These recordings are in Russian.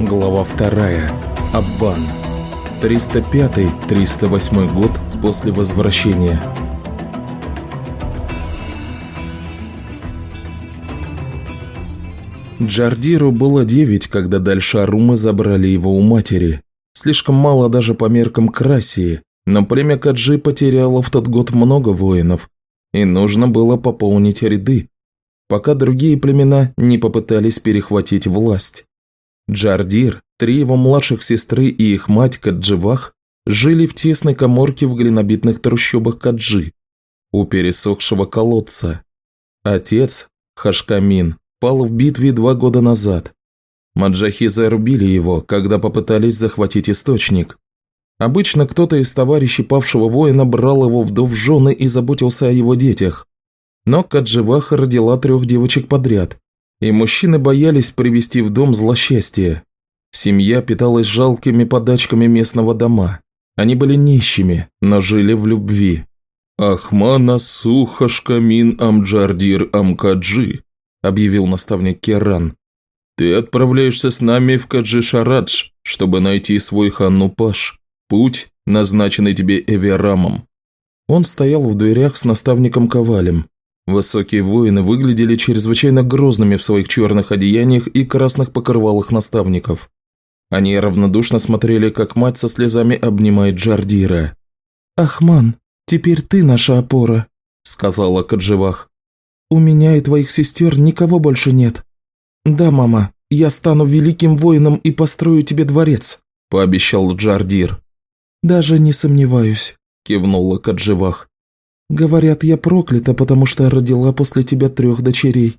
Глава 2. Аббан. 305-308 год после возвращения. Джардиру было 9, когда дальше Арумы забрали его у матери. Слишком мало даже по меркам Красии, но племя Каджи потеряло в тот год много воинов, и нужно было пополнить ряды, пока другие племена не попытались перехватить власть. Джардир, три его младших сестры и их мать Кадживах жили в тесной коморке в глинобитных трущобах Каджи, у пересохшего колодца. Отец, Хашкамин, пал в битве два года назад. Маджахи зарубили его, когда попытались захватить источник. Обычно кто-то из товарищей павшего воина брал его вдов жены и заботился о его детях. Но Кадживаха родила трех девочек подряд, и мужчины боялись привести в дом злосчастье. Семья питалась жалкими подачками местного дома. Они были нищими, но жили в любви. «Ахмана Сухашкамин Амджардир Амкаджи», – объявил наставник Керан. «Ты отправляешься с нами в Каджи-Шарадж, чтобы найти свой Ханну Паш. Путь, назначенный тебе Эверамом». Он стоял в дверях с наставником Ковалем, Высокие воины выглядели чрезвычайно грозными в своих черных одеяниях и красных покрывалах наставников. Они равнодушно смотрели, как мать со слезами обнимает Джардира. «Ахман, теперь ты наша опора», – сказала Кадживах. «У меня и твоих сестер никого больше нет». «Да, мама, я стану великим воином и построю тебе дворец», – пообещал Джардир. «Даже не сомневаюсь», – кивнула Кадживах. Говорят, я проклята, потому что родила после тебя трех дочерей.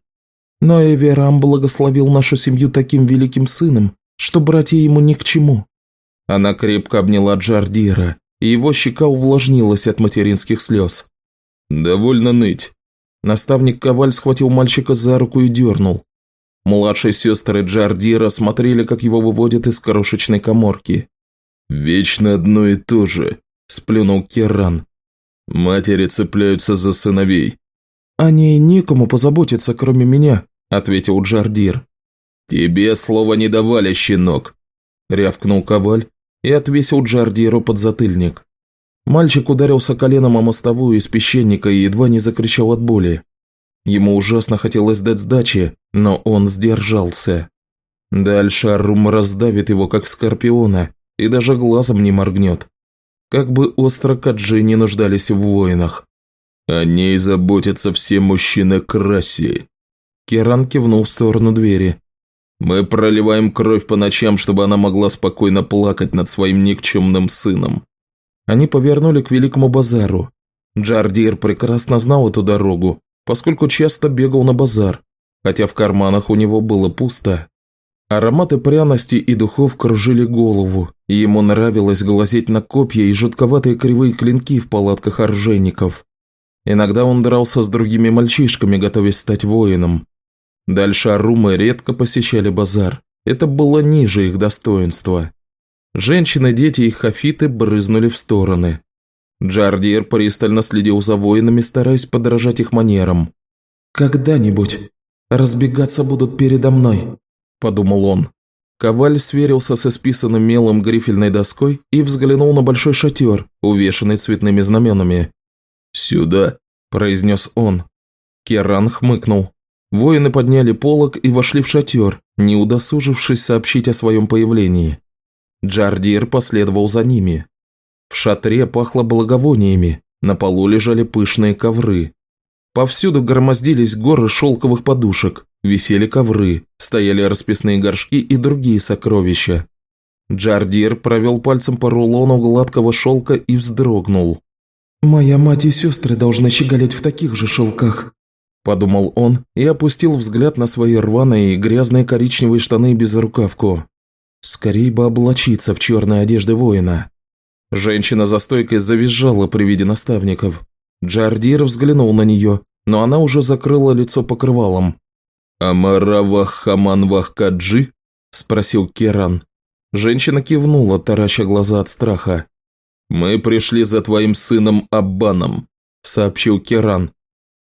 Но Эверам благословил нашу семью таким великим сыном, что братья ему ни к чему». Она крепко обняла Джардира, и его щека увлажнилась от материнских слез. «Довольно ныть». Наставник Коваль схватил мальчика за руку и дернул. Младшие сестры Джардира смотрели, как его выводят из крошечной коморки. «Вечно одно и то же», – сплюнул Керран. Матери цепляются за сыновей. «О ней некому позаботиться, кроме меня», – ответил Джардир. «Тебе слова не давали, щенок», – рявкнул Коваль и отвесил Джардиру под затыльник. Мальчик ударился коленом о мостовую из песчаника и едва не закричал от боли. Ему ужасно хотелось дать сдачи, но он сдержался. Дальше Арум раздавит его, как скорпиона, и даже глазом не моргнет. Как бы остро Каджи не нуждались в воинах. О ней заботятся все мужчины Краси. Керан кивнул в сторону двери. Мы проливаем кровь по ночам, чтобы она могла спокойно плакать над своим никчемным сыном. Они повернули к Великому базару. Джардир прекрасно знал эту дорогу, поскольку часто бегал на базар, хотя в карманах у него было пусто. Ароматы пряности и духов кружили голову, и ему нравилось глазеть на копья и жутковатые кривые клинки в палатках оружейников. Иногда он дрался с другими мальчишками, готовясь стать воином. Дальше арумы редко посещали базар. Это было ниже их достоинства. Женщины, дети и хафиты брызнули в стороны. Джардир пристально следил за воинами, стараясь подражать их манерам. «Когда-нибудь разбегаться будут передо мной», – подумал он. Коваль сверился с исписанным мелом грифельной доской и взглянул на большой шатер, увешанный цветными знаменами. «Сюда», – произнес он. Керан хмыкнул. Воины подняли полог и вошли в шатер, не удосужившись сообщить о своем появлении. Джардир последовал за ними. В шатре пахло благовониями, на полу лежали пышные ковры. Повсюду громоздились горы шелковых подушек, Висели ковры, стояли расписные горшки и другие сокровища. Джардир провел пальцем по рулону гладкого шелка и вздрогнул. «Моя мать и сестры должны щеголять в таких же шелках», – подумал он и опустил взгляд на свои рваные и грязные коричневые штаны без рукавку. Скорей бы облачиться в черные одежды воина. Женщина за стойкой завизжала при виде наставников. Джардир взглянул на нее, но она уже закрыла лицо покрывалом. «Амаравах Хаманвах Каджи?» – спросил Керан. Женщина кивнула, тараща глаза от страха. «Мы пришли за твоим сыном Аббаном», – сообщил Керан.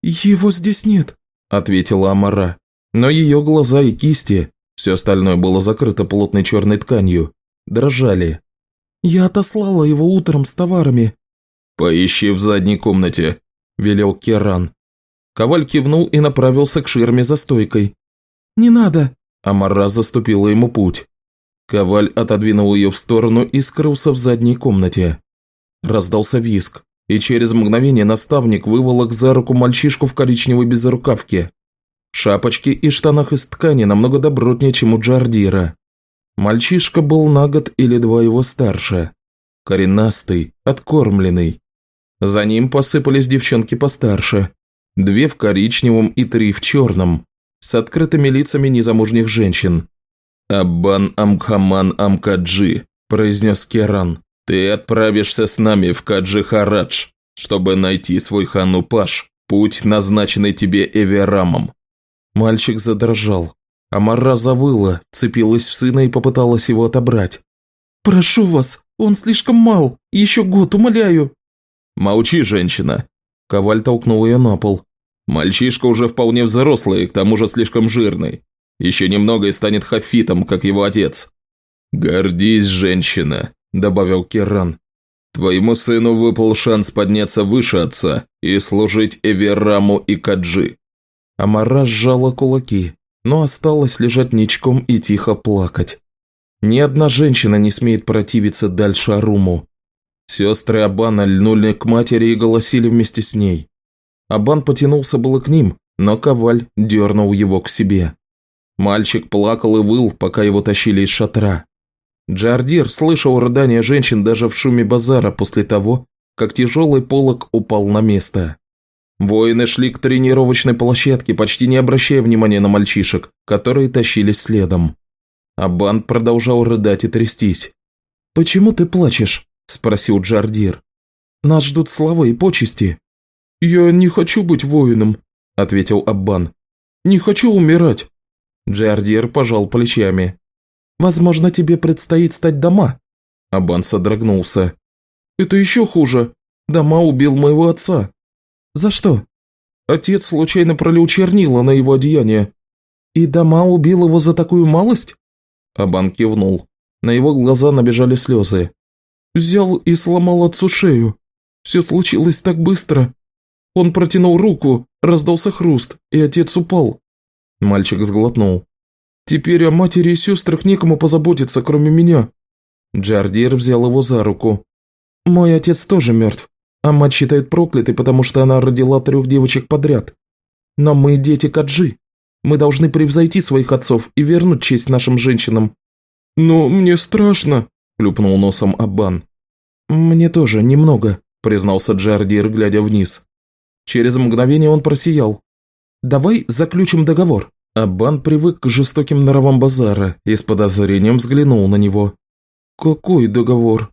«Его здесь нет», – ответила Амара. Но ее глаза и кисти, все остальное было закрыто плотной черной тканью, дрожали. «Я отослала его утром с товарами». «Поищи в задней комнате», – велел Керан. Коваль кивнул и направился к ширме за стойкой. «Не надо!» Амара заступила ему путь. Коваль отодвинул ее в сторону и скрылся в задней комнате. Раздался виск, и через мгновение наставник выволок за руку мальчишку в коричневой безрукавке. Шапочки и штанах из ткани намного добротнее, чем у Джардира. Мальчишка был на год или два его старше. Коренастый, откормленный. За ним посыпались девчонки постарше. Две в коричневом и три в черном, с открытыми лицами незамужних женщин. «Аббан Амхаман Амкаджи», – произнес Керан, – «ты отправишься с нами в Каджи-Харадж, чтобы найти свой ханупаш, путь, назначенный тебе Эверамом». Мальчик задрожал. Амара завыла, цепилась в сына и попыталась его отобрать. «Прошу вас, он слишком мал, еще год, умоляю!» «Молчи, женщина!» Коваль толкнул ее на пол. «Мальчишка уже вполне взрослый к тому же слишком жирный. Еще немного и станет хафитом, как его отец». «Гордись, женщина», – добавил Керран. «Твоему сыну выпал шанс подняться выше отца и служить Эвераму и Каджи». Амара сжала кулаки, но осталось лежать ничком и тихо плакать. Ни одна женщина не смеет противиться дальше Аруму. Сестры Абана льнули к матери и голосили вместе с ней. Абан потянулся было к ним, но Коваль дернул его к себе. Мальчик плакал и выл, пока его тащили из шатра. Джардир слышал рыдания женщин даже в шуме базара после того, как тяжелый полог упал на место. Воины шли к тренировочной площадке, почти не обращая внимания на мальчишек, которые тащились следом. Абан продолжал рыдать и трястись. «Почему ты плачешь?» – спросил Джардир. «Нас ждут славы и почести». «Я не хочу быть воином», – ответил Аббан. «Не хочу умирать». Джардир пожал плечами. «Возможно, тебе предстоит стать дома». Абан содрогнулся. «Это еще хуже. Дома убил моего отца. «За что?» Отец случайно пролил чернила на его одеяние. «И Дома убил его за такую малость?» Абан кивнул. На его глаза набежали слезы. «Взял и сломал отцу шею. Все случилось так быстро. Он протянул руку, раздался хруст, и отец упал». Мальчик сглотнул. «Теперь о матери и сестрах некому позаботиться, кроме меня». Джардир взял его за руку. «Мой отец тоже мертв. А мать считает проклятой, потому что она родила трех девочек подряд. Но мы дети Каджи. Мы должны превзойти своих отцов и вернуть честь нашим женщинам». «Но мне страшно», – плюпнул носом Аббан. «Мне тоже, немного», – признался Джардир, глядя вниз. Через мгновение он просиял. «Давай заключим договор». Аббан привык к жестоким норовам базара и с подозрением взглянул на него. «Какой договор?»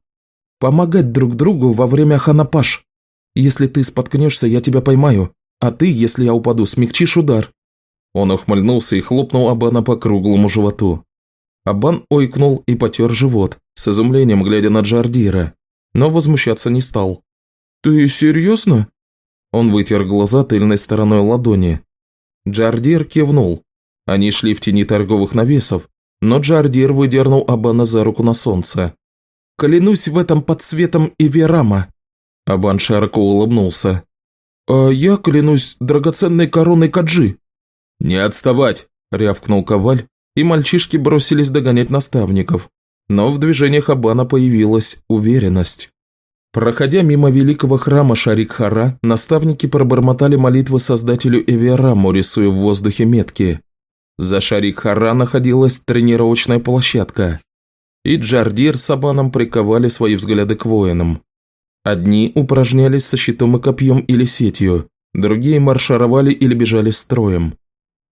Помогать друг другу во время ханапаш. Если ты споткнешься, я тебя поймаю, а ты, если я упаду, смягчишь удар». Он ухмыльнулся и хлопнул Абана по круглому животу. Абан ойкнул и потер живот, с изумлением глядя на Джардира, но возмущаться не стал. «Ты серьезно?» Он вытер глаза тыльной стороной ладони. Джардир кивнул. Они шли в тени торговых навесов, но Джардир выдернул Абана за руку на солнце. Клянусь в этом под светом Иверама!» Абан широко улыбнулся. «А я клянусь драгоценной короной Каджи!» «Не отставать!» – рявкнул Коваль, и мальчишки бросились догонять наставников. Но в движениях Абана появилась уверенность. Проходя мимо великого храма Шарикхара, наставники пробормотали молитвы создателю Эвераму, рисуя в воздухе метки. За Шарикхара находилась тренировочная площадка и Джардир с Абаном приковали свои взгляды к воинам. Одни упражнялись со щитом и копьем или сетью, другие маршировали или бежали строем.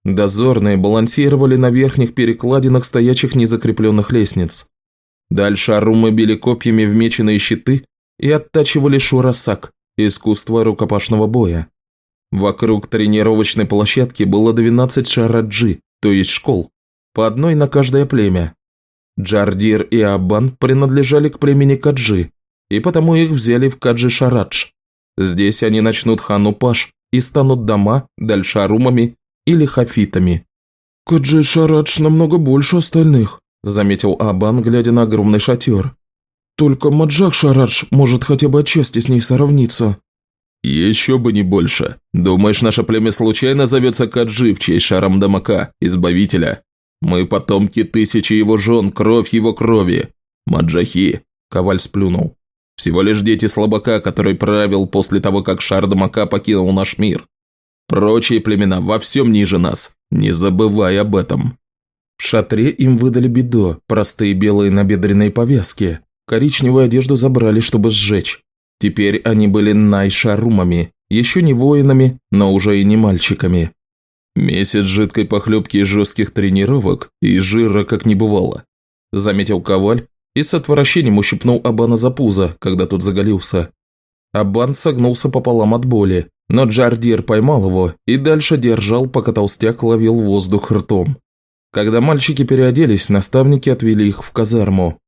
Дозорные балансировали на верхних перекладинах стоячих незакрепленных лестниц. Дальше арумы били копьями в меченые щиты и оттачивали шурасак, искусство рукопашного боя. Вокруг тренировочной площадки было 12 шараджи, то есть школ, по одной на каждое племя. Джардир и Аббан принадлежали к племени Каджи, и потому их взяли в Каджи-Шарадж. Здесь они начнут хану Паш и станут дома, дальшарумами или хафитами. «Каджи Шарадж намного больше остальных», – заметил Абан, глядя на огромный шатер. «Только Маджах Шарадж может хотя бы отчасти с ней сравниться». «Еще бы не больше. Думаешь, наше племя случайно зовется Каджи в честь Шарамдамака, Избавителя? Мы потомки тысячи его жен, кровь его крови. Маджахи», – Коваль сплюнул. «Всего лишь дети слабака, который правил после того, как Шардамака покинул наш мир. Прочие племена во всем ниже нас, не забывай об этом». В шатре им выдали бедо, простые белые набедренные повязки. Коричневую одежду забрали, чтобы сжечь. Теперь они были найшарумами, еще не воинами, но уже и не мальчиками. «Месяц жидкой похлебки и жестких тренировок, и жира как не бывало», – заметил Коваль и с отвращением ущипнул Абана за пузо, когда тот заголился. Абан согнулся пополам от боли, но Джардир поймал его и дальше держал, пока толстяк ловил воздух ртом. Когда мальчики переоделись, наставники отвели их в казарму.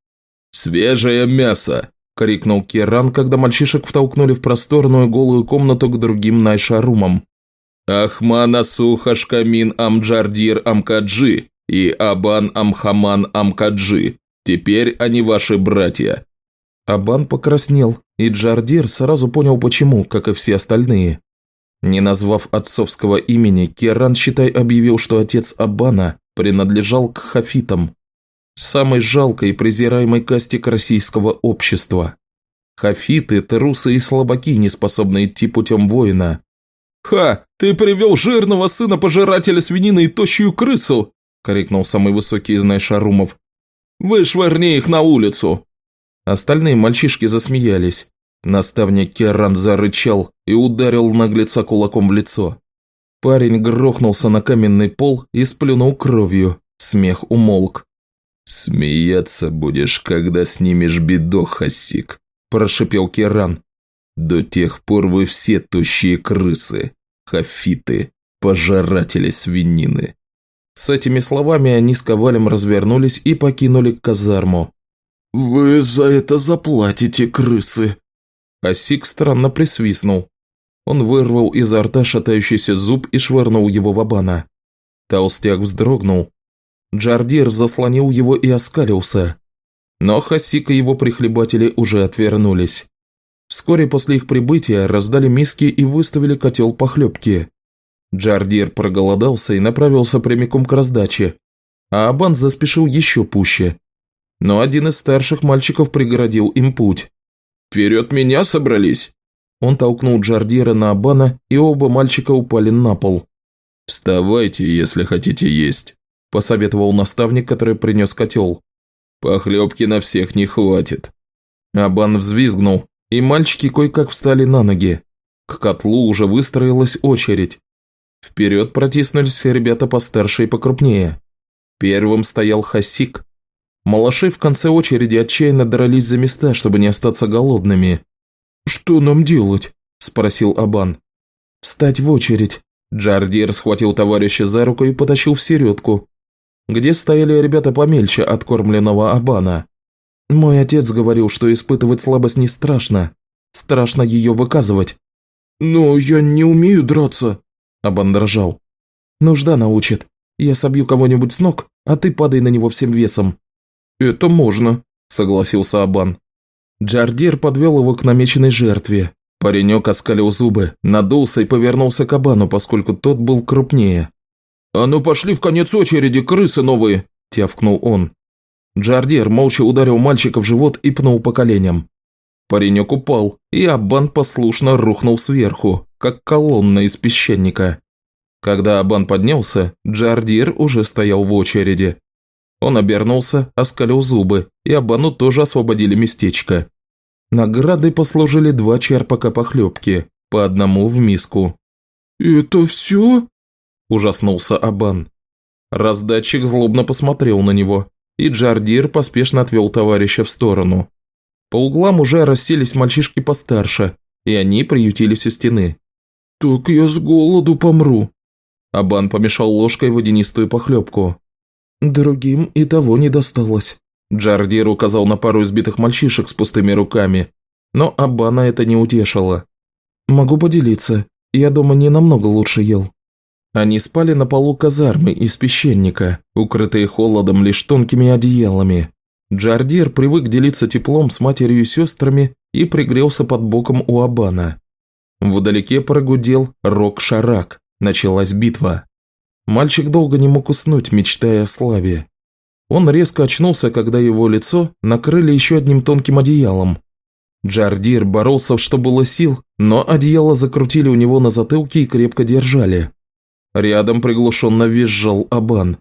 «Свежее мясо!» – крикнул Керан, когда мальчишек втолкнули в просторную голую комнату к другим Найшарумам. «Ахмана Сухашкамин Амджардир Амкаджи и Абан Амхаман Амкаджи. Теперь они ваши братья». Абан покраснел, и Джардир сразу понял почему, как и все остальные. Не назвав отцовского имени, Керан, считай, объявил, что отец Абана принадлежал к хафитам, самой жалкой и презираемой касте российского общества. Хафиты – трусы и слабаки, не способные идти путем воина. «Ха, ты привел жирного сына пожирателя свинины и тощую крысу!» – крикнул самый высокий из Найшарумов. «Вышвырни их на улицу!» Остальные мальчишки засмеялись. Наставник Керран зарычал и ударил наглеца кулаком в лицо. Парень грохнулся на каменный пол и сплюнул кровью. Смех умолк. «Смеяться будешь, когда снимешь бедо, Хасик», – прошипел Керан. «До тех пор вы все тощие крысы, хафиты, пожиратели свинины». С этими словами они с Ковалем развернулись и покинули казарму. «Вы за это заплатите, крысы!» Асик странно присвистнул. Он вырвал изо рта шатающийся зуб и швырнул его в Абана. Толстяк вздрогнул, Джардир заслонил его и оскалился. Но Хасик и его прихлебатели уже отвернулись. Вскоре после их прибытия раздали миски и выставили котел похлебки. Джардир проголодался и направился прямиком к раздаче, а Абан заспешил еще пуще. Но один из старших мальчиков преградил им путь. «Вперед меня собрались!» Он толкнул Джардира на Абана, и оба мальчика упали на пол. «Вставайте, если хотите есть» посоветовал наставник, который принес котел. «Похлебки на всех не хватит». Абан взвизгнул, и мальчики кое-как встали на ноги. К котлу уже выстроилась очередь. Вперед протиснулись ребята постарше и покрупнее. Первым стоял Хасик. Малаши в конце очереди отчаянно дрались за места, чтобы не остаться голодными. «Что нам делать?» – спросил Абан. «Встать в очередь». Джардир схватил товарища за руку и потащил в середку, где стояли ребята помельче откормленного Абана. Мой отец говорил, что испытывать слабость не страшно. Страшно ее выказывать. «Но я не умею драться», – Абан дрожал. «Нужда научит. Я собью кого-нибудь с ног, а ты падай на него всем весом». «Это можно», – согласился Абан. Джардир подвел его к намеченной жертве. Паренек оскалил зубы, надулся и повернулся к Абану, поскольку тот был крупнее. «А ну пошли в конец очереди, крысы новые!» – тявкнул он. Джардир молча ударил мальчика в живот и пнул по коленям. Паренек упал, и Абан послушно рухнул сверху, как колонна из песчаника. Когда Абан поднялся, Джардир уже стоял в очереди. Он обернулся, оскалил зубы, и Абану тоже освободили местечко. Наградой послужили два черпака похлебки, по одному в миску. «Это все?» Ужаснулся Абан. Раздатчик злобно посмотрел на него, и Джардир поспешно отвел товарища в сторону. По углам уже расселись мальчишки постарше, и они приютились у стены. «Так я с голоду помру», Абан помешал ложкой водянистую похлебку. Другим и того не досталось. Джардир указал на пару избитых мальчишек с пустыми руками, но Абана это не утешило. «Могу поделиться, я дома не намного лучше ел». Они спали на полу казармы из песчаника, укрытые холодом лишь тонкими одеялами. Джардир привык делиться теплом с матерью и сестрами и пригрелся под боком у Абана. Вдалеке прогудел рок-шарак. Началась битва. Мальчик долго не мог уснуть, мечтая о славе. Он резко очнулся, когда его лицо накрыли еще одним тонким одеялом. Джардир боролся, что было сил, но одеяло закрутили у него на затылке и крепко держали. Рядом приглушенно визжал Абан.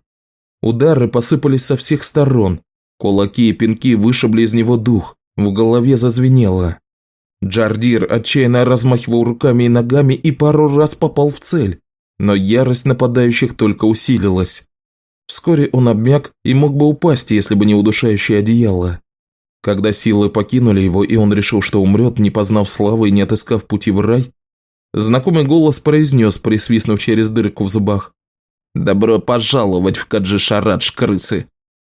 Удары посыпались со всех сторон. Кулаки и пинки вышибли из него дух. В голове зазвенело. Джардир отчаянно размахивал руками и ногами и пару раз попал в цель, но ярость нападающих только усилилась. Вскоре он обмяк и мог бы упасть, если бы не удушающее одеяло. Когда силы покинули его, и он решил, что умрет, не познав славы и не отыскав пути в рай, знакомый голос произнес, присвистнув через дырку в зубах. «Добро пожаловать в Каджи-Шарадж, крысы!»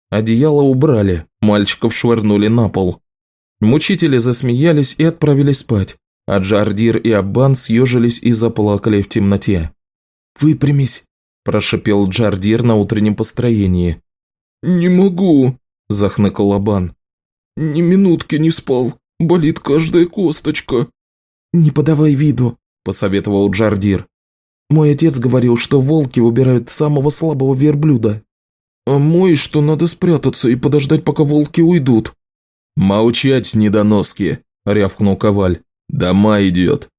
Одеяло убрали, мальчиков швырнули на пол. Мучители засмеялись и отправились спать, а Джардир и Аббан съежились и заплакали в темноте. «Выпрямись!» – прошипел Джардир на утреннем построении. «Не могу!» – захныкал Абан. «Ни минутки не спал. Болит каждая косточка». «Не подавай виду», – посоветовал Джардир. «Мой отец говорил, что волки выбирают самого слабого верблюда». «А мой, что надо спрятаться и подождать, пока волки уйдут». «Молчать, недоноски!» – рявкнул Коваль. «Дома идет!»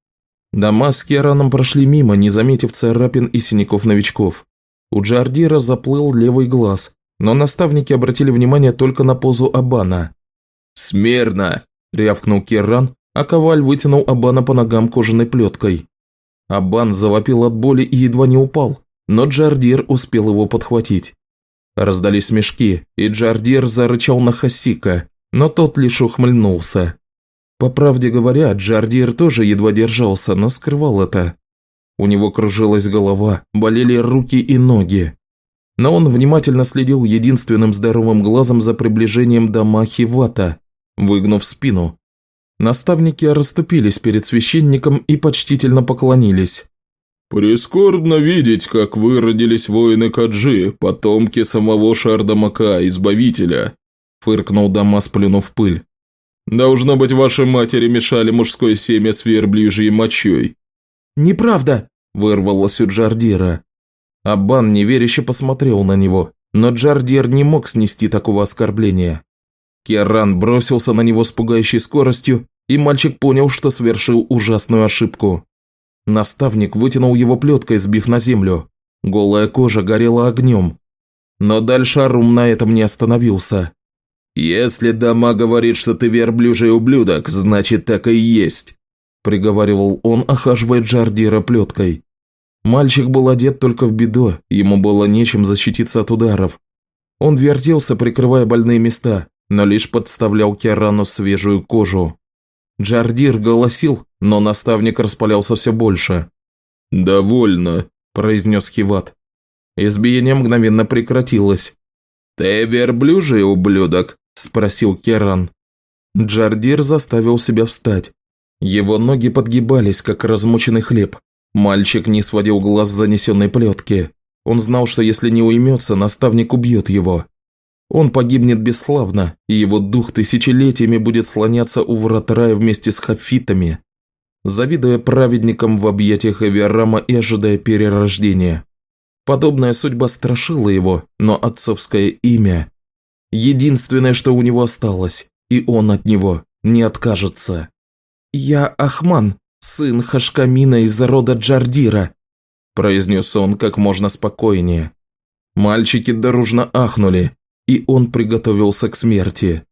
Дома с Кераном прошли мимо, не заметив царапин и синяков новичков. У Джардира заплыл левый глаз, но наставники обратили внимание только на позу Абана. «Смирно!» – рявкнул Керран, а Коваль вытянул Абана по ногам кожаной плеткой. Абан завопил от боли и едва не упал, но Джардир успел его подхватить. Раздались смешки, и Джардир зарычал на Хасика, но тот лишь ухмыльнулся. По правде говоря, Джардир тоже едва держался, но скрывал это. У него кружилась голова, болели руки и ноги но он внимательно следил единственным здоровым глазом за приближением дома Хивата, выгнув спину. Наставники расступились перед священником и почтительно поклонились. «Прискорбно видеть, как выродились воины Каджи, потомки самого Шардамака, Избавителя», – фыркнул Дамас, плюнув пыль. «Должно быть, ваши матери мешали мужское семя с верблюжьей мочой». «Неправда!» – вырвалось у Джардира. Аббан неверяще посмотрел на него, но Джардир не мог снести такого оскорбления. Керран бросился на него с пугающей скоростью, и мальчик понял, что совершил ужасную ошибку. Наставник вытянул его плеткой, сбив на землю. Голая кожа горела огнем. Но дальше Арум на этом не остановился. «Если дама говорит, что ты верблюжий ублюдок, значит так и есть», – приговаривал он, охаживая Джардира плеткой. Мальчик был одет только в бедо, ему было нечем защититься от ударов. Он вертелся, прикрывая больные места, но лишь подставлял Керану свежую кожу. Джардир голосил, но наставник распалялся все больше. «Довольно», – произнес Хиват. Избиение мгновенно прекратилось. «Ты верблюжий ублюдок?» – спросил Керан. Джардир заставил себя встать. Его ноги подгибались, как размоченный хлеб. Мальчик не сводил глаз с занесенной плетки. Он знал, что если не уймется, наставник убьет его. Он погибнет бесславно, и его дух тысячелетиями будет слоняться у врат рая вместе с хафитами, завидуя праведникам в объятиях Эверама и ожидая перерождения. Подобная судьба страшила его, но отцовское имя – единственное, что у него осталось, и он от него не откажется. «Я Ахман», сын Хашкамина из рода Джардира», – произнес он как можно спокойнее. Мальчики дружно ахнули, и он приготовился к смерти.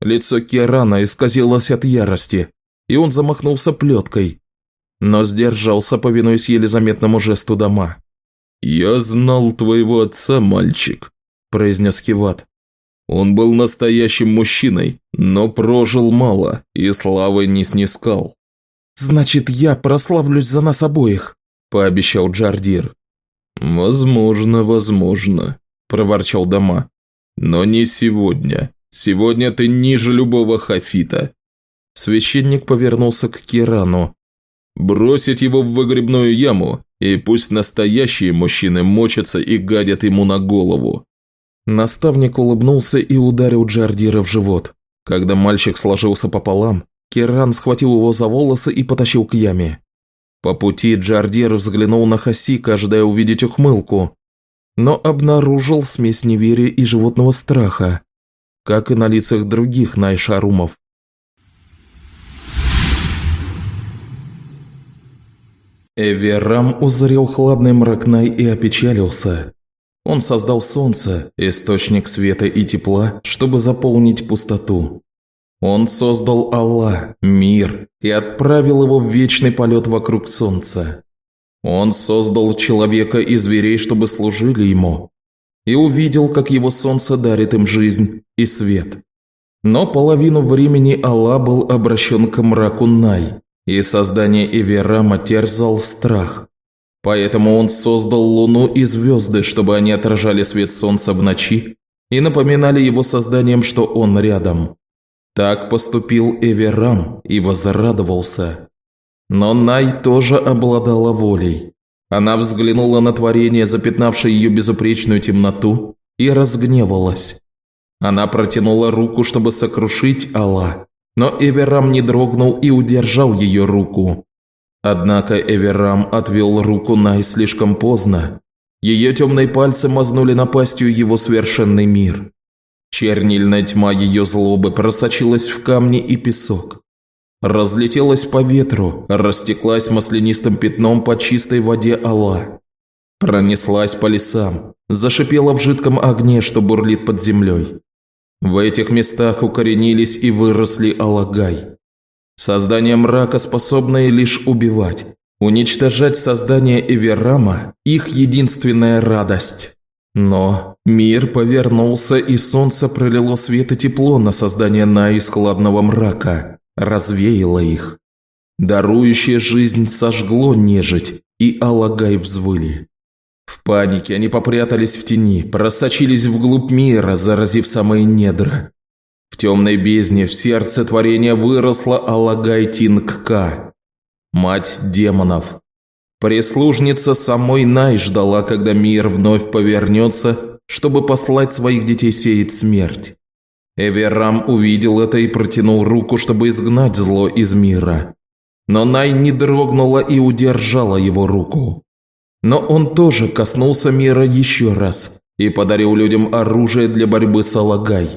Лицо Керана исказилось от ярости, и он замахнулся плеткой, но сдержался, повинуясь еле заметному жесту дома. «Я знал твоего отца, мальчик», – произнес Киват. «Он был настоящим мужчиной, но прожил мало и славы не снискал. «Значит, я прославлюсь за нас обоих», – пообещал Джардир. «Возможно, возможно», – проворчал Дома. «Но не сегодня. Сегодня ты ниже любого хафита». Священник повернулся к Кирану. «Бросить его в выгребную яму И пусть настоящие мужчины мочатся и гадят ему на голову». Наставник улыбнулся и ударил Джардира в живот. Когда мальчик сложился пополам, Керан схватил его за волосы и потащил к яме. По пути Джардир взглянул на Хасика, ожидая увидеть ухмылку, но обнаружил смесь неверия и животного страха, как и на лицах других найшарумов. Эверам узрел хладный мрак Най и опечалился. Он создал солнце, источник света и тепла, чтобы заполнить пустоту. Он создал Аллах, мир, и отправил его в вечный полет вокруг солнца. Он создал человека и зверей, чтобы служили ему, и увидел, как его солнце дарит им жизнь и свет. Но половину времени Аллах был обращен к мраку Най, и создание Эверама терзал страх. Поэтому он создал луну и звезды, чтобы они отражали свет солнца в ночи и напоминали его созданием, что он рядом. Так поступил Эверам и возрадовался. Но Най тоже обладала волей. Она взглянула на творение, запятнавшее ее безупречную темноту, и разгневалась. Она протянула руку, чтобы сокрушить Алла, но Эверам не дрогнул и удержал ее руку. Однако Эверам отвел руку Най слишком поздно. Ее темные пальцы мазнули напастью его совершенный мир. Чернильная тьма ее злобы просочилась в камни и песок. Разлетелась по ветру, растеклась маслянистым пятном по чистой воде Алла. Пронеслась по лесам, зашипела в жидком огне, что бурлит под землей. В этих местах укоренились и выросли Алагай. Создание мрака, способное лишь убивать. Уничтожать создание Эверама – их единственная радость. Но мир повернулся, и солнце пролило свет и тепло на создание На из хладного мрака, развеяло их. Дарующая жизнь сожгло нежить, и Алагай взвыли. В панике они попрятались в тени, просочились вглубь мира, заразив самые недра. В темной бездне в сердце творения выросла Алагай Тингка, мать демонов. Прислужница самой Най ждала, когда мир вновь повернется, чтобы послать своих детей сеять смерть. Эверам увидел это и протянул руку, чтобы изгнать зло из мира. Но Най не дрогнула и удержала его руку. Но он тоже коснулся мира еще раз и подарил людям оружие для борьбы с Алагай.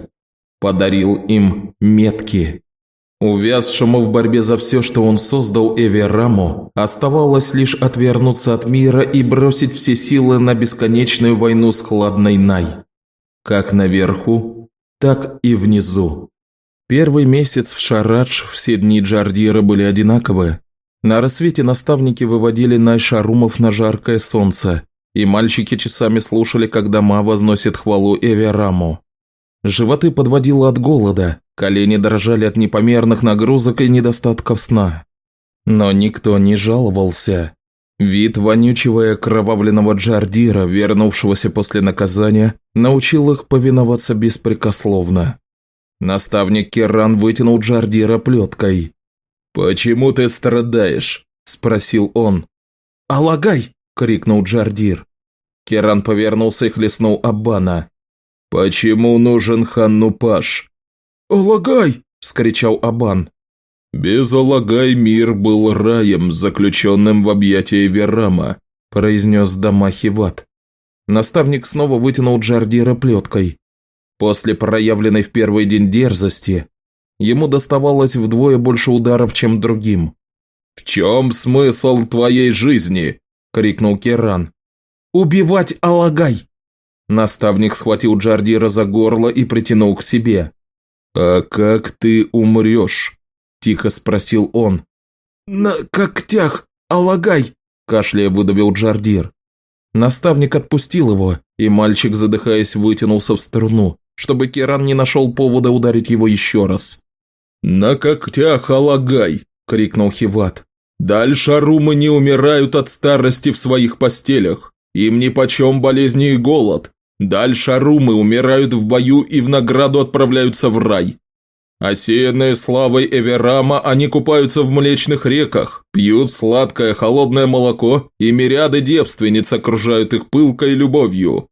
Подарил им метки. Увязшему в борьбе за все, что он создал Эвераму, оставалось лишь отвернуться от мира и бросить все силы на бесконечную войну с хладной Най. Как наверху, так и внизу. Первый месяц в Шарадж все дни Джардира были одинаковы, на рассвете наставники выводили Найшарумов на жаркое солнце, и мальчики часами слушали, как дома возносят хвалу Эвераму. Животы подводило от голода, колени дрожали от непомерных нагрузок и недостатков сна. Но никто не жаловался. Вид вонючего и окровавленного Джардира, вернувшегося после наказания, научил их повиноваться беспрекословно. Наставник Керран вытянул Джардира плеткой. «Почему ты страдаешь?» – спросил он. «Алагай!» – крикнул Джардир. Керан повернулся и хлестнул Аббана. «Почему нужен Ханнупаш?» «Алагай!» – вскричал Абан. «Без Алагай мир был раем, заключенным в объятии Верама», – произнес Дамахиват. Наставник снова вытянул Джардира плеткой. После проявленной в первый день дерзости, ему доставалось вдвое больше ударов, чем другим. «В чем смысл твоей жизни?» – крикнул Керан. «Убивать Алагай!» Наставник схватил Джардира за горло и притянул к себе. «А как ты умрешь?» – тихо спросил он. «На когтях, Алагай!» – кашляя выдавил Джардир. Наставник отпустил его, и мальчик, задыхаясь, вытянулся в струну, чтобы Керан не нашел повода ударить его еще раз. «На когтях Алагай!» – крикнул Хиват. «Дальше румы не умирают от старости в своих постелях. Им нипочем болезни и голод. Дальше румы умирают в бою и в награду отправляются в рай. Осеянные славой Эверама, они купаются в млечных реках, пьют сладкое холодное молоко, и мириады девственниц окружают их пылкой любовью.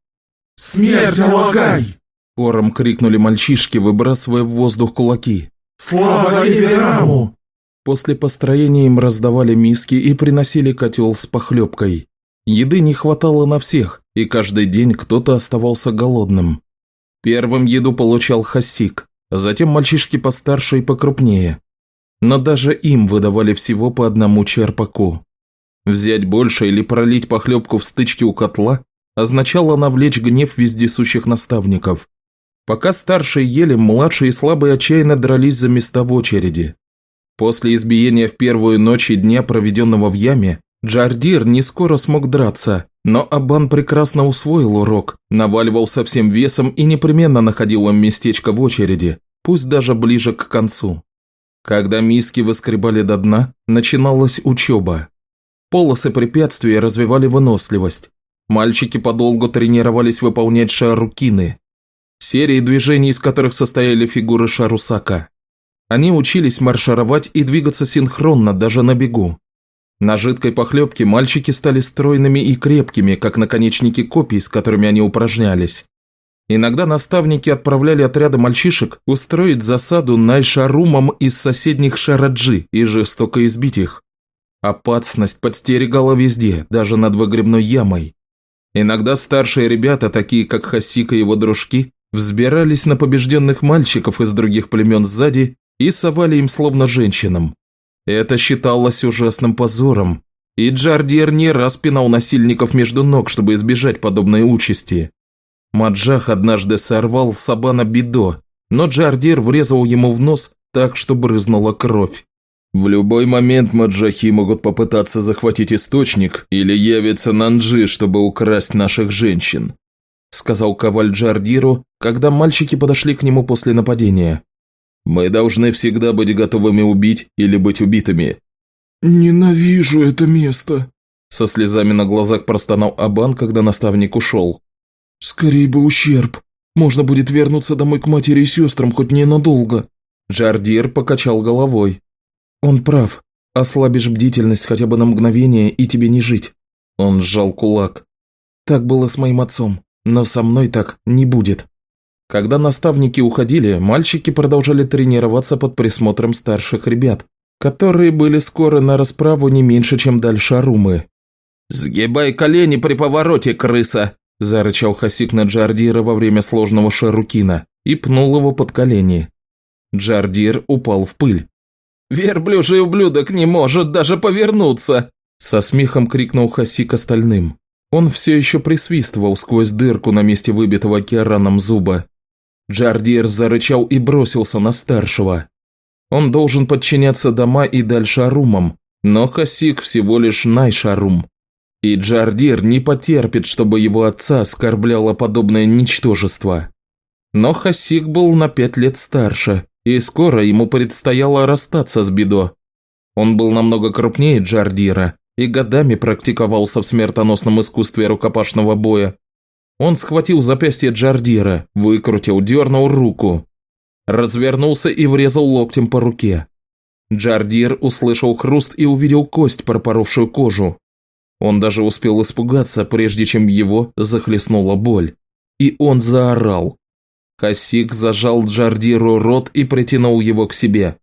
«Смерть, Алагай!» – хором крикнули мальчишки, выбрасывая в воздух кулаки. «Слава Эвераму!» После построения им раздавали миски и приносили котел с похлебкой. Еды не хватало на всех, и каждый день кто-то оставался голодным. Первым еду получал Хасик, затем мальчишки постарше и покрупнее. Но даже им выдавали всего по одному черпаку. Взять больше или пролить похлебку в стычке у котла означало навлечь гнев вездесущих наставников. Пока старшие ели, младшие и слабые отчаянно дрались за места в очереди. После избиения в первую ночь и дня, проведенного в яме, Джардир не скоро смог драться, но Абан прекрасно усвоил урок, наваливал со всем весом и непременно находил им местечко в очереди, пусть даже ближе к концу. Когда миски выскребали до дна, начиналась учеба. Полосы препятствий развивали выносливость. Мальчики подолгу тренировались выполнять шарукины, серии движений из которых состояли фигуры шарусака. Они учились маршировать и двигаться синхронно, даже на бегу. На жидкой похлебке мальчики стали стройными и крепкими, как наконечники копий, с которыми они упражнялись. Иногда наставники отправляли отряды мальчишек устроить засаду найшарумам из соседних шараджи и жестоко избить их. Опасность подстерегала везде, даже над выгребной ямой. Иногда старшие ребята, такие как Хасика и его дружки, взбирались на побежденных мальчиков из других племен сзади и совали им словно женщинам. Это считалось ужасным позором, и Джардир не раз пинал насильников между ног, чтобы избежать подобной участи. Маджах однажды сорвал Сабана Бидо, но Джардир врезал ему в нос так, что брызнула кровь. В любой момент маджахи могут попытаться захватить источник или явиться Нанджи, чтобы украсть наших женщин», сказал Коваль Джардиру, когда мальчики подошли к нему после нападения. Мы должны всегда быть готовыми убить или быть убитыми». «Ненавижу это место», – со слезами на глазах простонал Абан, когда наставник ушел. «Скорей бы ущерб. Можно будет вернуться домой к матери и сестрам хоть ненадолго». Жардир покачал головой. «Он прав. Ослабишь бдительность хотя бы на мгновение, и тебе не жить». Он сжал кулак. «Так было с моим отцом, но со мной так не будет». Когда наставники уходили, мальчики продолжали тренироваться под присмотром старших ребят, которые были скоро на расправу не меньше, чем дальше Арумы. «Сгибай колени при повороте, крыса!» – зарычал Хасик на Джардира во время сложного шарукина и пнул его под колени. Джардир упал в пыль. «Верблюжий ублюдок не может даже повернуться!» Со смехом крикнул Хасик остальным. Он все еще присвистывал сквозь дырку на месте выбитого кераном зуба. Джардир зарычал и бросился на старшего. Он должен подчиняться дома и дальше Арумам, но Хасик всего лишь Найшарум. И Джардир не потерпит, чтобы его отца оскорбляло подобное ничтожество. Но Хасик был на пять лет старше, и скоро ему предстояло расстаться с Бидо. Он был намного крупнее Джардира и годами практиковался в смертоносном искусстве рукопашного боя, он схватил запястье Джардира, выкрутил, дернул руку. Развернулся и врезал локтем по руке. Джардир услышал хруст и увидел кость, пропоровшую кожу. Он даже успел испугаться, прежде чем его захлестнула боль. И он заорал. Хасик зажал Джардиру рот и притянул его к себе.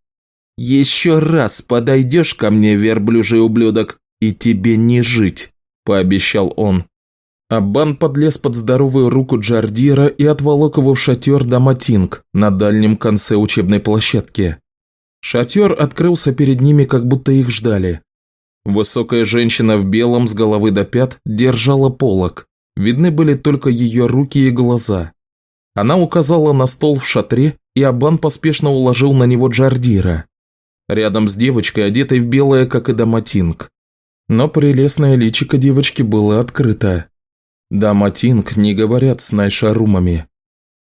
«Еще раз подойдешь ко мне, верблюжий ублюдок, и тебе не жить», – пообещал он. Аббан подлез под здоровую руку Джардира и отволок его в шатер Даматинг на дальнем конце учебной площадки. Шатер открылся перед ними, как будто их ждали. Высокая женщина в белом с головы до пят держала полок. Видны были только ее руки и глаза. Она указала на стол в шатре, и Абан поспешно уложил на него Джардира. Рядом с девочкой, одетой в белое, как и Даматинг. Но прелестное личико девочки было открыто. Дама Тинг не говорят с Найшарумами.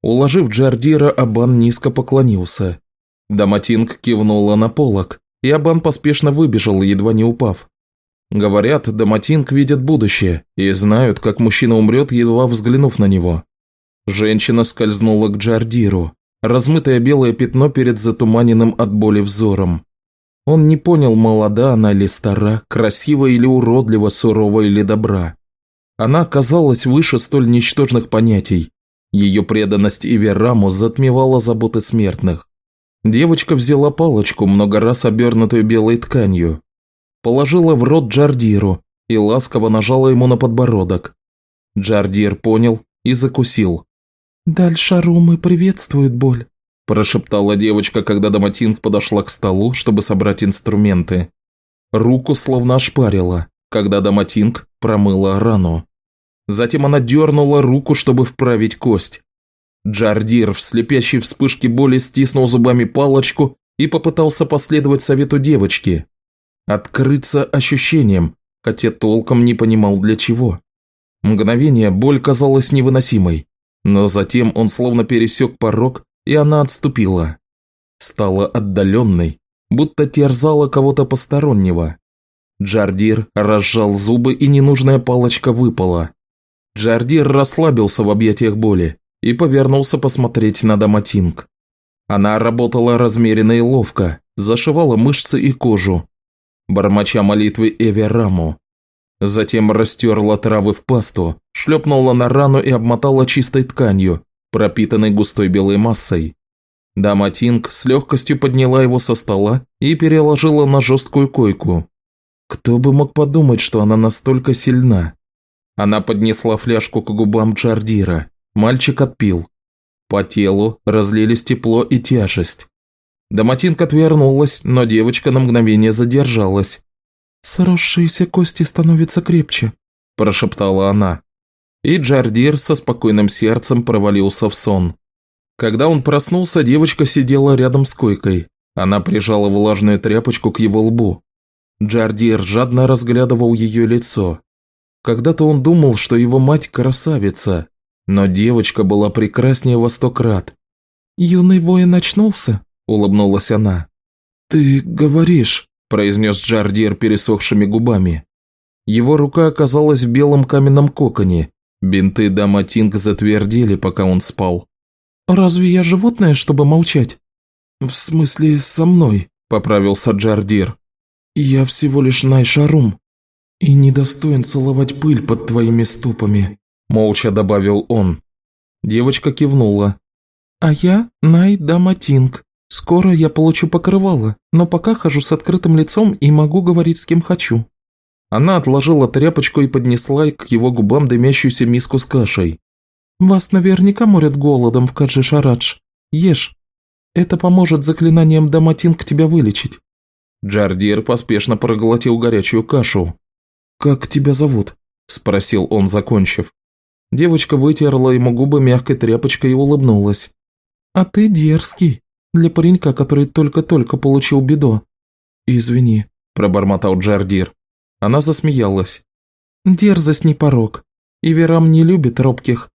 Уложив Джардира, Абан низко поклонился. Дама Тинг кивнула на полок, и Абан поспешно выбежал, едва не упав. Говорят, Даматинг видят будущее и знают, как мужчина умрет, едва взглянув на него. Женщина скользнула к Джардиру. размытое белое пятно перед затуманенным от боли взором. Он не понял, молода она или стара, красива или уродлива, сурова или добра. Она оказалась выше столь ничтожных понятий. Ее преданность Ивераму затмевала заботы смертных. Девочка взяла палочку, много раз обернутую белой тканью, положила в рот Джардиру и ласково нажала ему на подбородок. Джардир понял и закусил. «Дальше Румы приветствует боль», прошептала девочка, когда Даматинг подошла к столу, чтобы собрать инструменты. Руку словно ошпарила, когда Даматинг промыла рану. Затем она дернула руку, чтобы вправить кость. Джардир в слепящей вспышке боли стиснул зубами палочку и попытался последовать совету девочки. Открыться ощущением, хотя толком не понимал для чего. Мгновение боль казалась невыносимой, но затем он словно пересек порог и она отступила. Стала отдаленной, будто терзала кого-то постороннего. Джардир разжал зубы, и ненужная палочка выпала. Джардир расслабился в объятиях боли и повернулся посмотреть на Даматинг. Она работала размеренно и ловко, зашивала мышцы и кожу, бормоча молитвы Эвераму. Затем растерла травы в пасту, шлепнула на рану и обмотала чистой тканью, пропитанный густой белой массой. Дама Тинг с легкостью подняла его со стола и переложила на жесткую койку. Кто бы мог подумать, что она настолько сильна? Она поднесла фляжку к губам Джардира. Мальчик отпил. По телу разлились тепло и тяжесть. Даматинка отвернулась, но девочка на мгновение задержалась. «Сросшиеся кости становятся крепче», – прошептала она и Джардир со спокойным сердцем провалился в сон. Когда он проснулся, девочка сидела рядом с койкой. Она прижала влажную тряпочку к его лбу. Джардир жадно разглядывал ее лицо. Когда-то он думал, что его мать красавица, но девочка была прекраснее во сто крат. «Юный воин очнулся?» – улыбнулась она. «Ты говоришь», – произнес Джардир пересохшими губами. Его рука оказалась в белом каменном коконе, Бинты дама Тинг затвердили, пока он спал. «Разве я животное, чтобы молчать?» «В смысле, со мной», – поправился Джардир. «Я всего лишь Найшарум и недостоин целовать пыль под твоими ступами», – молча добавил он. Девочка кивнула. «А я Най Даматинг. Скоро я получу покрывало, но пока хожу с открытым лицом и могу говорить с кем хочу». Она отложила тряпочку и поднесла к его губам дымящуюся миску с кашей. «Вас наверняка морят голодом в Каджи-Шарадж. Ешь. Это поможет заклинанием Даматинг тебя вылечить». Джардир поспешно проглотил горячую кашу. «Как тебя зовут?» – спросил он, закончив. Девочка вытерла ему губы мягкой тряпочкой и улыбнулась. «А ты дерзкий, для паренька, который только-только получил бедо». «Извини», – пробормотал Джардир. Она засмеялась. «Дерзость не порог. И Верам не любит робких.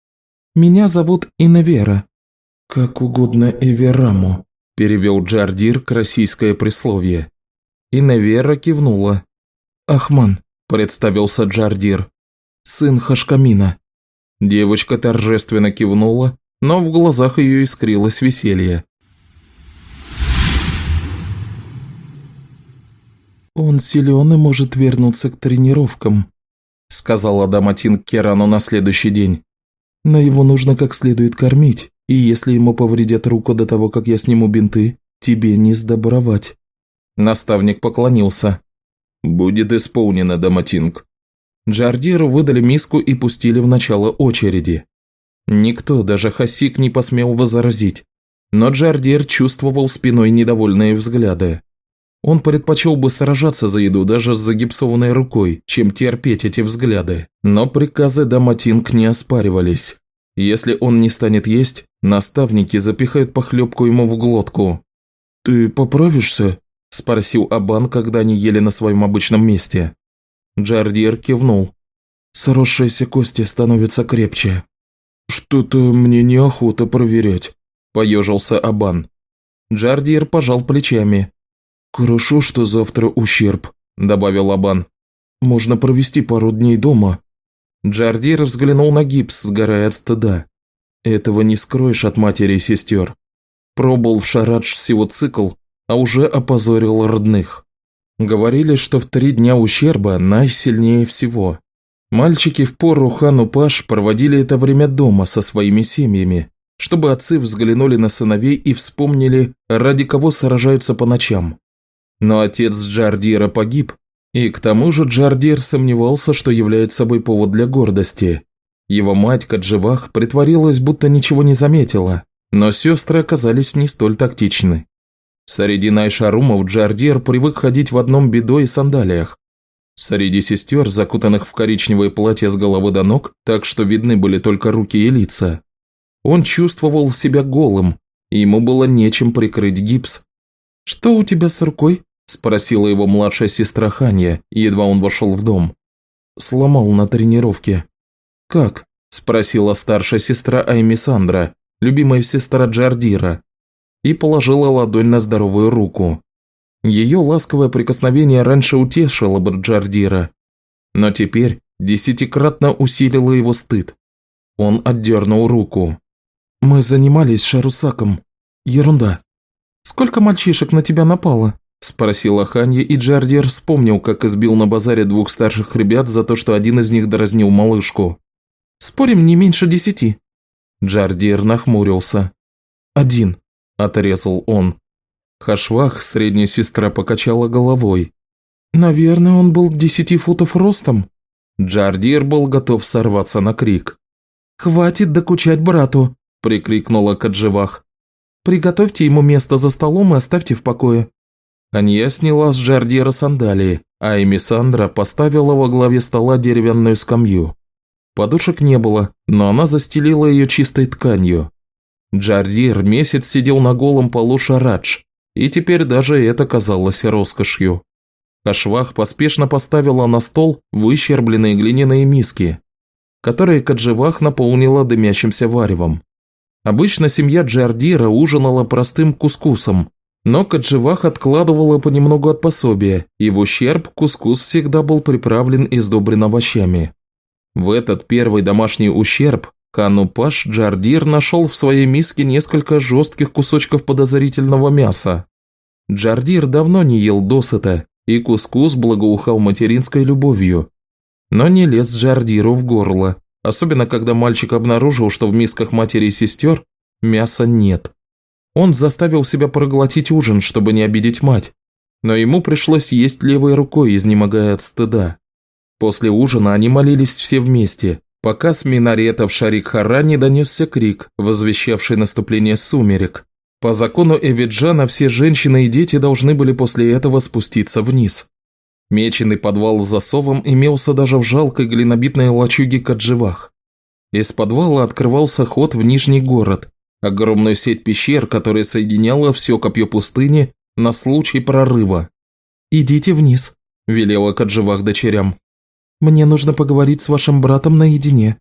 Меня зовут Иневера». «Как угодно Эвераму», – перевел Джардир к российское присловие. Иневера кивнула. «Ахман», – представился Джардир. «Сын Хашкамина». Девочка торжественно кивнула, но в глазах ее искрилось веселье. «Он силен и может вернуться к тренировкам», – сказала Даматин Керану на следующий день. «Но его нужно как следует кормить, и если ему повредят руку до того, как я сниму бинты, тебе не сдобровать». Наставник поклонился. «Будет исполнено, Даматинг». Джардиру выдали миску и пустили в начало очереди. Никто, даже Хасик, не посмел возразить. Но Джардир чувствовал спиной недовольные взгляды. Он предпочел бы сражаться за еду даже с загипсованной рукой, чем терпеть эти взгляды. Но приказы Даматинг не оспаривались. Если он не станет есть, наставники запихают похлебку ему в глотку. «Ты поправишься?» – спросил Абан, когда они ели на своем обычном месте. Джардир кивнул. «Сросшиеся кости становятся крепче». «Что-то мне неохота проверять», – поежился Абан. Джардир пожал плечами. «Хорошо, что завтра ущерб», – добавил Абан. «Можно провести пару дней дома». Джардир взглянул на гипс, сгорая от стыда. «Этого не скроешь от матери и сестер». Пробовал в Шарадж всего цикл, а уже опозорил родных. Говорили, что в три дня ущерба Най сильнее всего. Мальчики в пору хану Паш проводили это время дома со своими семьями, чтобы отцы взглянули на сыновей и вспомнили, ради кого сражаются по ночам. Но отец Джардира погиб, и к тому же Джардир сомневался, что является собой повод для гордости. Его мать Кадживах притворилась, будто ничего не заметила, но сестры оказались не столь тактичны. Среди Найшарумов Джардир привык ходить в одном бедо и сандалиях. Среди сестер, закутанных в коричневое платье с головы до ног, так что видны были только руки и лица, он чувствовал себя голым, и ему было нечем прикрыть гипс. «Что у тебя с рукой?» – спросила его младшая сестра Ханья, едва он вошел в дом. «Сломал на тренировке». «Как?» – спросила старшая сестра Айми Сандра, любимая сестра Джардира, и положила ладонь на здоровую руку. Ее ласковое прикосновение раньше утешило бы Джардира, но теперь десятикратно усилило его стыд. Он отдернул руку. «Мы занимались Шарусаком. Ерунда. Сколько мальчишек на тебя напало?» – спросила Ханья, и Джардир вспомнил, как избил на базаре двух старших ребят за то, что один из них дразнил малышку. «Спорим, не меньше десяти». Джардир нахмурился. «Один», – отрезал он. Хашвах, средняя сестра, покачала головой. «Наверное, он был десяти футов ростом». Джардир был готов сорваться на крик. «Хватит докучать брату прикрикнула Кадживах. «Приготовьте ему место за столом и оставьте в покое». Анья сняла с Джардира сандалии, а Эмисандра поставила во главе стола деревянную скамью. Подушек не было, но она застелила ее чистой тканью. Джардир месяц сидел на голом полу Шарадж, и теперь даже это казалось роскошью. Кашвах поспешно поставила на стол выщербленные глиняные миски, которые Кадживах наполнила дымящимся варевом. Обычно семья Джардира ужинала простым кускусом, но Кадживах откладывала понемногу от пособия, и в ущерб кускус всегда был приправлен и сдобрен овощами. В этот первый домашний ущерб Хану Паш Джардир нашел в своей миске несколько жестких кусочков подозрительного мяса. Джардир давно не ел досыта, и кускус благоухал материнской любовью. Но не лез Джардиру в горло, Особенно, когда мальчик обнаружил, что в мисках матери и сестер мяса нет. Он заставил себя проглотить ужин, чтобы не обидеть мать, но ему пришлось есть левой рукой, изнемогая от стыда. После ужина они молились все вместе, пока с минарета в Шарик-Хара не донесся крик, возвещавший наступление сумерек. По закону Эвиджана все женщины и дети должны были после этого спуститься вниз. Меченый подвал с засовом имелся даже в жалкой глинобитной лачуге Кадживах. Из подвала открывался ход в Нижний город, огромную сеть пещер, которая соединяла все копье пустыни на случай прорыва. «Идите вниз», – велела Кадживах дочерям. «Мне нужно поговорить с вашим братом наедине».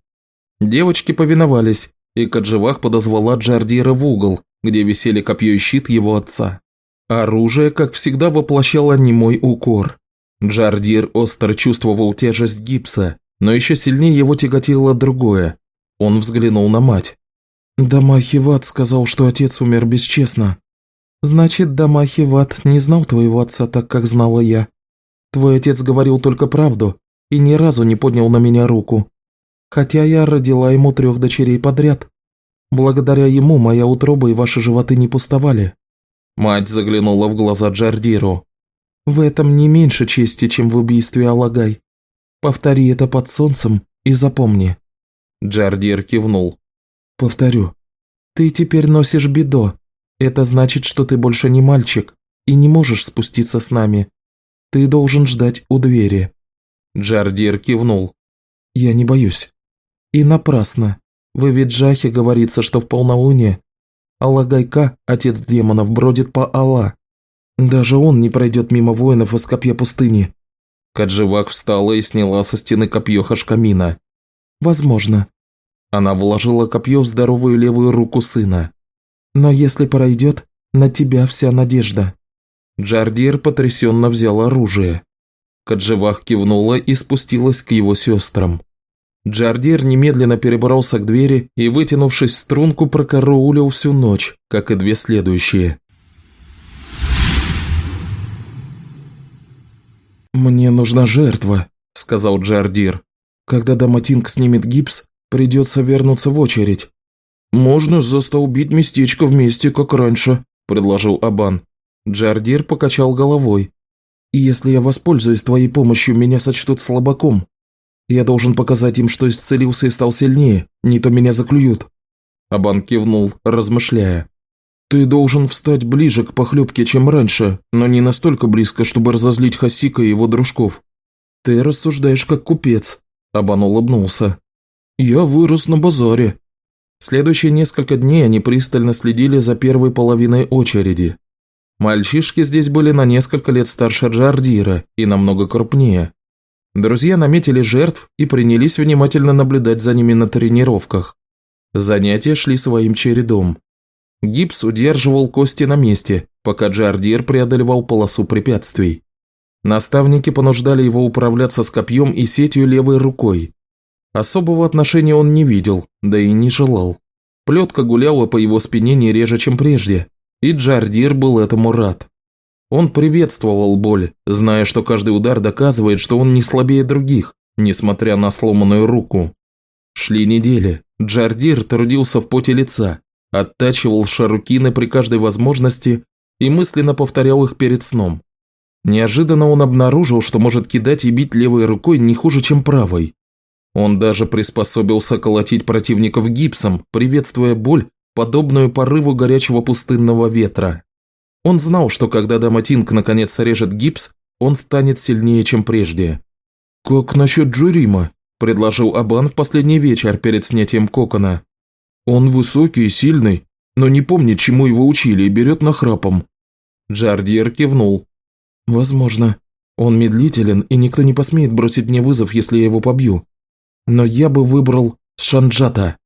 Девочки повиновались, и Кадживах подозвала Джардира в угол, где висели копье и щит его отца. Оружие, как всегда, воплощало немой укор. Джардир остро чувствовал тяжесть гипса, но еще сильнее его тяготило другое. Он взглянул на мать. «Дамахиват сказал, что отец умер бесчестно. Значит, Дамахиват не знал твоего отца так, как знала я. Твой отец говорил только правду и ни разу не поднял на меня руку. Хотя я родила ему трех дочерей подряд. Благодаря ему моя утроба и ваши животы не пустовали». Мать заглянула в глаза Джардиру. В этом не меньше чести, чем в убийстве Алагай. Повтори это под солнцем и запомни». Джардир кивнул. «Повторю. Ты теперь носишь бедо. Это значит, что ты больше не мальчик и не можешь спуститься с нами. Ты должен ждать у двери». Джардир кивнул. «Я не боюсь». «И напрасно. В Эвиджахе говорится, что в полнолуние Алагайка, отец демонов, бродит по Алла, даже он не пройдет мимо воинов из копья пустыни. Кадживак встала и сняла со стены копье Хашкамина. Возможно. Она вложила копье в здоровую левую руку сына. Но если пройдет, на тебя вся надежда. Джардир потрясенно взял оружие. Кадживах кивнула и спустилась к его сестрам. Джардир немедленно перебрался к двери и, вытянувшись в струнку, прокараулил всю ночь, как и две следующие. «Мне нужна жертва», – сказал Джардир. «Когда Даматинг снимет гипс, придется вернуться в очередь». «Можно застолбить местечко вместе, как раньше», – предложил Абан. Джардир покачал головой. «Если я воспользуюсь твоей помощью, меня сочтут слабаком. Я должен показать им, что исцелился и стал сильнее, не то меня заклюют». Абан кивнул, размышляя. «Ты должен встать ближе к похлебке, чем раньше, но не настолько близко, чтобы разозлить Хасика и его дружков. Ты рассуждаешь как купец», – Абан улыбнулся. «Я вырос на базаре». Следующие несколько дней они пристально следили за первой половиной очереди. Мальчишки здесь были на несколько лет старше Джардира и намного крупнее. Друзья наметили жертв и принялись внимательно наблюдать за ними на тренировках. Занятия шли своим чередом. Гипс удерживал кости на месте, пока Джардир преодолевал полосу препятствий. Наставники понуждали его управляться с копьем и сетью левой рукой. Особого отношения он не видел, да и не желал. Плетка гуляла по его спине не реже, чем прежде, и Джардир был этому рад. Он приветствовал боль, зная, что каждый удар доказывает, что он не слабее других, несмотря на сломанную руку. Шли недели. Джардир трудился в поте лица, оттачивал шарукины при каждой возможности и мысленно повторял их перед сном. Неожиданно он обнаружил, что может кидать и бить левой рукой не хуже, чем правой. Он даже приспособился колотить противников гипсом, приветствуя боль, подобную порыву горячего пустынного ветра. Он знал, что когда Даматинг наконец срежет гипс, он станет сильнее, чем прежде. «Как насчет Джурима?» – предложил Абан в последний вечер перед снятием кокона. Он высокий и сильный, но не помнит, чему его учили, и берет нахрапом. Джардьер кивнул. Возможно. Он медлителен, и никто не посмеет бросить мне вызов, если я его побью. Но я бы выбрал Шанджата.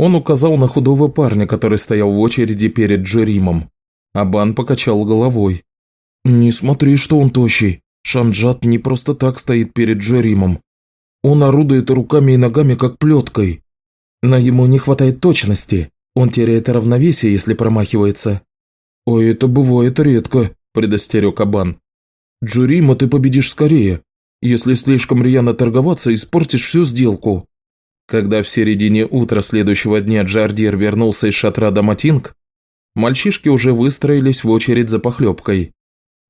Он указал на худого парня, который стоял в очереди перед Джеримом. Абан покачал головой. «Не смотри, что он тощий. Шанджат не просто так стоит перед Джеримом. Он орудует руками и ногами, как плеткой. Но ему не хватает точности. Он теряет равновесие, если промахивается. «Ой, это бывает редко», – предостерег Абан. «Джурима ты победишь скорее. Если слишком рьяно торговаться, испортишь всю сделку». Когда в середине утра следующего дня Джардир вернулся из шатра Даматинг, мальчишки уже выстроились в очередь за похлебкой.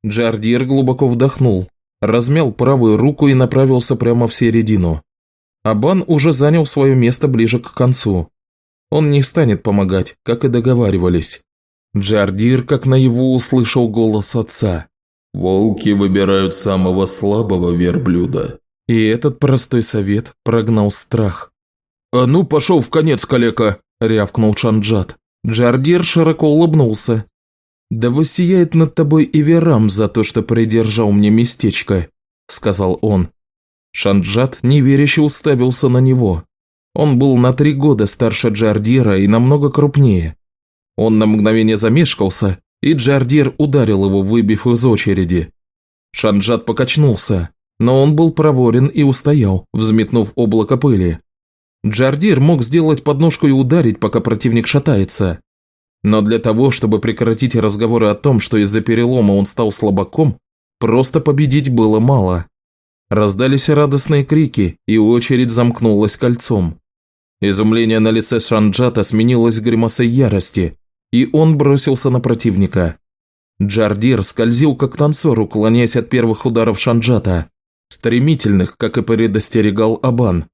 Джардир глубоко вдохнул, размял правую руку и направился прямо в середину. Абан уже занял свое место ближе к концу. Он не станет помогать, как и договаривались. Джардир, как наяву, услышал голос отца. «Волки выбирают самого слабого верблюда». И этот простой совет прогнал страх. «А ну, пошел в конец, калека!» – рявкнул Чанджат. Джардир широко улыбнулся. «Да воссияет над тобой и Верам за то, что придержал мне местечко», – сказал он. Шанджат неверяще уставился на него. Он был на три года старше Джардира и намного крупнее. Он на мгновение замешкался, и Джардир ударил его, выбив из очереди. Шанджат покачнулся, но он был проворен и устоял, взметнув облако пыли. Джардир мог сделать подножку и ударить, пока противник шатается. Но для того, чтобы прекратить разговоры о том, что из-за перелома он стал слабаком, просто победить было мало. Раздались радостные крики, и очередь замкнулась кольцом. Изумление на лице Шанджата сменилось гримасой ярости, и он бросился на противника. Джардир скользил как танцор, уклоняясь от первых ударов Шанджата, стремительных, как и предостерегал Абан.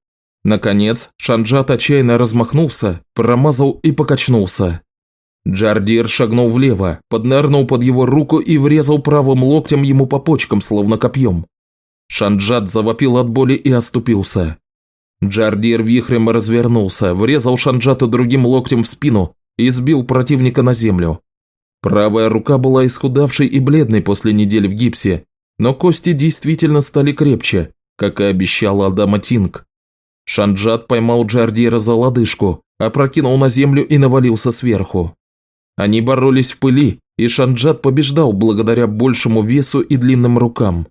Наконец, Шанджат отчаянно размахнулся, промазал и покачнулся. Джардир шагнул влево, поднырнул под его руку и врезал правым локтем ему по почкам, словно копьем. Шанджат завопил от боли и оступился. Джардир вихрем развернулся, врезал Шанджату другим локтем в спину и сбил противника на землю. Правая рука была исхудавшей и бледной после недели в гипсе, но кости действительно стали крепче, как и обещал Адама Тинг. Шанджат поймал Джардира за лодыжку, опрокинул на землю и навалился сверху. Они боролись в пыли, и Шанджат побеждал благодаря большему весу и длинным рукам.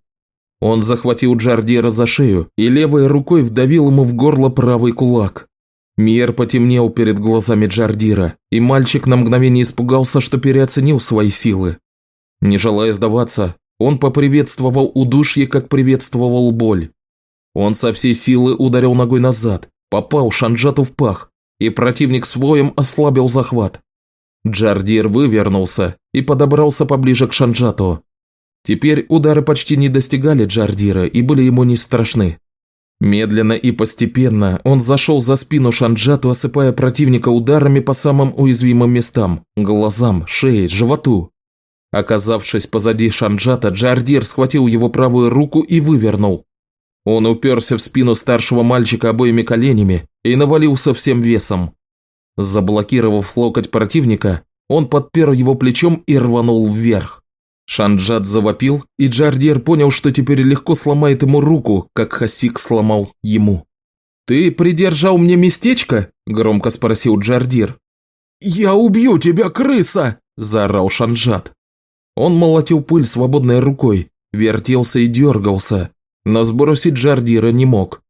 Он захватил Джардира за шею и левой рукой вдавил ему в горло правый кулак. Мир потемнел перед глазами Джардира, и мальчик на мгновение испугался, что переоценил свои силы. Не желая сдаваться, он поприветствовал удушье, как приветствовал боль. Он со всей силы ударил ногой назад, попал Шанджату в пах, и противник с воем ослабил захват. Джардир вывернулся и подобрался поближе к Шанджату. Теперь удары почти не достигали Джардира и были ему не страшны. Медленно и постепенно он зашел за спину Шанджату, осыпая противника ударами по самым уязвимым местам – глазам, шее, животу. Оказавшись позади Шанджата, Джардир схватил его правую руку и вывернул. Он уперся в спину старшего мальчика обоими коленями и навалился всем весом. Заблокировав локоть противника, он подпер его плечом и рванул вверх. Шанджат завопил, и Джардир понял, что теперь легко сломает ему руку, как Хасик сломал ему. «Ты придержал мне местечко?» – громко спросил Джардир. «Я убью тебя, крыса!» – заорал Шанджат. Он молотил пыль свободной рукой, вертелся и дергался, но сбросить Джардира не мог.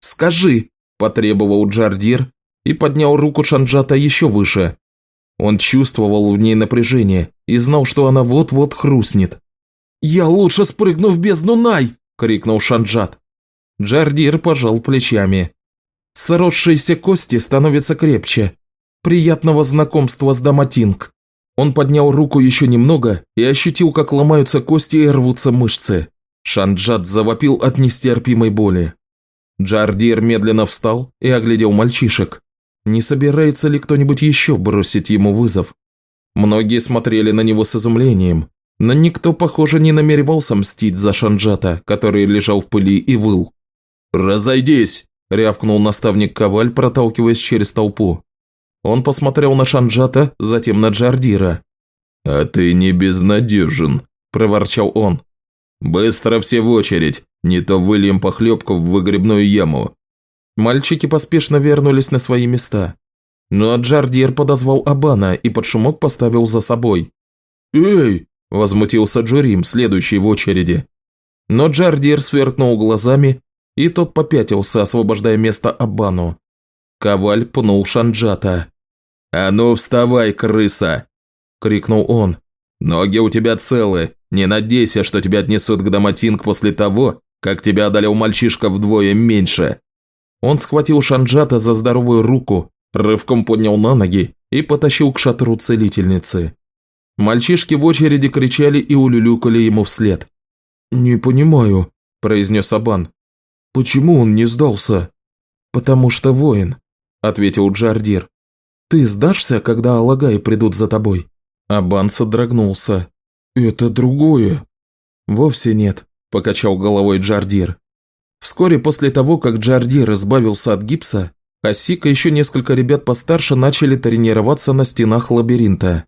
«Скажи!» – потребовал Джардир и поднял руку Шанджата еще выше. Он чувствовал в ней напряжение и знал, что она вот-вот хрустнет. «Я лучше спрыгну в бездну Най!» – крикнул Шанджат. Джардир пожал плечами. «Сросшиеся кости становятся крепче. Приятного знакомства с Даматинг». Он поднял руку еще немного и ощутил, как ломаются кости и рвутся мышцы. Шанджат завопил от нестерпимой боли. Джардир медленно встал и оглядел мальчишек. Не собирается ли кто-нибудь еще бросить ему вызов? Многие смотрели на него с изумлением, но никто, похоже, не намеревался мстить за Шанджата, который лежал в пыли и выл. «Разойдись!» – рявкнул наставник Коваль, проталкиваясь через толпу. Он посмотрел на Шанджата, затем на Джардира. «А ты не безнадежен», – проворчал он. «Быстро все в очередь, не то выльем похлебку в выгребную яму». Мальчики поспешно вернулись на свои места. Но Джардир подозвал Абана и под шумок поставил за собой. «Эй!» – возмутился Джурим, следующий в очереди. Но Джардир сверкнул глазами, и тот попятился, освобождая место Абану. Коваль пнул Шанджата. «А ну вставай, крыса!» – крикнул он. «Ноги у тебя целы, не надейся, что тебя отнесут к Даматинг после того, как тебя одолел мальчишка вдвое меньше». Он схватил Шанджата за здоровую руку, рывком поднял на ноги и потащил к шатру целительницы. Мальчишки в очереди кричали и улюлюкали ему вслед. «Не понимаю», – произнес Абан. «Почему он не сдался?» «Потому что воин», – ответил Джардир. «Ты сдашься, когда Алагаи придут за тобой?» Абан содрогнулся. «Это другое». «Вовсе нет», – покачал головой Джардир. Вскоре после того, как Джардир избавился от гипса, Хасик и еще несколько ребят постарше начали тренироваться на стенах лабиринта.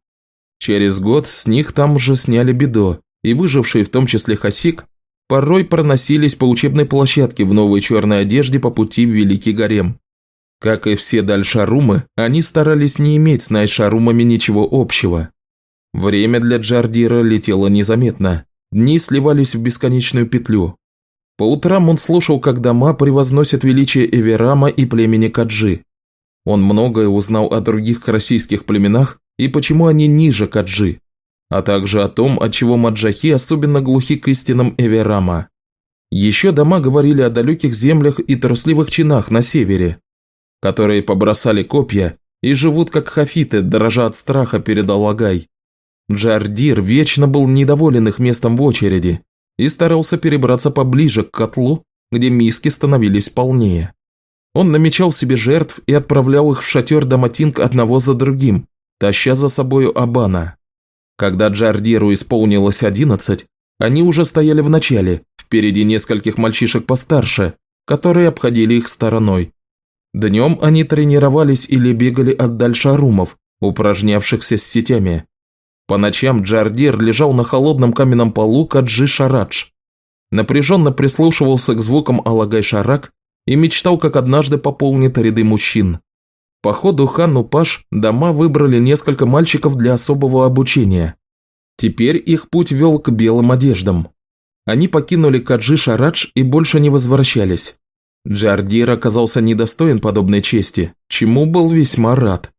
Через год с них там же сняли бедо, и выжившие, в том числе Хасик, порой проносились по учебной площадке в новой черной одежде по пути в Великий Гарем. Как и все дальшарумы, они старались не иметь с найшарумами ничего общего. Время для Джардира летело незаметно. Дни сливались в бесконечную петлю, по утрам он слушал, как дома превозносят величие Эверама и племени Каджи. Он многое узнал о других российских племенах и почему они ниже Каджи, а также о том, отчего маджахи особенно глухи к истинам Эверама. Еще дома говорили о далеких землях и трусливых чинах на севере, которые побросали копья и живут как хафиты, дрожа от страха перед Аллагай. Джардир вечно был недоволен их местом в очереди и старался перебраться поближе к котлу, где миски становились полнее. Он намечал себе жертв и отправлял их в шатер Даматинг одного за другим, таща за собою Абана. Когда Джардиру исполнилось одиннадцать, они уже стояли в начале, впереди нескольких мальчишек постарше, которые обходили их стороной. Днем они тренировались или бегали от дальшарумов, упражнявшихся с сетями. По ночам Джардир лежал на холодном каменном полу Каджи Шарадж. Напряженно прислушивался к звукам Алагай-Шарак и мечтал, как однажды пополнит ряды мужчин. По ходу Ханну Паш дома выбрали несколько мальчиков для особого обучения. Теперь их путь вел к белым одеждам. Они покинули Каджи Шарадж и больше не возвращались. Джардир оказался недостоин подобной чести, чему был весьма рад.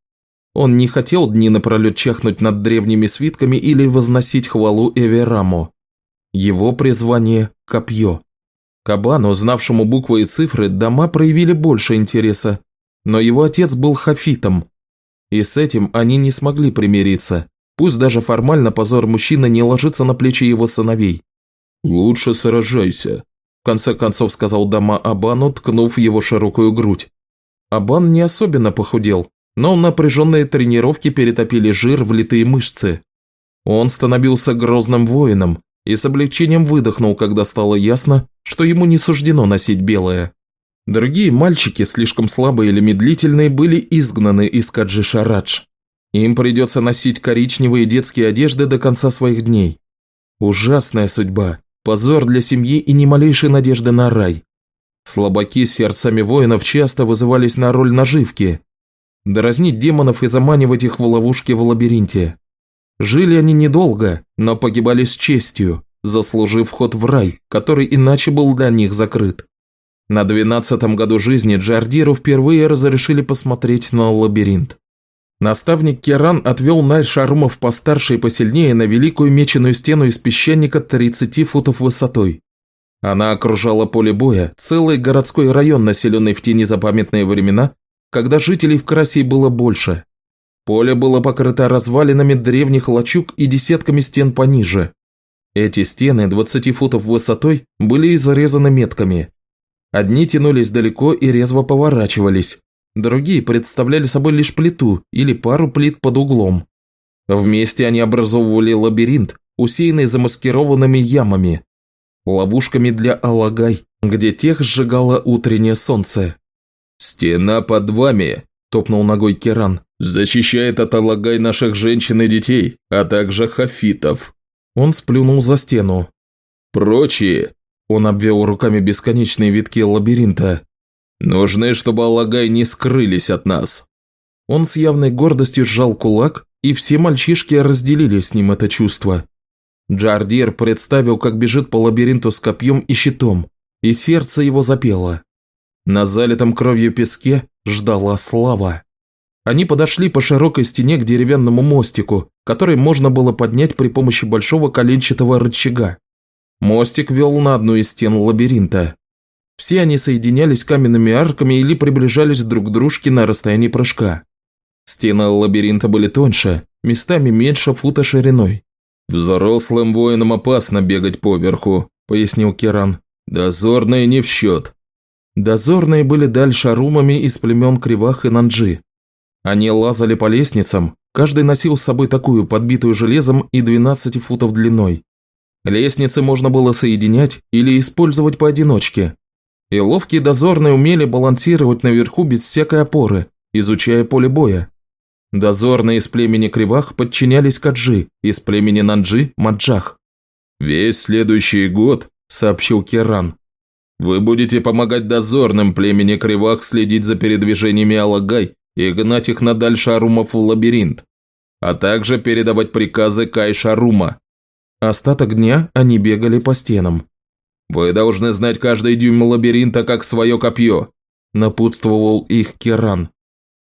Он не хотел дни напролет чахнуть над древними свитками или возносить хвалу Эвераму. Его призвание – копье. Кабану, знавшему буквы и цифры, дома проявили больше интереса, но его отец был хафитом, и с этим они не смогли примириться, пусть даже формально позор мужчины не ложится на плечи его сыновей. «Лучше сражайся», – в конце концов сказал Дама Абану, ткнув его широкую грудь. Абан не особенно похудел, но напряженные тренировки перетопили жир в литые мышцы. Он становился грозным воином и с облегчением выдохнул, когда стало ясно, что ему не суждено носить белое. Другие мальчики, слишком слабые или медлительные, были изгнаны из Каджи-Шарадж. Им придется носить коричневые детские одежды до конца своих дней. Ужасная судьба, позор для семьи и ни малейшей надежды на рай. Слабаки с сердцами воинов часто вызывались на роль наживки. Дразнить демонов и заманивать их в ловушки в лабиринте. Жили они недолго, но погибали с честью, заслужив вход в рай, который иначе был для них закрыт. На двенадцатом году жизни Джардиру впервые разрешили посмотреть на лабиринт. Наставник Керан отвел Най Шарумов постарше и посильнее на великую меченую стену из песчаника 30 футов высотой. Она окружала поле боя, целый городской район, населенный в те незапамятные времена, когда жителей в Красии было больше. Поле было покрыто развалинами древних лачуг и десятками стен пониже. Эти стены 20 футов высотой были изрезаны метками. Одни тянулись далеко и резво поворачивались, Другие представляли собой лишь плиту или пару плит под углом. Вместе они образовывали лабиринт, усеянный замаскированными ямами, ловушками для алагай, где тех сжигало утреннее солнце. «Стена под вами», – топнул ногой Керан, – «защищает от алагай наших женщин и детей, а также хафитов». Он сплюнул за стену. «Прочие», – он обвел руками бесконечные витки лабиринта, Нужны, чтобы Алагай не скрылись от нас». Он с явной гордостью сжал кулак, и все мальчишки разделили с ним это чувство. Джардир представил, как бежит по лабиринту с копьем и щитом, и сердце его запело. На залитом кровью песке ждала слава. Они подошли по широкой стене к деревянному мостику, который можно было поднять при помощи большого коленчатого рычага. Мостик вел на одну из стен лабиринта. Все они соединялись каменными арками или приближались друг к дружке на расстоянии прыжка. Стены лабиринта были тоньше, местами меньше фута шириной. «Взрослым воинам опасно бегать поверху», – пояснил Керан. «Дозорные не в счет». Дозорные были дальше румами из племен Кривах и Нанджи. Они лазали по лестницам, каждый носил с собой такую, подбитую железом и 12 футов длиной. Лестницы можно было соединять или использовать поодиночке, и ловкие дозорные умели балансировать наверху без всякой опоры, изучая поле боя. Дозорные из племени Кривах подчинялись Каджи, из племени Нанджи – Маджах. «Весь следующий год», – сообщил Керан, – «вы будете помогать дозорным племени Кривах следить за передвижениями Алагай и гнать их на дальше Арумов в лабиринт, а также передавать приказы Кайшарума». Остаток дня они бегали по стенам. «Вы должны знать каждый дюйм лабиринта как свое копье», – напутствовал их Керан.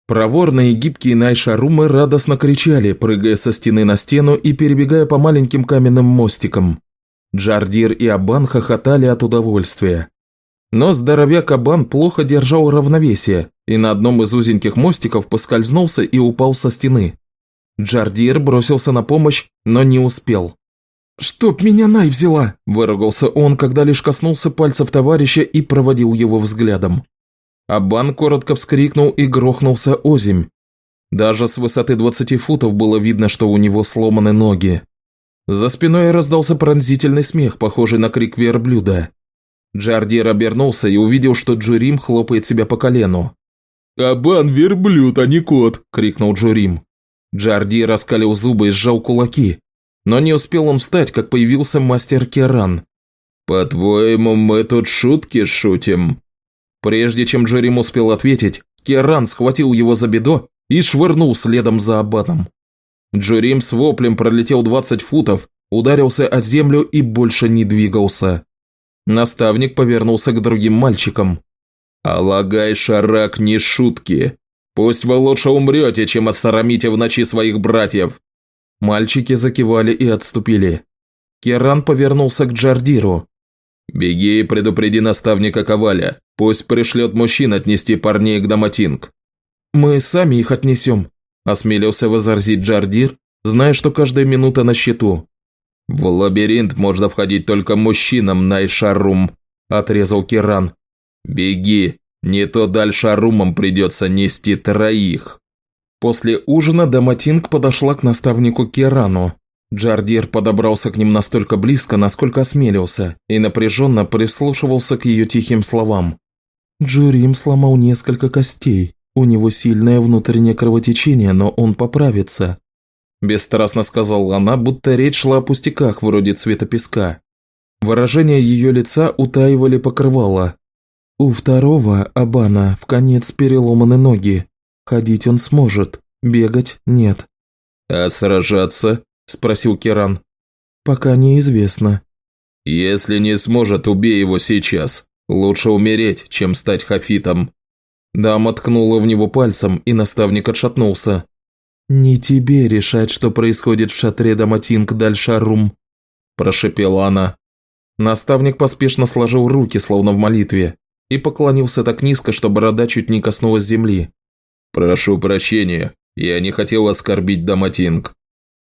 Проворные и гибкие Найшарумы радостно кричали, прыгая со стены на стену и перебегая по маленьким каменным мостикам. Джардир и Абан хохотали от удовольствия. Но здоровяк Абан плохо держал равновесие и на одном из узеньких мостиков поскользнулся и упал со стены. Джардир бросился на помощь, но не успел. «Чтоб меня Най взяла!» – выругался он, когда лишь коснулся пальцев товарища и проводил его взглядом. Абан коротко вскрикнул и грохнулся озимь. Даже с высоты 20 футов было видно, что у него сломаны ноги. За спиной раздался пронзительный смех, похожий на крик верблюда. Джардир обернулся и увидел, что Джурим хлопает себя по колену. «Абан верблюд, а не кот!» – крикнул Джурим. Джарди раскалил зубы и сжал кулаки, но не успел он встать, как появился мастер Керан. «По-твоему, мы тут шутки шутим?» Прежде чем Джерим успел ответить, Керан схватил его за бедо и швырнул следом за аббатом. Джерим с воплем пролетел 20 футов ударился о землю и больше не двигался. Наставник повернулся к другим мальчикам. «Алагай, Шарак, не шутки. Пусть вы лучше умрете, чем осрамите в ночи своих братьев». Мальчики закивали и отступили. Керан повернулся к Джардиру. «Беги и предупреди наставника Коваля. Пусть пришлет мужчин отнести парней к Даматинг». «Мы сами их отнесем», – осмелился возразить Джардир, зная, что каждая минута на счету. «В лабиринт можно входить только мужчинам, Найшарум», – отрезал Керан. «Беги, не то дальше Арумам придется нести троих». После ужина Даматинг подошла к наставнику Керану. Джардир подобрался к ним настолько близко, насколько осмелился, и напряженно прислушивался к ее тихим словам. «Джурим сломал несколько костей. У него сильное внутреннее кровотечение, но он поправится. Бесстрастно сказала она, будто речь шла о пустяках вроде цвета песка. Выражение ее лица утаивали покрывало. У второго, Абана, в конец переломаны ноги. Ходить он сможет, бегать нет. «А сражаться?» – спросил Керан. «Пока неизвестно». «Если не сможет, убей его сейчас. Лучше умереть, чем стать хафитом». Дама ткнула в него пальцем, и наставник отшатнулся. «Не тебе решать, что происходит в шатре Даматинг Дальшарум», – прошепела она. Наставник поспешно сложил руки, словно в молитве, и поклонился так низко, что борода чуть не коснулась земли. «Прошу прощения, я не хотел оскорбить Даматинг».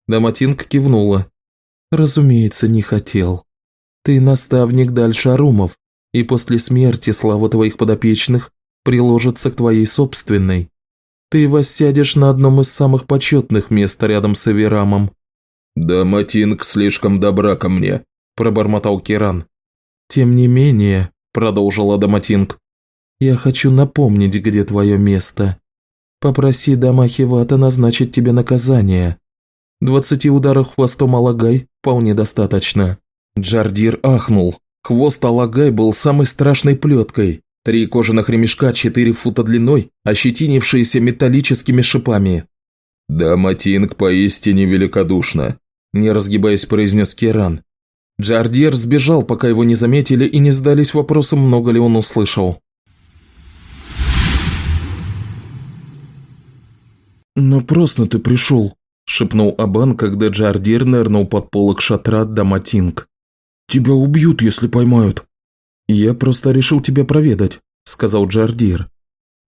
Даматинг кивнула. «Разумеется, не хотел. Ты наставник Дальшарумов, и после смерти слава твоих подопечных приложится к твоей собственной. Ты воссядешь на одном из самых почетных мест рядом с Эверамом». «Да Матинг слишком добра ко мне», – пробормотал Киран. «Тем не менее», – продолжила Даматинг, – «я хочу напомнить, где твое место. Попроси Дама Хивата назначить тебе наказание. Двадцати ударов хвостом Алагай вполне достаточно». Джардир ахнул. Хвост Алагай был самой страшной плеткой, Три кожаных ремешка четыре фута длиной, ощетинившиеся металлическими шипами. «Да, Матинг поистине великодушно», – не разгибаясь, произнес Керан. Джардир сбежал, пока его не заметили и не сдались вопросом, много ли он услышал. «Но просто ты пришел», – шепнул Абан, когда Джардир нырнул под полок шатра Даматинг. «Тебя убьют, если поймают». «Я просто решил тебя проведать», – сказал Джардир.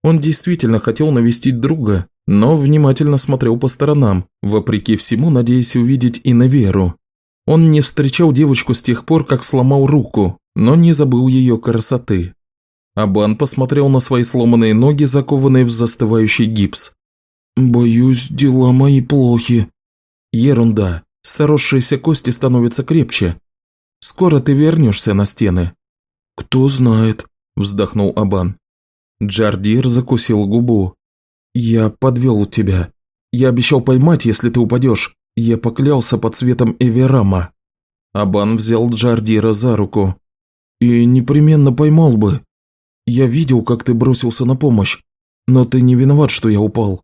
Он действительно хотел навестить друга, но внимательно смотрел по сторонам, вопреки всему надеясь увидеть и на Веру. Он не встречал девочку с тех пор, как сломал руку, но не забыл ее красоты. Абан посмотрел на свои сломанные ноги, закованные в застывающий гипс. «Боюсь, дела мои плохи». «Ерунда. Соросшиеся кости становятся крепче. Скоро ты вернешься на стены». «Кто знает», – вздохнул Абан. Джардир закусил губу. «Я подвел тебя. Я обещал поймать, если ты упадешь. Я поклялся под светом Эверама». Абан взял Джардира за руку. «И непременно поймал бы. Я видел, как ты бросился на помощь, но ты не виноват, что я упал.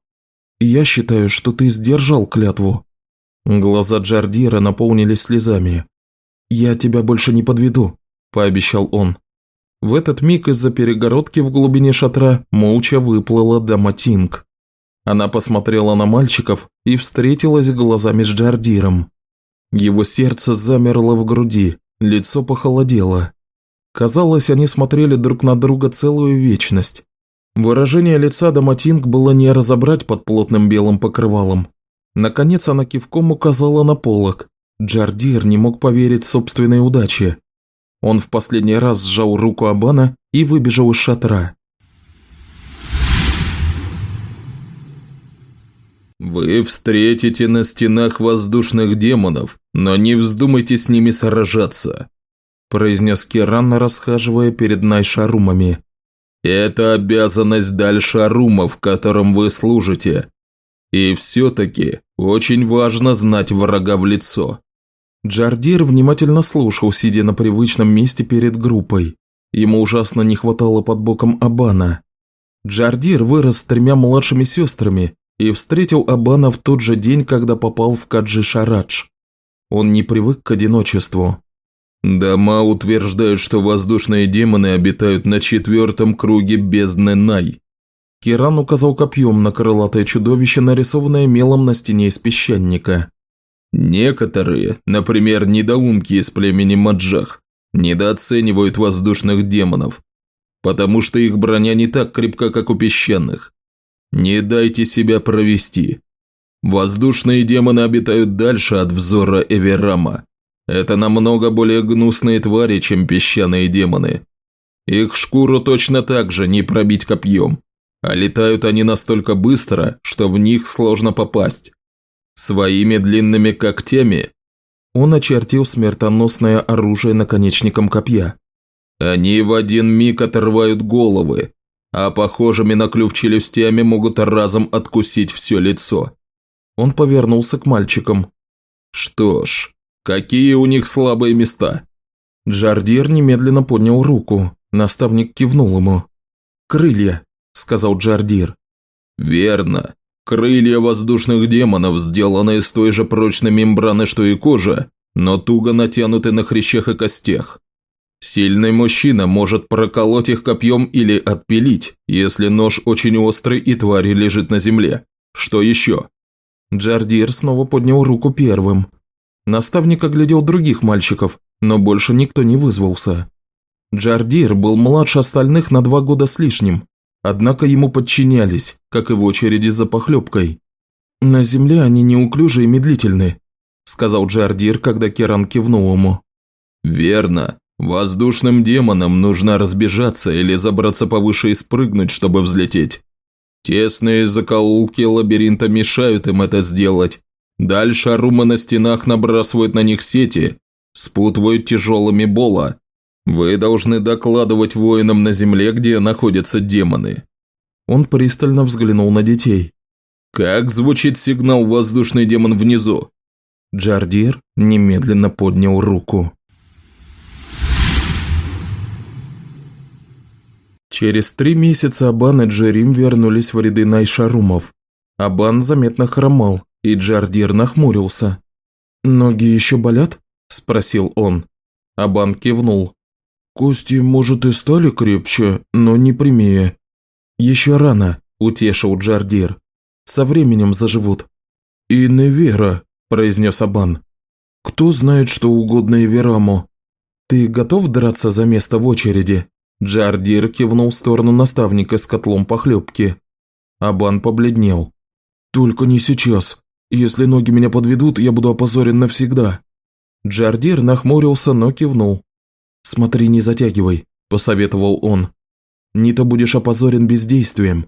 Я считаю, что ты сдержал клятву». Глаза Джардира наполнились слезами. «Я тебя больше не подведу», – пообещал он. В этот миг из-за перегородки в глубине шатра молча выплыла Даматинг. Она посмотрела на мальчиков и встретилась глазами с Джардиром. Его сердце замерло в груди, лицо похолодело. Казалось, они смотрели друг на друга целую вечность. Выражение лица Даматинг было не разобрать под плотным белым покрывалом. Наконец она кивком указала на полок. Джардир не мог поверить собственной удаче. Он в последний раз сжал руку Абана и выбежал из шатра. «Вы встретите на стенах воздушных демонов, но не вздумайте с ними сражаться», произнес Керан, расхаживая перед Найшарумами. «Это обязанность Дальшарумов, которым вы служите. И все-таки очень важно знать врага в лицо. Джардир внимательно слушал, сидя на привычном месте перед группой. Ему ужасно не хватало под боком Абана. Джардир вырос с тремя младшими сестрами и встретил Абана в тот же день, когда попал в Каджи Шарадж. Он не привык к одиночеству. Дома утверждают, что воздушные демоны обитают на четвертом круге бездны Най. Киран указал копьем на крылатое чудовище, нарисованное мелом на стене из песчаника. Некоторые, например, недоумки из племени Маджах, недооценивают воздушных демонов, потому что их броня не так крепка, как у песчаных. Не дайте себя провести. Воздушные демоны обитают дальше от взора Эверама. Это намного более гнусные твари, чем песчаные демоны. Их шкуру точно так же не пробить копьем, а летают они настолько быстро, что в них сложно попасть. Своими длинными когтями он очертил смертоносное оружие наконечником копья. Они в один миг отрывают головы, а похожими на клюв челюстями могут разом откусить все лицо. Он повернулся к мальчикам. Что ж, какие у них слабые места? Джардир немедленно поднял руку. Наставник кивнул ему. «Крылья», – сказал Джардир. «Верно. Крылья воздушных демонов сделаны из той же прочной мембраны, что и кожа, но туго натянуты на хрящах и костях. Сильный мужчина может проколоть их копьем или отпилить, если нож очень острый и тварь лежит на земле. Что еще? Джардир снова поднял руку первым. Наставник оглядел других мальчиков, но больше никто не вызвался. Джардир был младше остальных на два года с лишним, однако ему подчинялись, как и в очереди за похлебкой. «На земле они неуклюжи и медлительны», – сказал Джардир, когда Керан кивнул ему. «Верно. Воздушным демонам нужно разбежаться или забраться повыше и спрыгнуть, чтобы взлететь. Тесные закоулки лабиринта мешают им это сделать. Дальше арумы на стенах набрасывают на них сети, спутывают тяжелыми бола, вы должны докладывать воинам на земле, где находятся демоны». Он пристально взглянул на детей. «Как звучит сигнал «Воздушный демон внизу»?» Джардир немедленно поднял руку. Через три месяца Абан и Джерим вернулись в ряды Найшарумов. Абан заметно хромал, и Джардир нахмурился. «Ноги еще болят?» – спросил он. Абан кивнул. «Кости, может, и стали крепче, но не прямее». «Еще рано», – утешил Джардир. «Со временем заживут». «И Невера», – произнес Абан. «Кто знает, что угодно Эвераму?» «Ты готов драться за место в очереди?» Джардир кивнул в сторону наставника с котлом похлебки. Абан побледнел. «Только не сейчас. Если ноги меня подведут, я буду опозорен навсегда». Джардир нахмурился, но кивнул. «Смотри, не затягивай», – посоветовал он. «Не то будешь опозорен бездействием».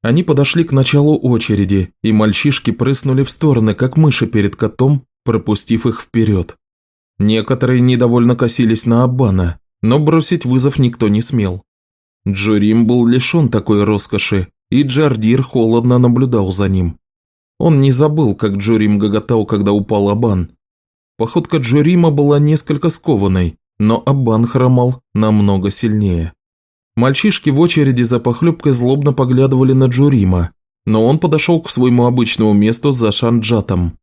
Они подошли к началу очереди, и мальчишки прыснули в стороны, как мыши перед котом, пропустив их вперед. Некоторые недовольно косились на Аббана, но бросить вызов никто не смел. Джурим был лишен такой роскоши, и Джардир холодно наблюдал за ним. Он не забыл, как Джурим гоготал, когда упал Абан. Походка Джурима была несколько скованной, но Аббан хромал намного сильнее. Мальчишки в очереди за похлебкой злобно поглядывали на Джурима, но он подошел к своему обычному месту за Шанджатом.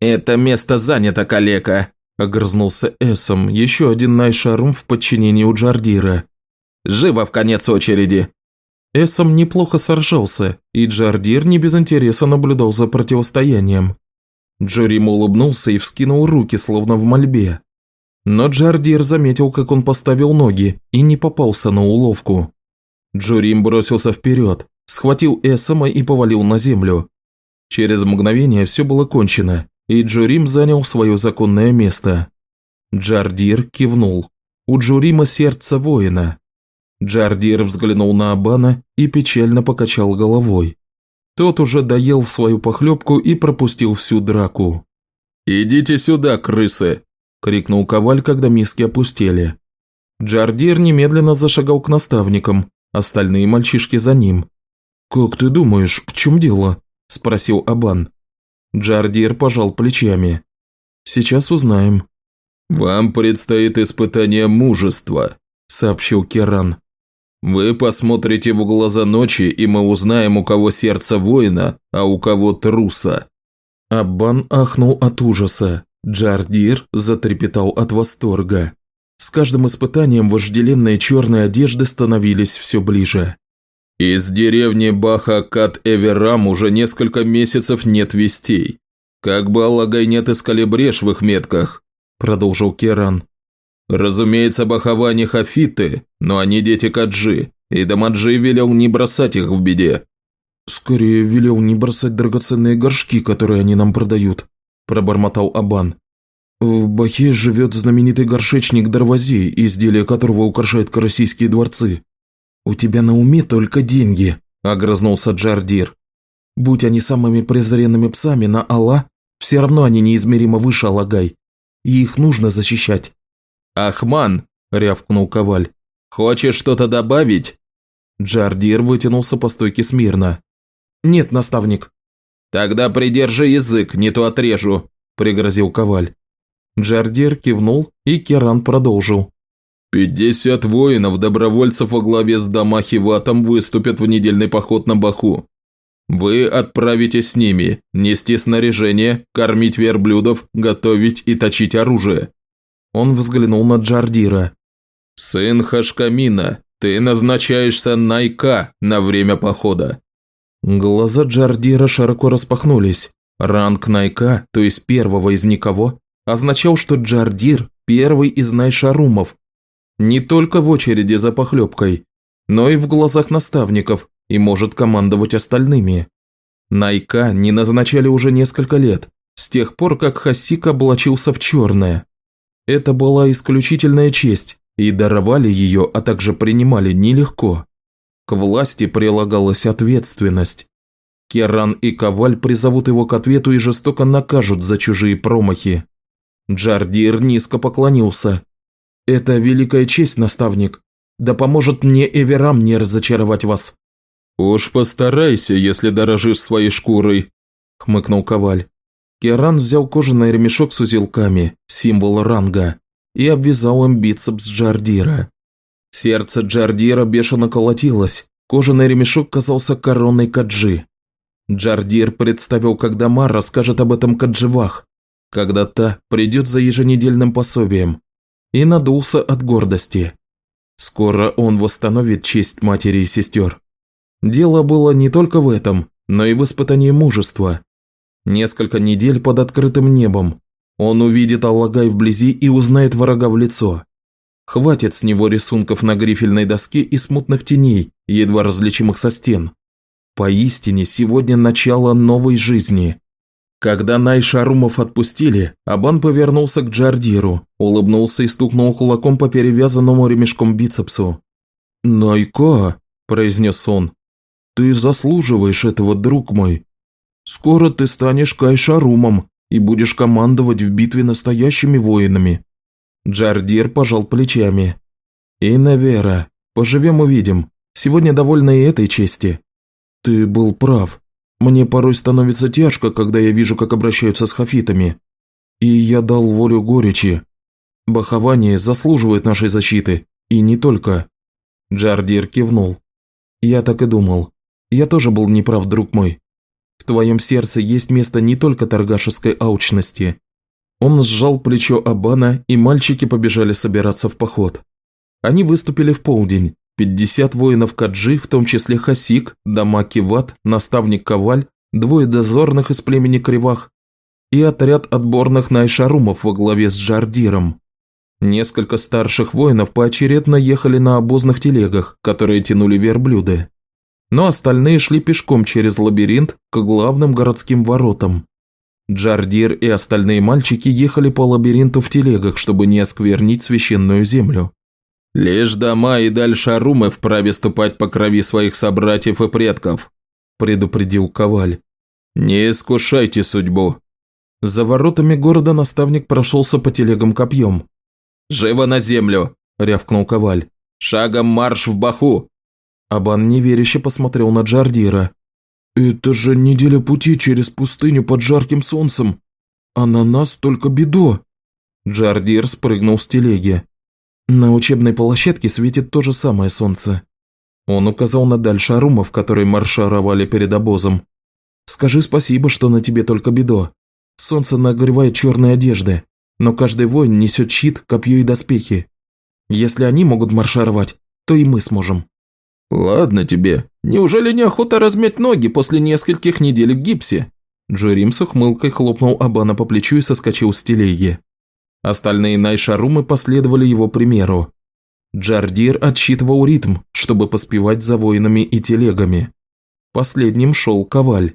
«Это место занято, калека!» – огрызнулся Эсом, еще один Найшарум в подчинении у Джардира. «Живо в конец очереди!» Эсом неплохо соржался, и Джардир не без интереса наблюдал за противостоянием. Джорим улыбнулся и вскинул руки, словно в мольбе. Но Джардир заметил, как он поставил ноги и не попался на уловку. Джурим бросился вперед, схватил Эссама и повалил на землю. Через мгновение все было кончено, и Джурим занял свое законное место. Джардир кивнул. У Джурима сердце воина. Джардир взглянул на Абана и печально покачал головой. Тот уже доел свою похлебку и пропустил всю драку. «Идите сюда, крысы!» – крикнул Коваль, когда миски опустели. Джардир немедленно зашагал к наставникам, остальные мальчишки за ним. «Как ты думаешь, в чем дело?» – спросил Абан. Джардир пожал плечами. «Сейчас узнаем». «Вам предстоит испытание мужества», – сообщил Керан. «Вы посмотрите в глаза ночи, и мы узнаем, у кого сердце воина, а у кого труса». Аббан ахнул от ужаса. Джардир затрепетал от восторга. С каждым испытанием вожделенные черные одежды становились все ближе. Из деревни Баха-Кат-Эверам уже несколько месяцев нет вестей. Как бы Аллагай не отыскали брешь в их метках, продолжил Керан. Разумеется, Бахава не хафиты, но они дети Каджи, и Дамаджи велел не бросать их в беде. Скорее велел не бросать драгоценные горшки, которые они нам продают, пробормотал Абан. В Бахе живет знаменитый горшечник Дарвази, изделие которого украшает карасийские дворцы. «У тебя на уме только деньги», – огрызнулся Джардир. «Будь они самыми презренными псами на Алла, все равно они неизмеримо выше Алагай, и их нужно защищать». «Ахман», – рявкнул Коваль, – «хочешь что-то добавить?» Джардир вытянулся по стойке смирно. «Нет, наставник». «Тогда придержи язык, не то отрежу», – пригрозил Коваль. Джардир кивнул, и Керан продолжил. «Пятьдесят воинов-добровольцев во главе с Дамахиватом выступят в недельный поход на Баху. Вы отправитесь с ними, нести снаряжение, кормить верблюдов, готовить и точить оружие». Он взглянул на Джардира. «Сын Хашкамина, ты назначаешься Найка на время похода». Глаза Джардира широко распахнулись. Ранг Найка, то есть первого из никого, означал, что Джардир – первый из Найшарумов, не только в очереди за похлебкой, но и в глазах наставников и может командовать остальными. Найка не назначали уже несколько лет, с тех пор, как Хасик облачился в черное. Это была исключительная честь, и даровали ее, а также принимали нелегко. К власти прилагалась ответственность. Керан и Коваль призовут его к ответу и жестоко накажут за чужие промахи. Джардир низко поклонился. «Это великая честь, наставник. Да поможет мне Эверам не разочаровать вас». «Уж постарайся, если дорожишь своей шкурой», – хмыкнул Коваль. Керан взял кожаный ремешок с узелками, символ ранга, и обвязал им бицепс Джардира. Сердце Джардира бешено колотилось, кожаный ремешок казался короной Каджи. Джардир представил, когда Мар расскажет об этом Кадживах, когда та придет за еженедельным пособием, и надулся от гордости. Скоро он восстановит честь матери и сестер. Дело было не только в этом, но и в испытании мужества. Несколько недель под открытым небом. Он увидит Аллагай вблизи и узнает врага в лицо. Хватит с него рисунков на грифельной доске и смутных теней, едва различимых со стен. Поистине, сегодня начало новой жизни. Когда Найшарумов отпустили, Абан повернулся к Джардиру, улыбнулся и стукнул кулаком по перевязанному ремешком бицепсу. «Найка», – произнес он, – «ты заслуживаешь этого, друг мой. Скоро ты станешь Кайшарумом и будешь командовать в битве настоящими воинами». Джардир пожал плечами. «Инна поживем увидим. Сегодня довольна и этой чести». «Ты был прав. Мне порой становится тяжко, когда я вижу, как обращаются с хафитами. И я дал волю горечи. Бахование заслуживает нашей защиты, и не только». Джардир кивнул. «Я так и думал. Я тоже был неправ, друг мой. В твоем сердце есть место не только торгашеской аучности. Он сжал плечо Абана, и мальчики побежали собираться в поход. Они выступили в полдень, 50 воинов Каджи, в том числе Хасик, Дамаки Ват, наставник Коваль, двое дозорных из племени Кривах и отряд отборных найшарумов во главе с Джардиром. Несколько старших воинов поочередно ехали на обозных телегах, которые тянули верблюды. Но остальные шли пешком через лабиринт к главным городским воротам. Джардир и остальные мальчики ехали по лабиринту в телегах, чтобы не осквернить священную землю. «Лишь дома и дальше Арумы вправе ступать по крови своих собратьев и предков», – предупредил Коваль. «Не искушайте судьбу». За воротами города наставник прошелся по телегам копьем. «Живо на землю!» – рявкнул Коваль. «Шагом марш в Баху!» Абан неверяще посмотрел на Джардира. «Это же неделя пути через пустыню под жарким солнцем, а на нас только бедо!» Джардир спрыгнул с телеги. На учебной площадке светит то же самое солнце. Он указал на даль шарумов, которые маршировали перед обозом. «Скажи спасибо, что на тебе только бедо. Солнце нагревает черные одежды, но каждый воин несет щит, копье и доспехи. Если они могут маршировать, то и мы сможем». «Ладно тебе. Неужели неохота размять ноги после нескольких недель в гипсе?» Джерим с ухмылкой хлопнул Абана по плечу и соскочил с телеги. Остальные Найшарумы последовали его примеру. Джардир отсчитывал ритм, чтобы поспевать за воинами и телегами. Последним шел Коваль.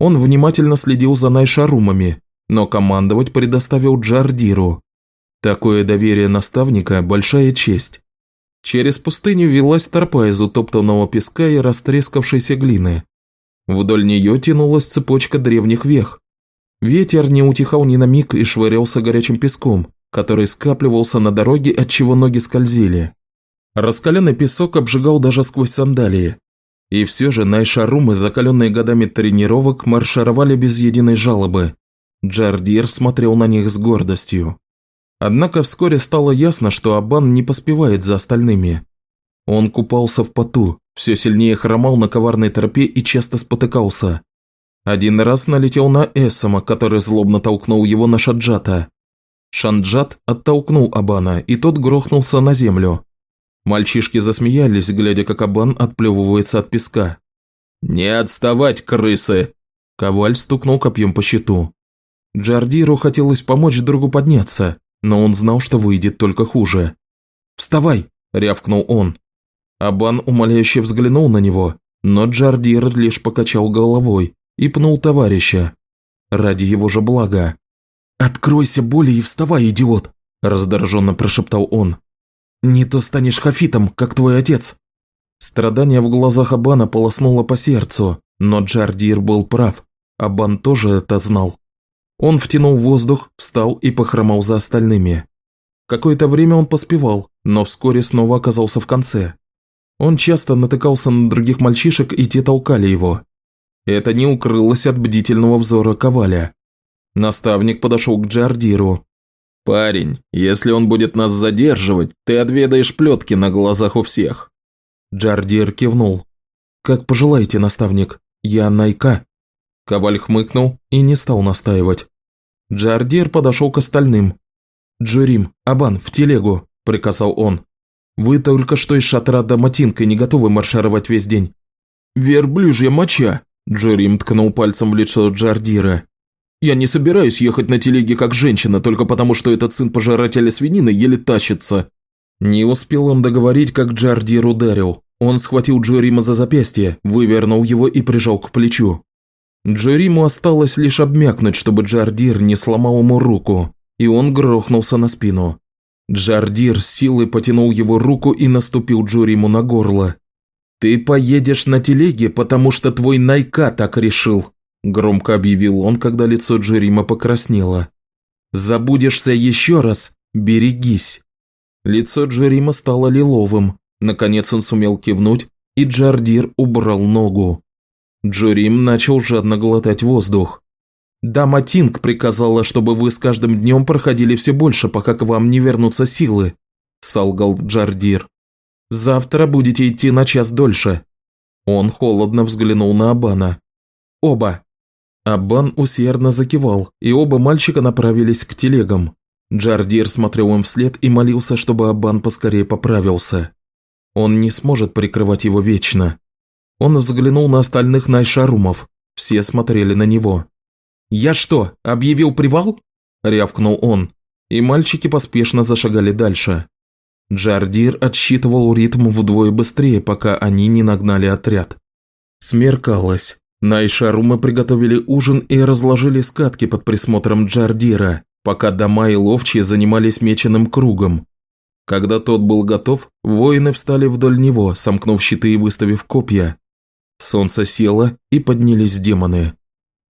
Он внимательно следил за Найшарумами, но командовать предоставил Джардиру. Такое доверие наставника – большая честь. Через пустыню велась тропа из утоптанного песка и растрескавшейся глины. Вдоль нее тянулась цепочка древних вех. Ветер не утихал ни на миг и швырялся горячим песком, который скапливался на дороге, от чего ноги скользили. Раскаленный песок обжигал даже сквозь сандалии. И все же Найшарумы, закаленные годами тренировок, маршировали без единой жалобы. Джардир смотрел на них с гордостью. Однако вскоре стало ясно, что Абан не поспевает за остальными. Он купался в поту, все сильнее хромал на коварной тропе и часто спотыкался. Один раз налетел на Эссама, который злобно толкнул его на Шаджата. Шанджат оттолкнул Абана, и тот грохнулся на землю. Мальчишки засмеялись, глядя, как Абан отплевывается от песка. «Не отставать, крысы!» Коваль стукнул копьем по щиту. Джардиру хотелось помочь другу подняться, но он знал, что выйдет только хуже. «Вставай!» – рявкнул он. Абан умоляюще взглянул на него, но Джардир лишь покачал головой и пнул товарища. Ради его же блага. «Откройся более и вставай, идиот!» – раздраженно прошептал он. «Не то станешь хафитом, как твой отец!» Страдание в глазах Абана полоснуло по сердцу, но Джардир был прав. Абан тоже это знал. Он втянул воздух, встал и похромал за остальными. Какое-то время он поспевал, но вскоре снова оказался в конце. Он часто натыкался на других мальчишек, и те толкали его. Это не укрылось от бдительного взора Коваля. Наставник подошел к Джардиру. «Парень, если он будет нас задерживать, ты отведаешь плетки на глазах у всех». Джардир кивнул. «Как пожелаете, наставник. Я Найка». Коваль хмыкнул и не стал настаивать. Джардир подошел к остальным. «Джурим, Абан, в телегу», – приказал он. «Вы только что из шатра до Матинка не готовы маршировать весь день». «Верблюжья моча», – Джурим ткнул пальцем в лицо Джардира. «Я не собираюсь ехать на телеге как женщина, только потому что этот сын пожирателя свинины еле тащится». Не успел он договорить, как Джардир ударил. Он схватил Джурима за запястье, вывернул его и прижал к плечу. Джериму осталось лишь обмякнуть, чтобы Джардир не сломал ему руку, и он грохнулся на спину. Джардир силой потянул его руку и наступил Джуриму на горло. «Ты поедешь на телеге, потому что твой Найка так решил», – громко объявил он, когда лицо Джерима покраснело. «Забудешься еще раз, берегись». Лицо Джерима стало лиловым. Наконец он сумел кивнуть, и Джардир убрал ногу. Джурим начал жадно глотать воздух. «Дама Тинг приказала, чтобы вы с каждым днем проходили все больше, пока к вам не вернутся силы», – солгал Джардир. «Завтра будете идти на час дольше». Он холодно взглянул на Абана. «Оба». Абан усердно закивал, и оба мальчика направились к телегам. Джардир смотрел им вслед и молился, чтобы Абан поскорее поправился. Он не сможет прикрывать его вечно. Он взглянул на остальных Найшарумов. Все смотрели на него. «Я что, объявил привал?» – рявкнул он. И мальчики поспешно зашагали дальше. Джардир отсчитывал ритм вдвое быстрее, пока они не нагнали отряд. Смеркалось. Найшарумы приготовили ужин и разложили скатки под присмотром Джардира, пока дома и ловчие занимались меченым кругом. Когда тот был готов, воины встали вдоль него, сомкнув щиты и выставив копья. Солнце село, и поднялись демоны.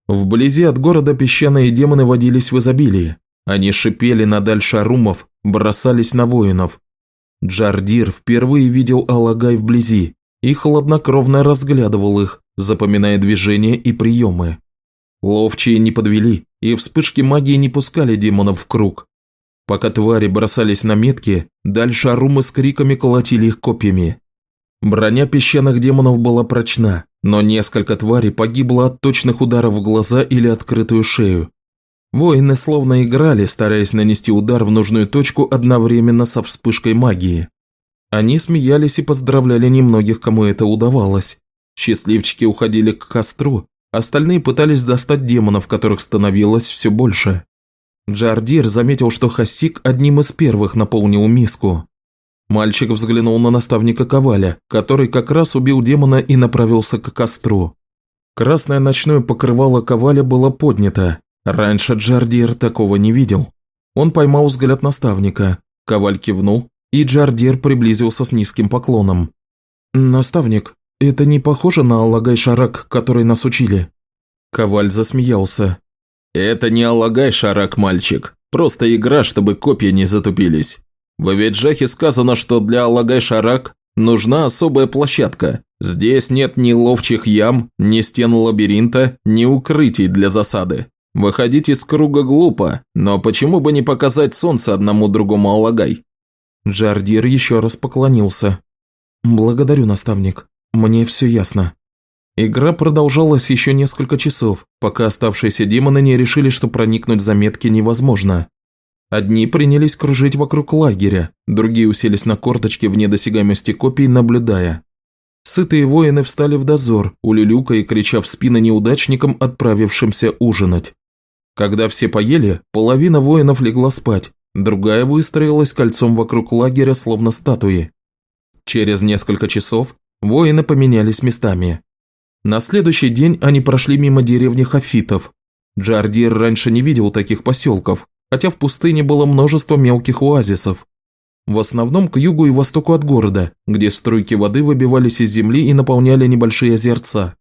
Вблизи от города песчаные демоны водились в изобилии. Они шипели на даль шарумов, бросались на воинов. Джардир впервые видел Алагай вблизи и хладнокровно разглядывал их, запоминая движения и приемы. Ловчие не подвели, и вспышки магии не пускали демонов в круг. Пока твари бросались на метки, дальше арумы с криками колотили их копьями. Броня песчаных демонов была прочна, но несколько тварей погибло от точных ударов в глаза или открытую шею. Воины словно играли, стараясь нанести удар в нужную точку одновременно со вспышкой магии. Они смеялись и поздравляли немногих, кому это удавалось. Счастливчики уходили к костру, остальные пытались достать демонов, которых становилось все больше. Джардир заметил, что Хасик одним из первых наполнил миску. Мальчик взглянул на наставника Коваля, который как раз убил демона и направился к костру. Красное ночное покрывало Коваля было поднято, Раньше Джардир такого не видел. Он поймал взгляд наставника. Коваль кивнул, и Джардир приблизился с низким поклоном. «Наставник, это не похоже на Аллагай-Шарак, который нас учили?» Коваль засмеялся. «Это не Аллагай-Шарак, мальчик. Просто игра, чтобы копья не затупились. В Авиджахе сказано, что для Аллагай-Шарак нужна особая площадка. Здесь нет ни ловчих ям, ни стен лабиринта, ни укрытий для засады. Выходить из круга глупо, но почему бы не показать солнце одному другому Алагай? Джардир еще раз поклонился. «Благодарю, наставник. Мне все ясно». Игра продолжалась еще несколько часов, пока оставшиеся демоны не решили, что проникнуть за метки невозможно. Одни принялись кружить вокруг лагеря, другие уселись на корточки в недосягаемости копий, наблюдая. Сытые воины встали в дозор, улюлюка и крича в спины неудачникам, отправившимся ужинать. Когда все поели, половина воинов легла спать, другая выстроилась кольцом вокруг лагеря, словно статуи. Через несколько часов воины поменялись местами. На следующий день они прошли мимо деревни Хафитов. Джардир раньше не видел таких поселков, хотя в пустыне было множество мелких оазисов. В основном к югу и востоку от города, где струйки воды выбивались из земли и наполняли небольшие озерца.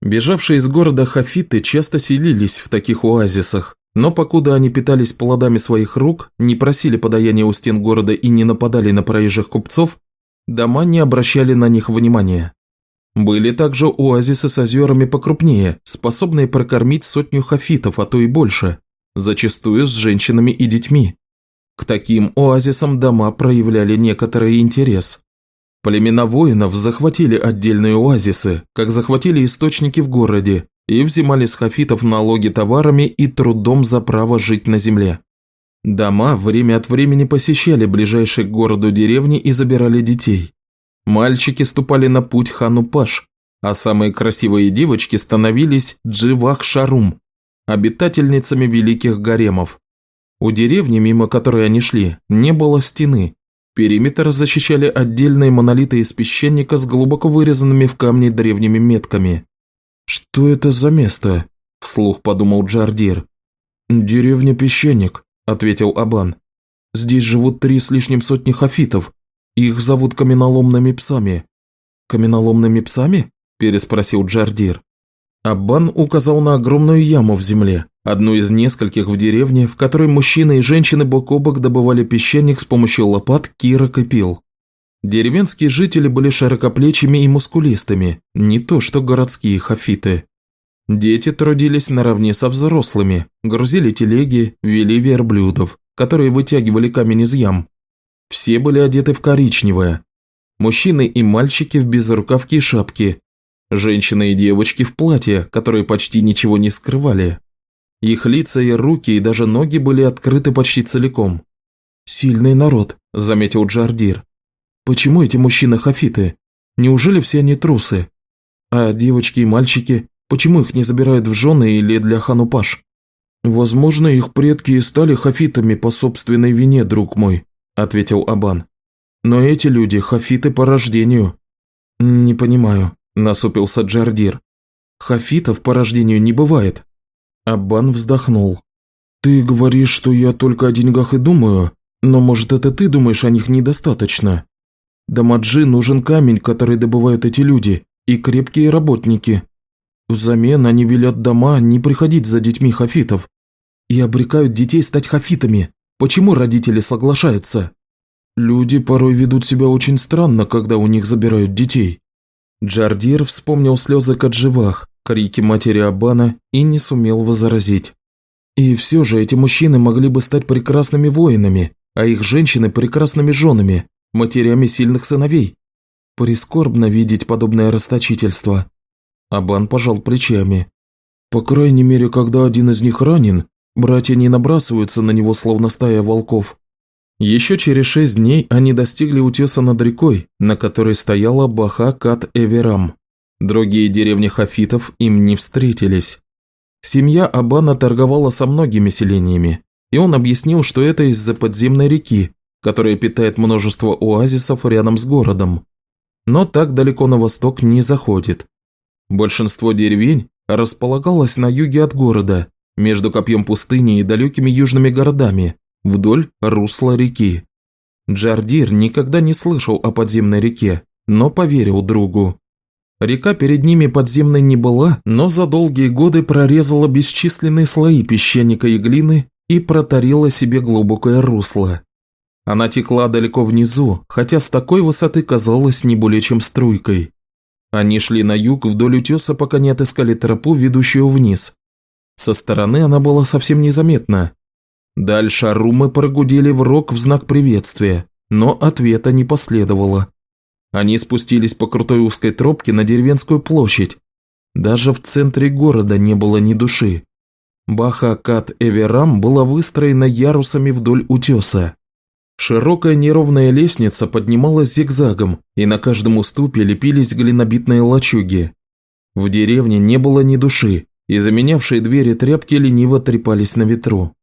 Бежавшие из города хафиты часто селились в таких оазисах, но покуда они питались плодами своих рук, не просили подаяния у стен города и не нападали на проезжих купцов, дома не обращали на них внимания. Были также оазисы с озерами покрупнее, способные прокормить сотню хафитов, а то и больше, зачастую с женщинами и детьми. К таким оазисам дома проявляли некоторый интерес. Племена воинов захватили отдельные оазисы, как захватили источники в городе, и взимали с хафитов налоги товарами и трудом за право жить на земле. Дома время от времени посещали ближайшие к городу деревни и забирали детей. Мальчики ступали на путь хану Паш, а самые красивые девочки становились Дживах-Шарум, обитательницами великих гаремов. У деревни, мимо которой они шли, не было стены, Периметр защищали отдельные монолиты из песчаника с глубоко вырезанными в камне древними метками. «Что это за место?» – вслух подумал Джардир. «Деревня Песчаник», – ответил Абан. «Здесь живут три с лишним сотни хафитов. Их зовут каменоломными псами». «Каменоломными псами?» – переспросил Джардир. Аббан указал на огромную яму в земле, одну из нескольких в деревне, в которой мужчины и женщины бок о бок добывали песчаник с помощью лопат, кирок и пил. Деревенские жители были широкоплечими и мускулистыми, не то что городские хафиты. Дети трудились наравне со взрослыми, грузили телеги, вели верблюдов, которые вытягивали камень из ям. Все были одеты в коричневое. Мужчины и мальчики в безрукавки и шапки, Женщины и девочки в платье, которые почти ничего не скрывали. Их лица и руки и даже ноги были открыты почти целиком. «Сильный народ», – заметил Джардир. «Почему эти мужчины хафиты? Неужели все они трусы? А девочки и мальчики, почему их не забирают в жены или для ханупаш?» «Возможно, их предки и стали хафитами по собственной вине, друг мой», – ответил Абан. «Но эти люди хафиты по рождению». «Не понимаю», – насупился Джардир. «Хафитов по рождению не бывает». Аббан вздохнул. «Ты говоришь, что я только о деньгах и думаю, но может это ты думаешь о них недостаточно? Дамаджи нужен камень, который добывают эти люди, и крепкие работники. Взамен они велят дома не приходить за детьми хафитов и обрекают детей стать хафитами. Почему родители соглашаются? Люди порой ведут себя очень странно, когда у них забирают детей. Джардир вспомнил слезы Кадживах, крики матери Абана и не сумел возразить. И все же эти мужчины могли бы стать прекрасными воинами, а их женщины – прекрасными женами, матерями сильных сыновей. Прискорбно видеть подобное расточительство. Абан пожал плечами. По крайней мере, когда один из них ранен, Братья не набрасываются на него, словно стая волков. Еще через шесть дней они достигли утеса над рекой, на которой стояла Баха-Кат-Эверам. Другие деревни хафитов им не встретились. Семья Абана торговала со многими селениями, и он объяснил, что это из-за подземной реки, которая питает множество оазисов рядом с городом. Но так далеко на восток не заходит. Большинство деревень располагалось на юге от города, между копьем пустыни и далекими южными городами, вдоль русла реки. Джардир никогда не слышал о подземной реке, но поверил другу. Река перед ними подземной не была, но за долгие годы прорезала бесчисленные слои песчаника и глины и протарила себе глубокое русло. Она текла далеко внизу, хотя с такой высоты казалась не более чем струйкой. Они шли на юг вдоль утеса, пока не отыскали тропу, ведущую вниз. Со стороны она была совсем незаметна, Дальше румы прогудели в рог в знак приветствия, но ответа не последовало. Они спустились по крутой узкой тропке на деревенскую площадь. Даже в центре города не было ни души. Баха-Кат-Эверам была выстроена ярусами вдоль утеса. Широкая неровная лестница поднималась зигзагом, и на каждом уступе лепились глинобитные лачуги. В деревне не было ни души, и заменявшие двери тряпки лениво трепались на ветру.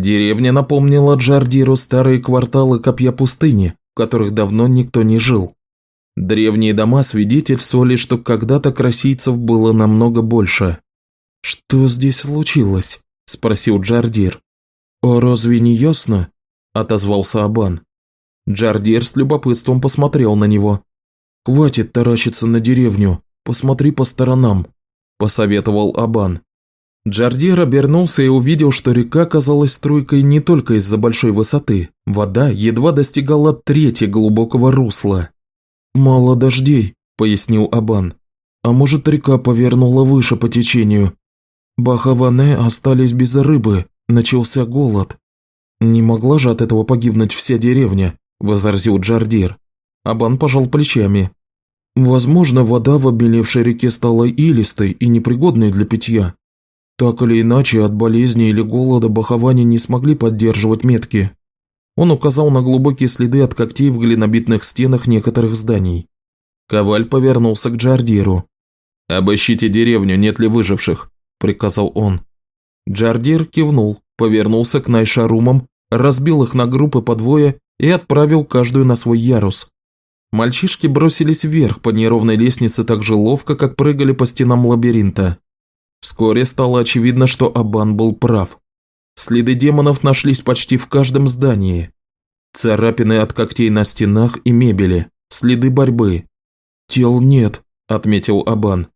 Деревня напомнила Джардиру старые кварталы Копья пустыни, в которых давно никто не жил. Древние дома свидетельствовали, что когда-то красийцев было намного больше. «Что здесь случилось?» – спросил Джардир. «О, разве не ясно?» – отозвался Абан. Джардир с любопытством посмотрел на него. «Хватит таращиться на деревню, посмотри по сторонам», – посоветовал Абан. Джардир обернулся и увидел, что река казалась струйкой не только из-за большой высоты. Вода едва достигала трети глубокого русла. «Мало дождей», – пояснил Абан. «А может, река повернула выше по течению? Бахаване остались без рыбы, начался голод». «Не могла же от этого погибнуть вся деревня», – возразил Джардир. Абан пожал плечами. «Возможно, вода в обмелевшей реке стала илистой и непригодной для питья. Так или иначе, от болезни или голода бахавани не смогли поддерживать метки. Он указал на глубокие следы от когтей в глинобитных стенах некоторых зданий. Коваль повернулся к Джардиру. «Обыщите деревню, нет ли выживших», – приказал он. Джардир кивнул, повернулся к Найшарумам, разбил их на группы по двое и отправил каждую на свой ярус. Мальчишки бросились вверх по неровной лестнице так же ловко, как прыгали по стенам лабиринта. Вскоре стало очевидно, что Абан был прав. Следы демонов нашлись почти в каждом здании. Царапины от когтей на стенах и мебели, следы борьбы. «Тел нет», – отметил Абан.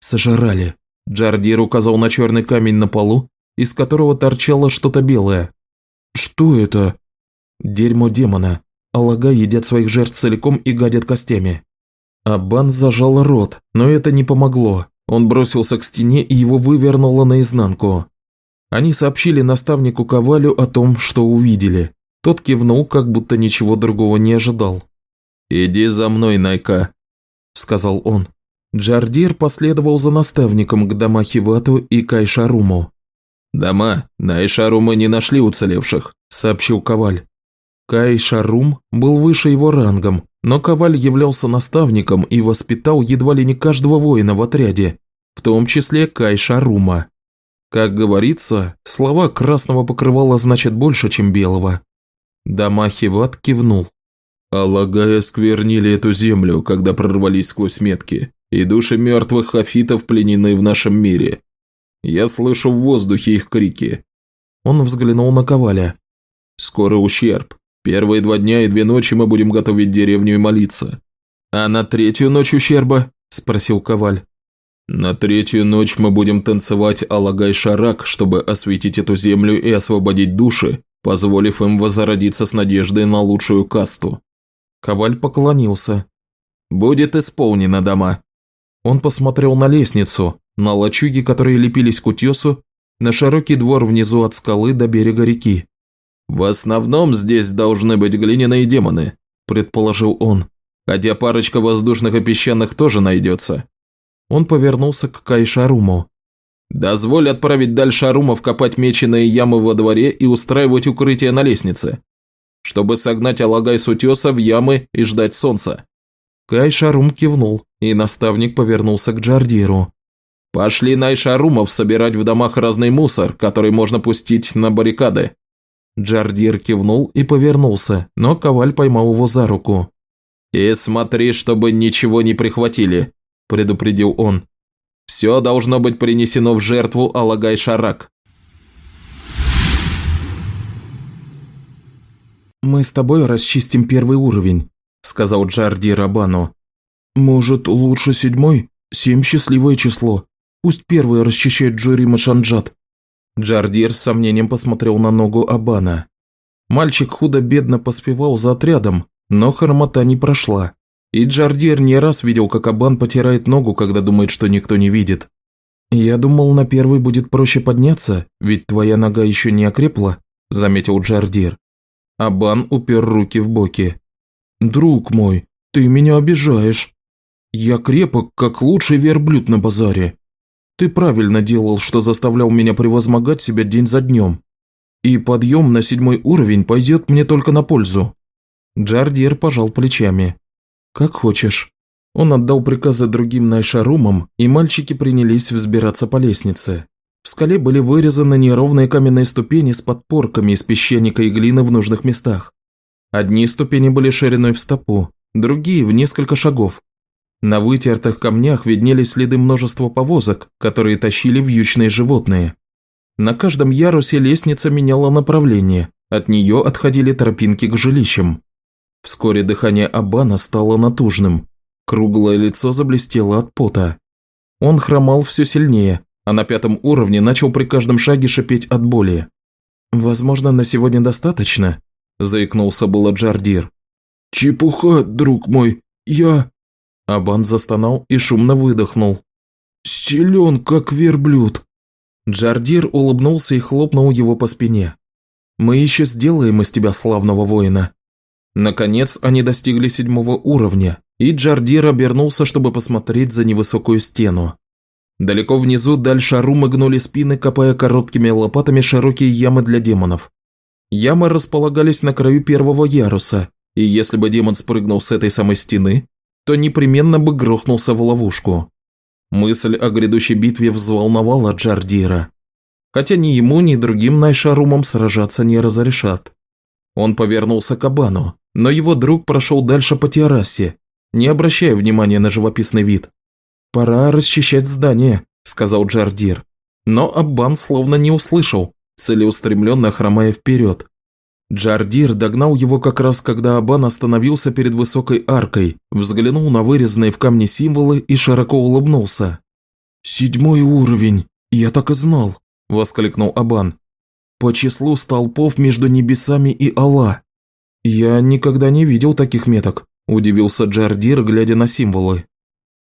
«Сожрали». Джардир указал на черный камень на полу, из которого торчало что-то белое. «Что это?» «Дерьмо демона. Алага едят своих жертв целиком и гадят костями». Абан зажал рот, но это не помогло. Он бросился к стене и его вывернуло наизнанку. Они сообщили наставнику Ковалю о том, что увидели. Тот кивнул, как будто ничего другого не ожидал. «Иди за мной, Найка», – сказал он. Джардир последовал за наставником к Дамахивату и Кайшаруму. «Дома Найшарумы не нашли уцелевших», – сообщил Коваль. Кайшарум был выше его рангом, но Коваль являлся наставником и воспитал едва ли не каждого воина в отряде, в том числе Кайша Рума. Как говорится, слова красного покрывала значат больше, чем белого. Дамахиват кивнул. Алагая сквернили эту землю, когда прорвались сквозь метки, и души мертвых хафитов пленены в нашем мире. Я слышу в воздухе их крики. Он взглянул на Коваля. Скоро ущерб, Первые два дня и две ночи мы будем готовить деревню и молиться. А на третью ночь ущерба? Спросил Коваль. На третью ночь мы будем танцевать Алагай-Шарак, чтобы осветить эту землю и освободить души, позволив им возродиться с надеждой на лучшую касту. Коваль поклонился. «Будет исполнено, дома». Он посмотрел на лестницу, на лачуги, которые лепились к утесу, на широкий двор внизу от скалы до берега реки. «В основном здесь должны быть глиняные демоны», – предположил он. «Хотя парочка воздушных и песчаных тоже найдется». Он повернулся к Кайшаруму. Дозволь отправить дальше Арумов копать меченые ямы во дворе и устраивать укрытие на лестнице, чтобы согнать Алагай с утеса в ямы и ждать солнца». Кай Шарум кивнул, и наставник повернулся к Джардиру. «Пошли Найшарумов собирать в домах разный мусор, который можно пустить на баррикады». Джардир кивнул и повернулся, но Коваль поймал его за руку. «И смотри, чтобы ничего не прихватили», – предупредил он. «Все должно быть принесено в жертву Алагай-Шарак». «Мы с тобой расчистим первый уровень», – сказал Джарди Рабану. «Может, лучше седьмой? Семь – счастливое число. Пусть первый расчищает Джурима Шанджат». Джардир с сомнением посмотрел на ногу Абана. Мальчик худо-бедно поспевал за отрядом, но хромота не прошла. И Джардир не раз видел, как Абан потирает ногу, когда думает, что никто не видит. «Я думал, на первый будет проще подняться, ведь твоя нога еще не окрепла», – заметил Джардир. Абан упер руки в боки. «Друг мой, ты меня обижаешь. Я крепок, как лучший верблюд на базаре. Ты правильно делал, что заставлял меня превозмогать себя день за днем. И подъем на седьмой уровень пойдет мне только на пользу». Джардир пожал плечами. «Как хочешь». Он отдал приказы другим Найшарумам, и мальчики принялись взбираться по лестнице. В скале были вырезаны неровные каменные ступени с подпорками из песчаника и глины в нужных местах. Одни ступени были шириной в стопу, другие – в несколько шагов. На вытертых камнях виднелись следы множества повозок, которые тащили вьючные животные. На каждом ярусе лестница меняла направление, от нее отходили тропинки к жилищам. Вскоре дыхание Абана стало натужным. Круглое лицо заблестело от пота. Он хромал все сильнее, а на пятом уровне начал при каждом шаге шипеть от боли. «Возможно, на сегодня достаточно?» – заикнулся было Джардир. «Чепуха, друг мой, я...» Абан застонал и шумно выдохнул. «Силен, как верблюд!» Джардир улыбнулся и хлопнул его по спине. «Мы еще сделаем из тебя славного воина». Наконец они достигли седьмого уровня, и Джардир обернулся, чтобы посмотреть за невысокую стену. Далеко внизу дальше Арумы гнули спины, копая короткими лопатами широкие ямы для демонов. Ямы располагались на краю первого яруса, и если бы демон спрыгнул с этой самой стены, то непременно бы грохнулся в ловушку. Мысль о грядущей битве взволновала Джардира. Хотя ни ему, ни другим Найшарумам сражаться не разрешат. Он повернулся к Абану, но его друг прошел дальше по террасе, не обращая внимания на живописный вид. «Пора расчищать здание», – сказал Джардир. Но Аббан словно не услышал, целеустремленно хромая вперед. Джардир догнал его как раз, когда Абан остановился перед высокой аркой, взглянул на вырезанные в камне символы и широко улыбнулся. «Седьмой уровень, я так и знал», – воскликнул Абан. «По числу столпов между небесами и Алла». «Я никогда не видел таких меток», – удивился Джардир, глядя на символы.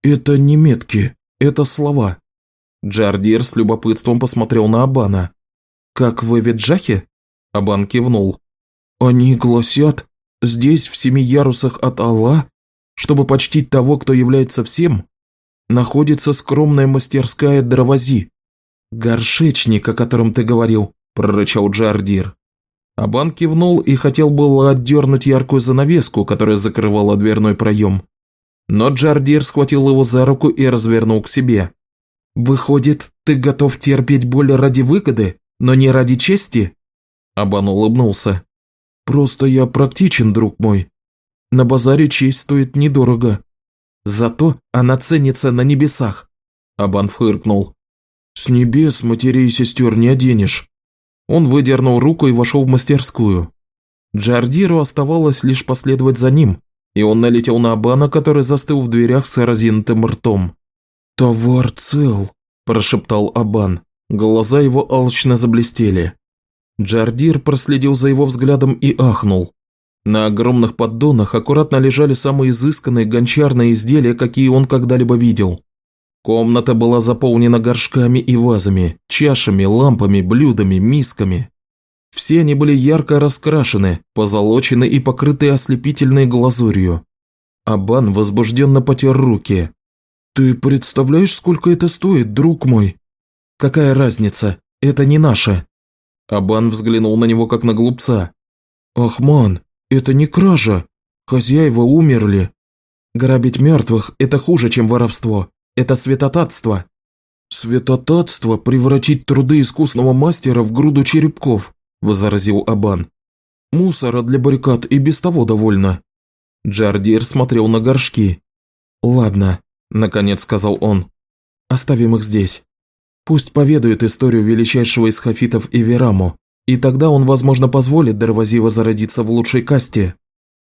«Это не метки, это слова». Джардир с любопытством посмотрел на Абана. «Как в Эвиджахе?» Абан кивнул. Они гласят, здесь, в семи ярусах от Алла, чтобы почтить того, кто является всем, находится скромная мастерская дровози. «Горшечник, о котором ты говорил», – прорычал Джардир. Абан кивнул и хотел было отдернуть яркую занавеску, которая закрывала дверной проем. Но Джардир схватил его за руку и развернул к себе. «Выходит, ты готов терпеть боль ради выгоды, но не ради чести?» Абан улыбнулся. Просто я практичен, друг мой. На базаре честь стоит недорого. Зато она ценится на небесах. Абан фыркнул. С небес матерей и сестер не оденешь. Он выдернул руку и вошел в мастерскую. Джардиру оставалось лишь последовать за ним, и он налетел на Абана, который застыл в дверях с разинутым ртом. «Товар цел», – прошептал Абан. Глаза его алчно заблестели. Джардир проследил за его взглядом и ахнул. На огромных поддонах аккуратно лежали самые изысканные гончарные изделия, какие он когда-либо видел. Комната была заполнена горшками и вазами, чашами, лампами, блюдами, мисками. Все они были ярко раскрашены, позолочены и покрыты ослепительной глазурью. Абан возбужденно потер руки. «Ты представляешь, сколько это стоит, друг мой?» Какая разница? Это не наше». Абан взглянул на него как на глупца. «Ахман, это не кража. Хозяева умерли. Грабить мертвых – это хуже, чем воровство. Это святотатство». «Святотатство – превратить труды искусного мастера в груду черепков», – возразил Абан. «Мусора для баррикад и без того довольно». Джардир смотрел на горшки. «Ладно», – наконец сказал он. «Оставим их здесь. Пусть поведают историю величайшего из хафитов Эвераму, и тогда он, возможно, позволит Дарвази возродиться в лучшей касте».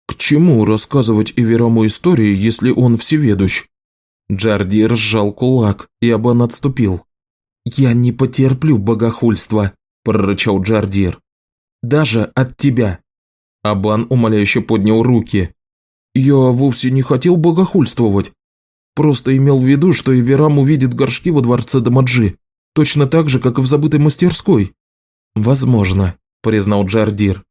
«К чему рассказывать Эвераму истории, если он всеведущ?» Джардир сжал кулак, и Абан отступил. «Я не потерплю богохульства», – прорычал Джардир. «Даже от тебя». Абан умоляюще поднял руки. «Я вовсе не хотел богохульствовать. Просто имел в виду, что Эверам увидит горшки во дворце Дамаджи, точно так же, как и в забытой мастерской». «Возможно», – признал Джардир.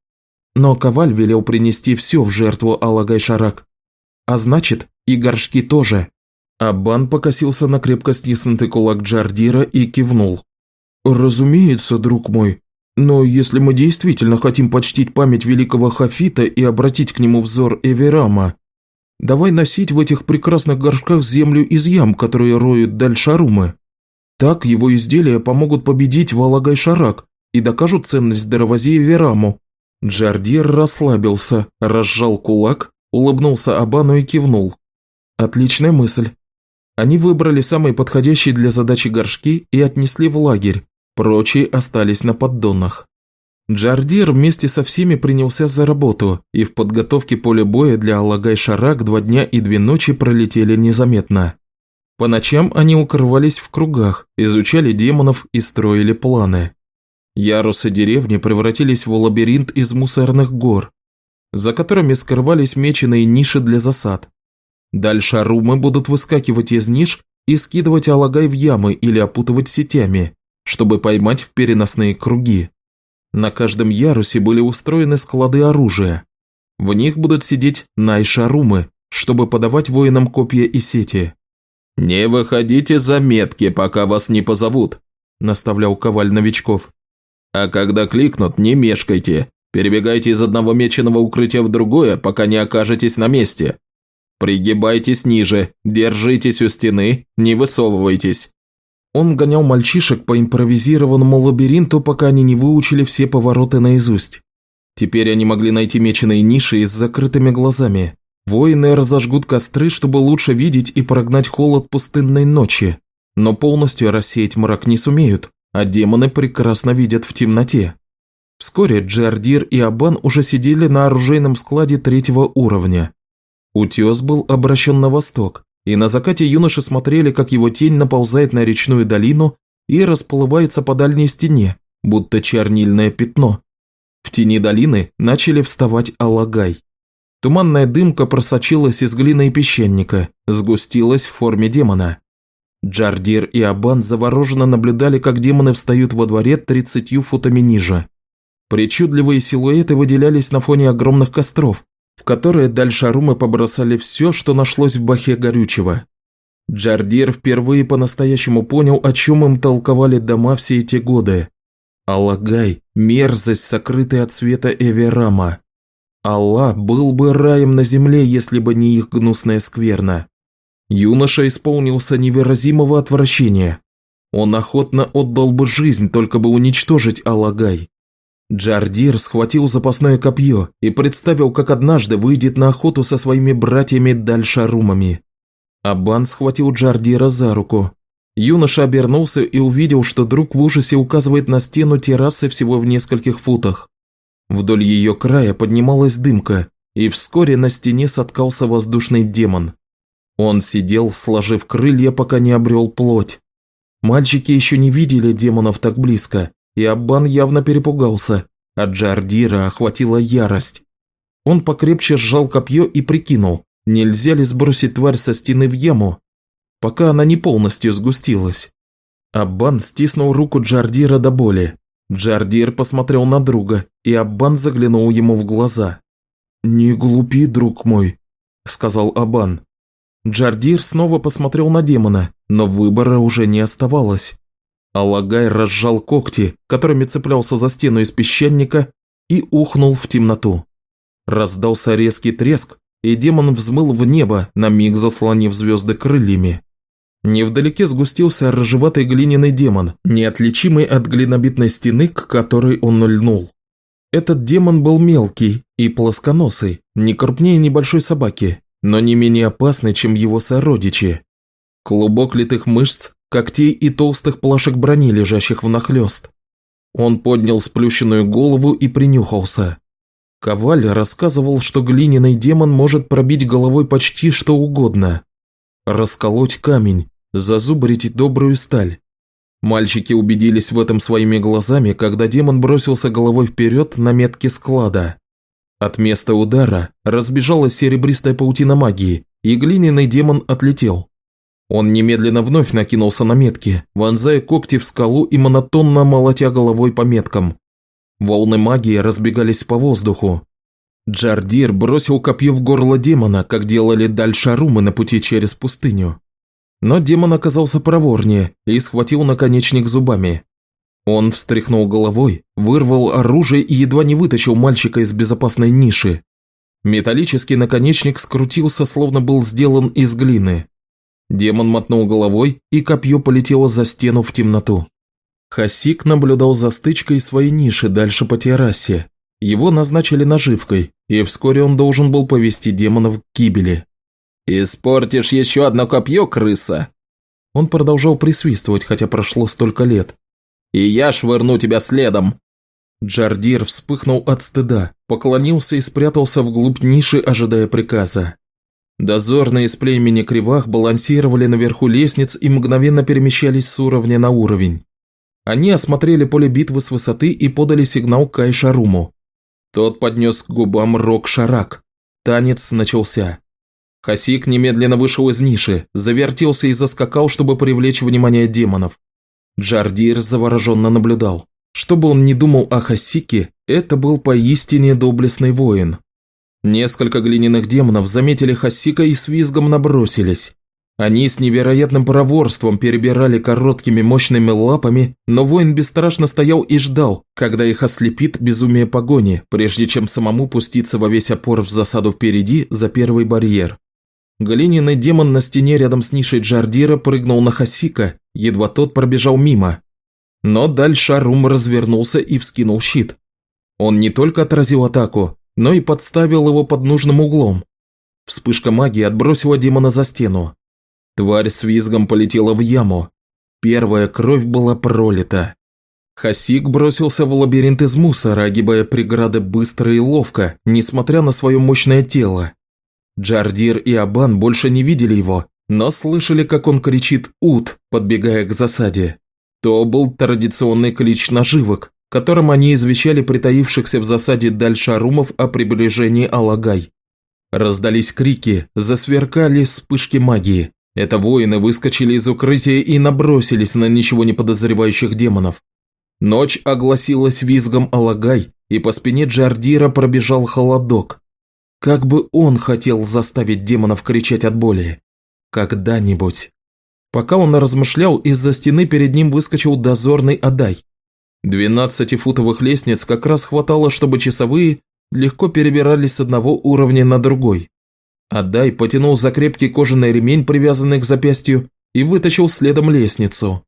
Но Коваль велел принести все в жертву Алагай-Шарак. А значит, и горшки тоже. Аббан покосился на крепко стиснутый кулак Джардира и кивнул. «Разумеется, друг мой, но если мы действительно хотим почтить память великого Хафита и обратить к нему взор Эверама, давай носить в этих прекрасных горшках землю из ям, которые роют Дальшарумы. Так его изделия помогут победить Валагай-Шарак и докажут ценность Даравази Эвераму». Джардир расслабился, разжал кулак, улыбнулся Абану и кивнул. «Отличная мысль. Они выбрали самые подходящие для задачи горшки и отнесли в лагерь, прочие остались на поддонах. Джардир вместе со всеми принялся за работу, и в подготовке поля боя для Алагай-Шарак два дня и две ночи пролетели незаметно. По ночам они укрывались в кругах, изучали демонов и строили планы. Ярусы деревни превратились в лабиринт из мусорных гор, за которыми скрывались меченые ниши для засад. Дальше арумы будут выскакивать из ниш и скидывать алагай в ямы или опутывать сетями, чтобы поймать в переносные круги. На каждом ярусе были устроены склады оружия. В них будут сидеть найшарумы, чтобы подавать воинам копья и сети. «Не выходите за метки, пока вас не позовут», – наставлял коваль новичков. «А когда кликнут, не мешкайте. Перебегайте из одного меченого укрытия в другое, пока не окажетесь на месте. «Пригибайтесь ниже, держитесь у стены, не высовывайтесь». Он гонял мальчишек по импровизированному лабиринту, пока они не выучили все повороты наизусть. Теперь они могли найти меченые ниши с закрытыми глазами. Воины разожгут костры, чтобы лучше видеть и прогнать холод пустынной ночи. Но полностью рассеять мрак не сумеют, а демоны прекрасно видят в темноте. Вскоре Джардир и Абан уже сидели на оружейном складе третьего уровня. Утес был обращен на восток, и на закате юноши смотрели, как его тень наползает на речную долину и расплывается по дальней стене, будто чернильное пятно. В тени долины начали вставать алагай. Туманная дымка просочилась из глины и песчаника, сгустилась в форме демона. Джардир и Абан завороженно наблюдали, как демоны встают во дворе тридцатью футами ниже. Причудливые силуэты выделялись на фоне огромных костров, в которые дальше Арумы побросали все, что нашлось в бахе горючего. Джардир впервые по-настоящему понял, о чем им толковали дома все эти годы. Аллагай – мерзость, сокрытая от света Эверама. Аллах был бы раем на земле, если бы не их гнусная скверна. Юноша исполнился невыразимого отвращения. Он охотно отдал бы жизнь, только бы уничтожить Аллагай. Джардир схватил запасное копье и представил, как однажды выйдет на охоту со своими братьями-дальшарумами. Абан схватил Джардира за руку. Юноша обернулся и увидел, что друг в ужасе указывает на стену террасы всего в нескольких футах. Вдоль ее края поднималась дымка, и вскоре на стене соткался воздушный демон. Он сидел, сложив крылья, пока не обрел плоть. Мальчики еще не видели демонов так близко, и Аббан явно перепугался, а Джардира охватила ярость. Он покрепче сжал копье и прикинул, нельзя ли сбросить тварь со стены в яму, пока она не полностью сгустилась. Аббан стиснул руку Джардира до боли. Джардир посмотрел на друга, и Аббан заглянул ему в глаза. «Не глупи, друг мой», – сказал Аббан. Джардир снова посмотрел на демона, но выбора уже не оставалось. Алагай разжал когти, которыми цеплялся за стену из песчаника, и ухнул в темноту. Раздался резкий треск, и демон взмыл в небо, на миг заслонив звезды крыльями. Невдалеке сгустился рыжеватый глиняный демон, неотличимый от глинобитной стены, к которой он льнул. Этот демон был мелкий и плосконосый, не крупнее небольшой собаки, но не менее опасный, чем его сородичи. Клубок литых мышц, когтей и толстых плашек брони, лежащих внахлёст. Он поднял сплющенную голову и принюхался. Коваль рассказывал, что глиняный демон может пробить головой почти что угодно. Расколоть камень, зазубрить добрую сталь. Мальчики убедились в этом своими глазами, когда демон бросился головой вперед на метке склада. От места удара разбежалась серебристая паутина магии, и глиняный демон отлетел. Он немедленно вновь накинулся на метки, вонзая когти в скалу и монотонно молотя головой по меткам. Волны магии разбегались по воздуху. Джардир бросил копье в горло демона, как делали дальше румы на пути через пустыню. Но демон оказался проворнее и схватил наконечник зубами. Он встряхнул головой, вырвал оружие и едва не вытащил мальчика из безопасной ниши. Металлический наконечник скрутился, словно был сделан из глины. Демон мотнул головой, и копье полетело за стену в темноту. Хасик наблюдал за стычкой своей ниши дальше по террасе. Его назначили наживкой, и вскоре он должен был повести демонов к гибели. «Испортишь еще одно копье, крыса!» Он продолжал присвистывать, хотя прошло столько лет. «И я швырну тебя следом!» Джардир вспыхнул от стыда, поклонился и спрятался вглубь ниши, ожидая приказа. Дозорные из племени Кривах балансировали наверху лестниц и мгновенно перемещались с уровня на уровень. Они осмотрели поле битвы с высоты и подали сигнал Кайшаруму. Тот поднес к губам рок-шарак. Танец начался. Хасик немедленно вышел из ниши, завертелся и заскакал, чтобы привлечь внимание демонов. Джардир завороженно наблюдал. Что бы он ни думал о Хасике, это был поистине доблестный воин. Несколько глиняных демонов заметили Хасика и с визгом набросились. Они с невероятным проворством перебирали короткими мощными лапами, но воин бесстрашно стоял и ждал, когда их ослепит безумие погони, прежде чем самому пуститься во весь опор в засаду впереди за первый барьер. Глиняный демон на стене рядом с нишей Джардира прыгнул на Хасика, едва тот пробежал мимо. Но дальше Арум развернулся и вскинул щит. Он не только отразил атаку, но и подставил его под нужным углом. Вспышка магии отбросила демона за стену. Тварь с визгом полетела в яму. Первая кровь была пролита. Хасик бросился в лабиринт из мусора, огибая преграды быстро и ловко, несмотря на свое мощное тело. Джардир и Абан больше не видели его, но слышали, как он кричит «Ут», подбегая к засаде. То был традиционный клич наживок, которым они извещали притаившихся в засаде дальшарумов о приближении Алагай. Раздались крики, засверкали вспышки магии. Это воины выскочили из укрытия и набросились на ничего не подозревающих демонов. Ночь огласилась визгом Алагай, и по спине Джардира пробежал холодок. Как бы он хотел заставить демонов кричать от боли. Когда-нибудь. Пока он размышлял, из-за стены перед ним выскочил дозорный Адай. Двенадцатифутовых лестниц как раз хватало, чтобы часовые легко перебирались с одного уровня на другой. Адай потянул за крепкий кожаный ремень, привязанный к запястью, и вытащил следом лестницу.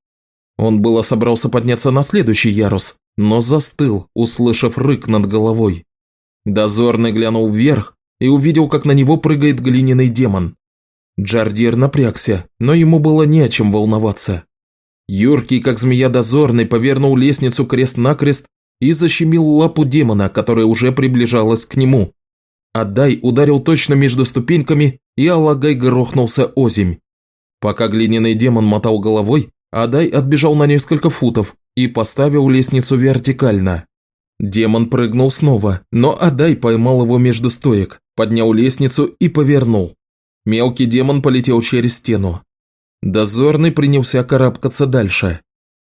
Он было собрался подняться на следующий ярус, но застыл, услышав рык над головой. Дозорный глянул вверх и увидел, как на него прыгает глиняный демон. Джардир напрягся, но ему было не о чем волноваться. Юркий, как змея дозорный, повернул лестницу крест-накрест и защемил лапу демона, которая уже приближалась к нему. Адай ударил точно между ступеньками, и Алагай грохнулся озимь. Пока глиняный демон мотал головой, Адай отбежал на несколько футов и поставил лестницу вертикально. Демон прыгнул снова, но Адай поймал его между стоек, поднял лестницу и повернул. Мелкий демон полетел через стену. Дозорный принялся карабкаться дальше.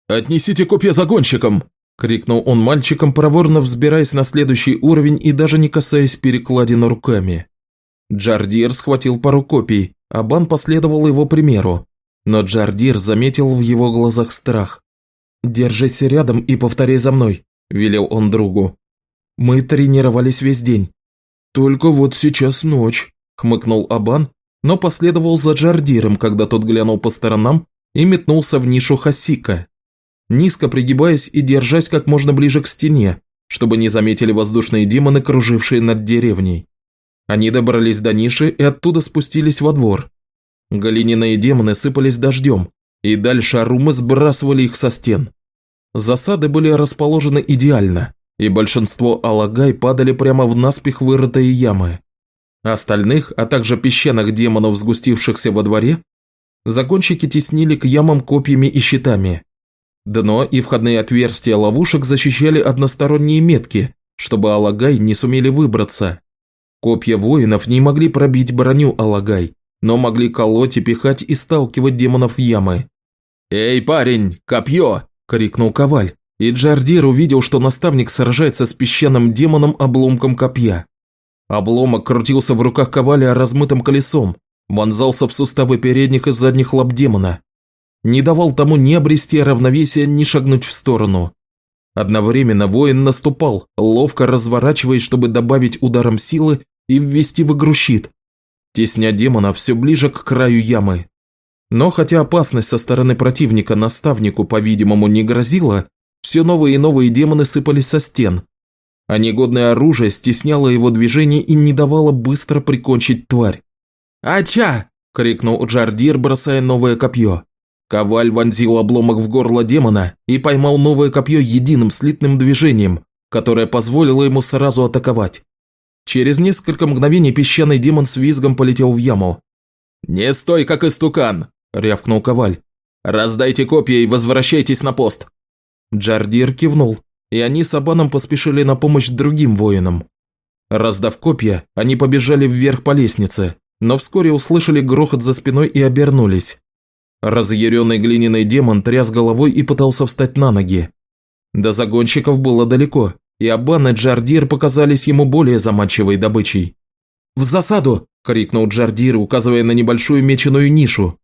«Отнесите копья загонщикам!» – крикнул он мальчикам, проворно взбираясь на следующий уровень и даже не касаясь перекладины руками. Джардир схватил пару копий, а Бан последовал его примеру. Но Джардир заметил в его глазах страх. «Держись рядом и повторяй за мной», – велел он другу. «Мы тренировались весь день». «Только вот сейчас ночь», – хмыкнул Абан, но последовал за Джардиром, когда тот глянул по сторонам и метнулся в нишу Хасика. Низко пригибаясь и держась как можно ближе к стене, чтобы не заметили воздушные демоны, кружившие над деревней. Они добрались до ниши и оттуда спустились во двор. Галининые демоны сыпались дождем, и дальше арумы сбрасывали их со стен. Засады были расположены идеально, и большинство алагай падали прямо в наспех вырытые ямы. Остальных, а также песчаных демонов, сгустившихся во дворе, загонщики теснили к ямам копьями и щитами. Дно и входные отверстия ловушек защищали односторонние метки, чтобы алагай не сумели выбраться. Копья воинов не могли пробить броню алагай, но могли колоть и пихать и сталкивать демонов в ямы. «Эй, парень, копье!» – крикнул Коваль, и Джардир увидел, что наставник сражается с песчаным демоном обломком копья. Обломок крутился в руках Коваля размытым колесом, вонзался в суставы передних и задних лап демона. Не давал тому ни обрести равновесие, ни шагнуть в сторону. Одновременно воин наступал, ловко разворачиваясь, чтобы добавить ударом силы и ввести в игру щит, тесня демона все ближе к краю ямы. Но хотя опасность со стороны противника наставнику, по-видимому, не грозила, все новые и новые демоны сыпались со стен, а негодное оружие стесняло его движение и не давало быстро прикончить тварь. «Ача!» – крикнул Джардир, бросая новое копье. Коваль вонзил обломок в горло демона и поймал новое копье единым слитным движением, которое позволило ему сразу атаковать. Через несколько мгновений песчаный демон с визгом полетел в яму. «Не стой, как истукан!» – рявкнул Коваль. «Раздайте копья и возвращайтесь на пост!» Джардир кивнул, и они с Абаном поспешили на помощь другим воинам. Раздав копья, они побежали вверх по лестнице, но вскоре услышали грохот за спиной и обернулись. Разъяренный глиняный демон тряс головой и пытался встать на ноги. До загонщиков было далеко, и Абан и Джардир показались ему более заманчивой добычей. «В засаду!» – крикнул Джардир, указывая на небольшую меченую нишу,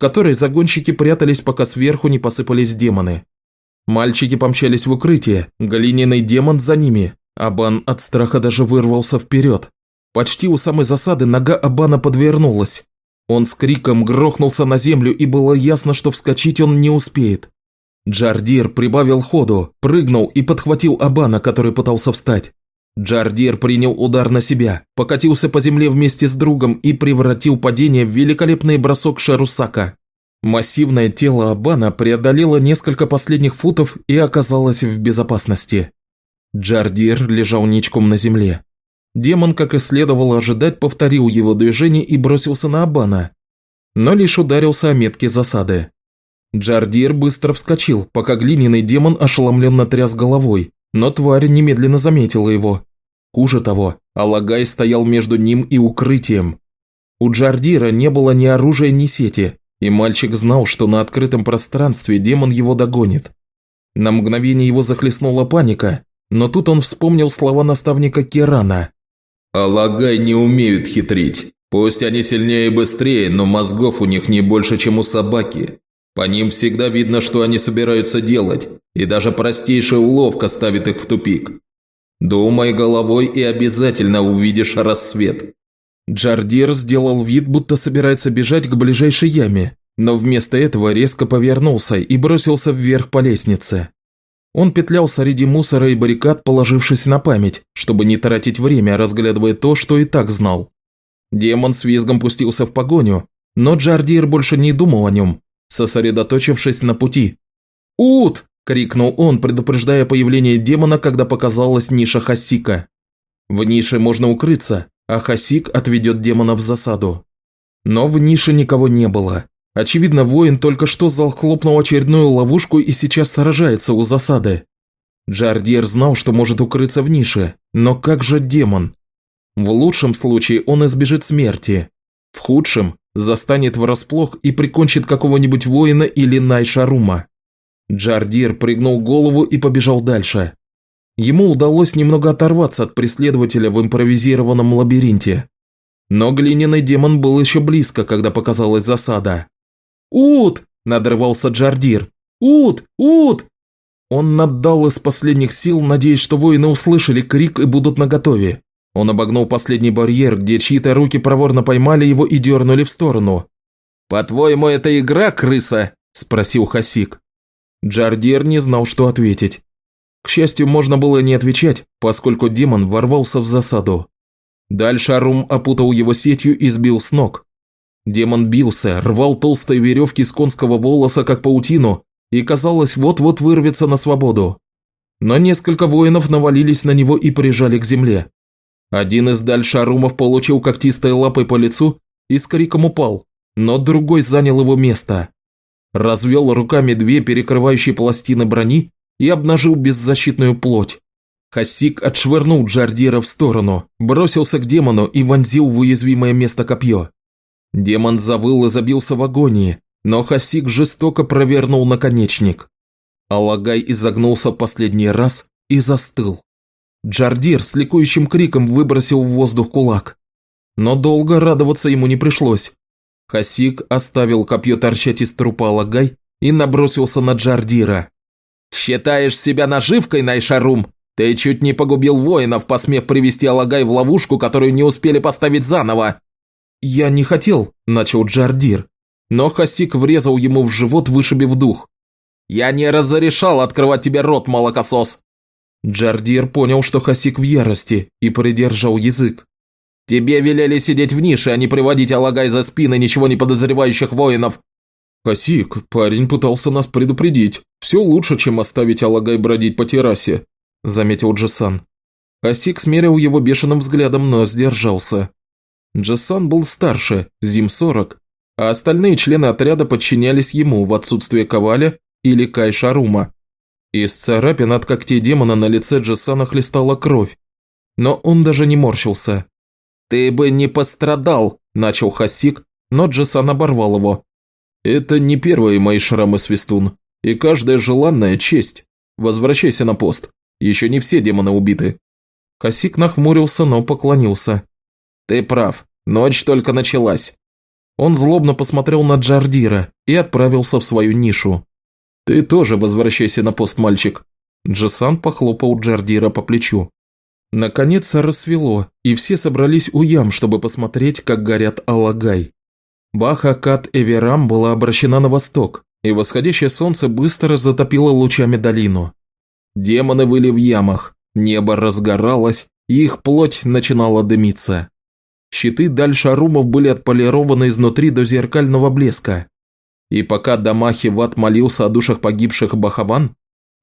которой загонщики прятались, пока сверху не посыпались демоны. Мальчики помчались в укрытие, глиняный демон за ними. Абан от страха даже вырвался вперед. Почти у самой засады нога Абана подвернулась. Он с криком грохнулся на землю, и было ясно, что вскочить он не успеет. Джардир прибавил ходу, прыгнул и подхватил Абана, который пытался встать. Джардир принял удар на себя, покатился по земле вместе с другом и превратил падение в великолепный бросок Шарусака. Массивное тело Абана преодолело несколько последних футов и оказалось в безопасности. Джардир лежал ничком на земле. Демон, как и следовало ожидать, повторил его движение и бросился на Абана, но лишь ударился о метки засады. Джардир быстро вскочил, пока глиняный демон ошеломленно тряс головой, но тварь немедленно заметила его. Хуже того, Алагай стоял между ним и укрытием. У Джардира не было ни оружия, ни сети, и мальчик знал, что на открытом пространстве демон его догонит. На мгновение его захлестнула паника, но тут он вспомнил слова наставника Керана. «Алагай не умеют хитрить. Пусть они сильнее и быстрее, но мозгов у них не больше, чем у собаки. По ним всегда видно, что они собираются делать, и даже простейшая уловка ставит их в тупик. Думай головой и обязательно увидишь рассвет. Джардир сделал вид, будто собирается бежать к ближайшей яме, но вместо этого резко повернулся и бросился вверх по лестнице. Он петлял среди мусора и баррикад, положившись на память, чтобы не тратить время, разглядывая то, что и так знал. Демон с визгом пустился в погоню, но Джардир больше не думал о нем, сосредоточившись на пути. «Ут!» – крикнул он, предупреждая появление демона, когда показалась ниша Хасика. В нише можно укрыться, а Хасик отведет демона в засаду. Но в нише никого не было. Очевидно, воин только что захлопнул очередную ловушку и сейчас сражается у засады. Джардьер знал, что может укрыться в нише, но как же демон? В лучшем случае он избежит смерти, в худшем застанет врасплох и прикончит какого-нибудь воина или Найшарума. Джардир пригнул голову и побежал дальше. Ему удалось немного оторваться от преследователя в импровизированном лабиринте. Но глиняный демон был еще близко, когда показалась засада. «Ут!» – надрывался Джардир. Ут! Ут!» Он наддал из последних сил, надеясь, что воины услышали крик и будут наготове. Он обогнул последний барьер, где чьи-то руки проворно поймали его и дернули в сторону. «По-твоему, это игра, крыса?» – спросил Хасик. Джардир не знал, что ответить. К счастью, можно было не отвечать, поскольку демон ворвался в засаду. Дальше Арум опутал его сетью и сбил с ног. Демон бился, рвал толстые веревки с конского волоса, как паутину, и, казалось, вот-вот вырвется на свободу. Но несколько воинов навалились на него и прижали к земле. Один из дальшарумов получил когтистой лапой по лицу и с криком упал, но другой занял его место. Развел руками две перекрывающие пластины брони и обнажил беззащитную плоть. Хасик отшвырнул Джардира в сторону, бросился к демону и вонзил в уязвимое место копье. Демон завыл и забился в агонии, но Хасик жестоко провернул наконечник. Алагай изогнулся последний раз и застыл. Джардир с ликующим криком выбросил в воздух кулак. Но долго радоваться ему не пришлось. Хасик оставил копье торчать из трупа Алагай и набросился на Джардира. «Считаешь себя наживкой, Найшарум? Ты чуть не погубил воинов, посмев привести Алагай в ловушку, которую не успели поставить заново!» «Я не хотел», – начал Джардир. Но Хасик врезал ему в живот, вышибив дух. «Я не разрешал открывать тебе рот, молокосос!» Джардир понял, что Хасик в ярости, и придержал язык. «Тебе велели сидеть в нише, а не приводить Алагай за спины ничего не подозревающих воинов!» «Хасик, парень пытался нас предупредить. Все лучше, чем оставить Алагай бродить по террасе», – заметил Джесан. Хасик смерил его бешеным взглядом, но сдержался. Джесан был старше, зим 40, а остальные члены отряда подчинялись ему в отсутствие Коваля или Кайшарума. Из царапин от когтей демона на лице Джессана хлестала кровь, но он даже не морщился. «Ты бы не пострадал», – начал Хасик, но Джессан оборвал его. «Это не первые мои шрамы, Свистун, и каждая желанная честь. Возвращайся на пост, еще не все демоны убиты». Хасик нахмурился, но поклонился. «Ты прав, ночь только началась. Он злобно посмотрел на Джардира и отправился в свою нишу. «Ты тоже возвращайся на пост, мальчик». Джесан похлопал Джардира по плечу. Наконец рассвело, и все собрались у ям, чтобы посмотреть, как горят Алагай. Баха-Кат Эверам была обращена на восток, и восходящее солнце быстро затопило лучами долину. Демоны выли в ямах, небо разгоралось, и их плоть начинала дымиться. Щиты дальшарумов были отполированы изнутри до зеркального блеска. И пока Дамахи Ват молился о душах погибших Бахаван,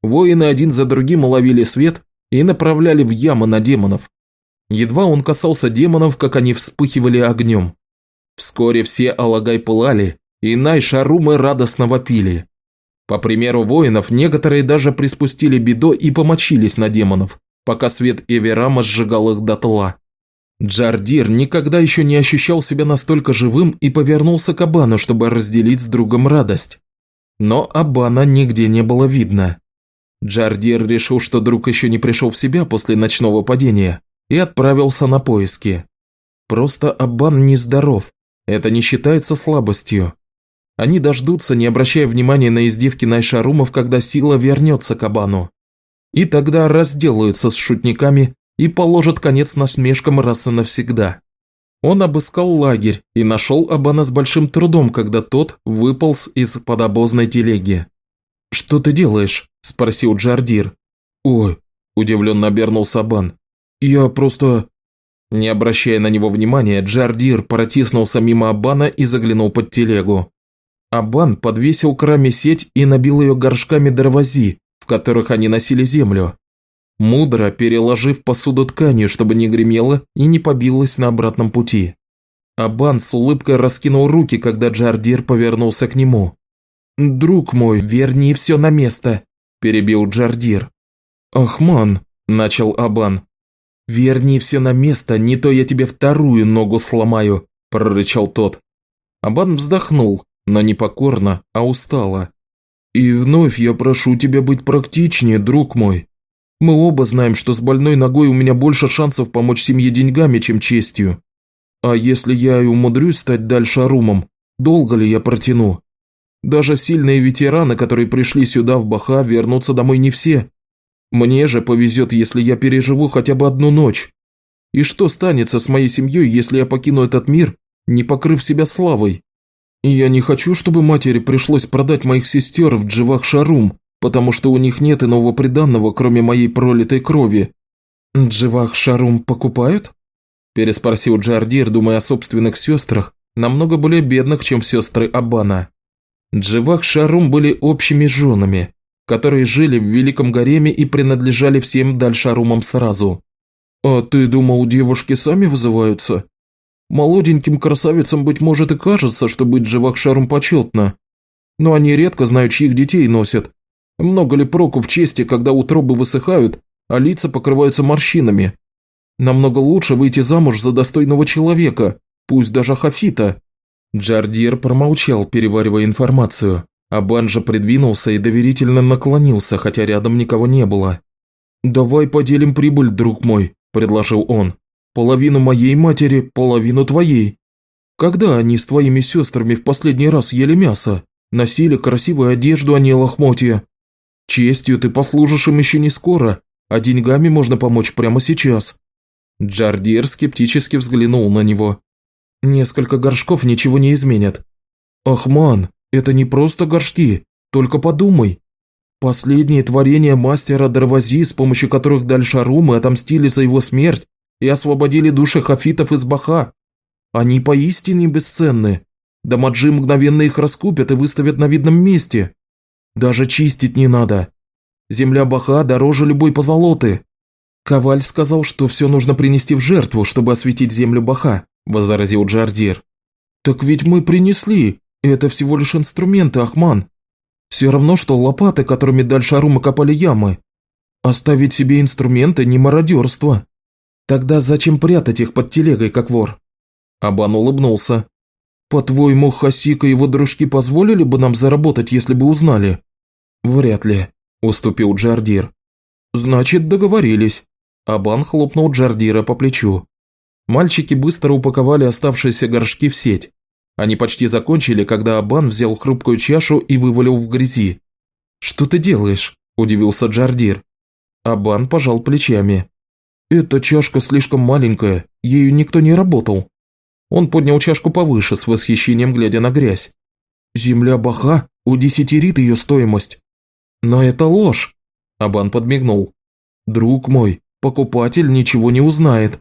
воины один за другим ловили свет и направляли в ямы на демонов. Едва он касался демонов, как они вспыхивали огнем. Вскоре все Алагай пылали, и Найшарумы радостно вопили. По примеру воинов, некоторые даже приспустили бедо и помочились на демонов, пока свет Эверама сжигал их дотла. Джардир никогда еще не ощущал себя настолько живым и повернулся к Абану, чтобы разделить с другом радость. Но Абана нигде не было видно. Джардир решил, что друг еще не пришел в себя после ночного падения и отправился на поиски. Просто Абан нездоров, это не считается слабостью. Они дождутся, не обращая внимания на издевки Найшарумов, когда сила вернется к Абану. И тогда разделаются с шутниками и положит конец насмешкам раз и навсегда. Он обыскал лагерь и нашел Абана с большим трудом, когда тот выполз из подобозной телеги. «Что ты делаешь?» – спросил Джардир. «Ой», – удивленно обернулся Абан. «Я просто...» Не обращая на него внимания, Джардир протиснулся мимо Абана и заглянул под телегу. Абан подвесил к раме сеть и набил ее горшками дровози, в которых они носили землю мудро переложив посуду тканью, чтобы не гремело и не побилось на обратном пути. Абан с улыбкой раскинул руки, когда Джардир повернулся к нему. «Друг мой, верни все на место», – перебил Джардир. «Ахман», – начал Абан. «Верни все на место, не то я тебе вторую ногу сломаю», – прорычал тот. Абан вздохнул, но не покорно, а устало. «И вновь я прошу тебя быть практичнее, друг мой. Мы оба знаем, что с больной ногой у меня больше шансов помочь семье деньгами, чем честью. А если я и умудрюсь стать дальше Арумом, долго ли я протяну? Даже сильные ветераны, которые пришли сюда в Баха, вернутся домой не все. Мне же повезет, если я переживу хотя бы одну ночь. И что станется с моей семьей, если я покину этот мир, не покрыв себя славой? И я не хочу, чтобы матери пришлось продать моих сестер в Дживах Шарум, потому что у них нет иного приданного, кроме моей пролитой крови. Дживах Шарум покупают? Переспросил Джардир, думая о собственных сестрах, намного более бедных, чем сестры Абана. Дживах Шарум были общими женами, которые жили в Великом Гареме и принадлежали всем Дальшарумам сразу. «А ты думал, девушки сами вызываются?» «Молоденьким красавицам, быть может, и кажется, что быть Дживах Шарум почетно. Но они редко знают, чьих детей носят. Много ли проку в чести, когда утробы высыхают, а лица покрываются морщинами? Намного лучше выйти замуж за достойного человека, пусть даже Хафита». Джардир промолчал, переваривая информацию, а Банжа придвинулся и доверительно наклонился, хотя рядом никого не было. «Давай поделим прибыль, друг мой», – предложил он. «Половину моей матери, половину твоей. Когда они с твоими сестрами в последний раз ели мясо? Носили красивую одежду, а не лохмотья? Честью ты послужишь им еще не скоро, а деньгами можно помочь прямо сейчас». Джардир скептически взглянул на него. «Несколько горшков ничего не изменят». «Ахман, это не просто горшки, только подумай. Последние творения мастера Дарвази, с помощью которых Дальшарумы отомстили за его смерть и освободили души хафитов из Баха. Они поистине бесценны. Дамаджи мгновенно их раскупят и выставят на видном месте. Даже чистить не надо. Земля Баха дороже любой позолоты. Коваль сказал, что все нужно принести в жертву, чтобы осветить землю Баха, возразил Джардир. Так ведь мы принесли. Это всего лишь инструменты, Ахман. Все равно, что лопаты, которыми дальше Арумы копали ямы. Оставить себе инструменты – не мародерство. Тогда зачем прятать их под телегой, как вор? Абан улыбнулся. По-твоему, Хасика и его дружки позволили бы нам заработать, если бы узнали? Вряд ли, уступил Джардир. Значит, договорились. Абан хлопнул Джардира по плечу. Мальчики быстро упаковали оставшиеся горшки в сеть. Они почти закончили, когда Абан взял хрупкую чашу и вывалил в грязи. «Что ты делаешь?» – удивился Джардир. Абан пожал плечами. «Эта чашка слишком маленькая, ею никто не работал». Он поднял чашку повыше, с восхищением глядя на грязь. «Земля Баха удесятерит ее стоимость». «Но это ложь!» – Абан подмигнул. «Друг мой, покупатель ничего не узнает.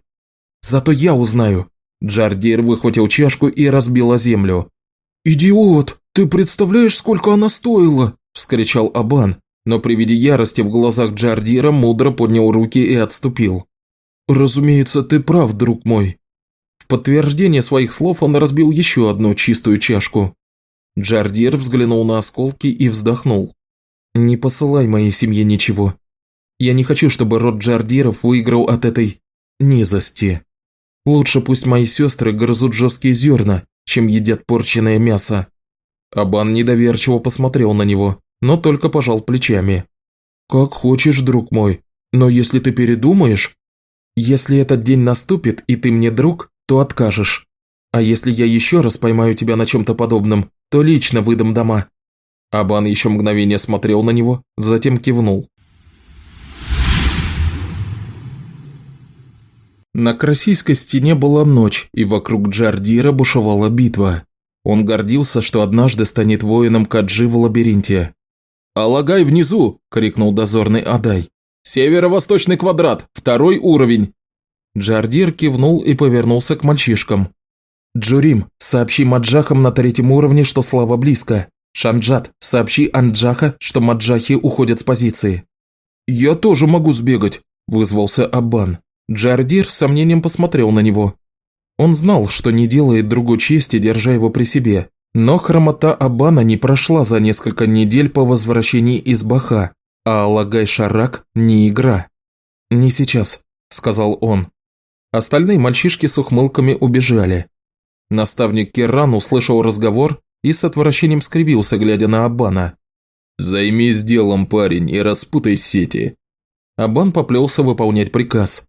Зато я узнаю. Джардир выхватил чашку и разбил о землю. «Идиот! Ты представляешь, сколько она стоила?» – вскричал Абан, но при виде ярости в глазах Джардира мудро поднял руки и отступил. «Разумеется, ты прав, друг мой». В подтверждение своих слов он разбил еще одну чистую чашку. Джардир взглянул на осколки и вздохнул. «Не посылай моей семье ничего. Я не хочу, чтобы род Джардиров выиграл от этой низости». Лучше пусть мои сестры грызут жесткие зерна, чем едят порченное мясо». Абан недоверчиво посмотрел на него, но только пожал плечами. «Как хочешь, друг мой, но если ты передумаешь...» «Если этот день наступит, и ты мне друг, то откажешь. А если я еще раз поймаю тебя на чем-то подобном, то лично выдам дома». Абан еще мгновение смотрел на него, затем кивнул. На Красийской стене была ночь, и вокруг Джардира бушевала битва. Он гордился, что однажды станет воином Каджи в лабиринте. «Алагай внизу!» – крикнул дозорный Адай. «Северо-восточный квадрат, второй уровень!» Джардир кивнул и повернулся к мальчишкам. «Джурим, сообщи Маджахам на третьем уровне, что слава близко. Шанджат, сообщи Анджаха, что Маджахи уходят с позиции». «Я тоже могу сбегать», – вызвался Аббан. Джардир с сомнением посмотрел на него. Он знал, что не делает другу чести, держа его при себе, но хромота Абана не прошла за несколько недель по возвращении из Баха, а Алагай-Шарак не игра. «Не сейчас», – сказал он. Остальные мальчишки с ухмылками убежали. Наставник Керран услышал разговор и с отвращением скривился, глядя на Абана. «Займись делом, парень, и распутай сети». Абан поплелся выполнять приказ.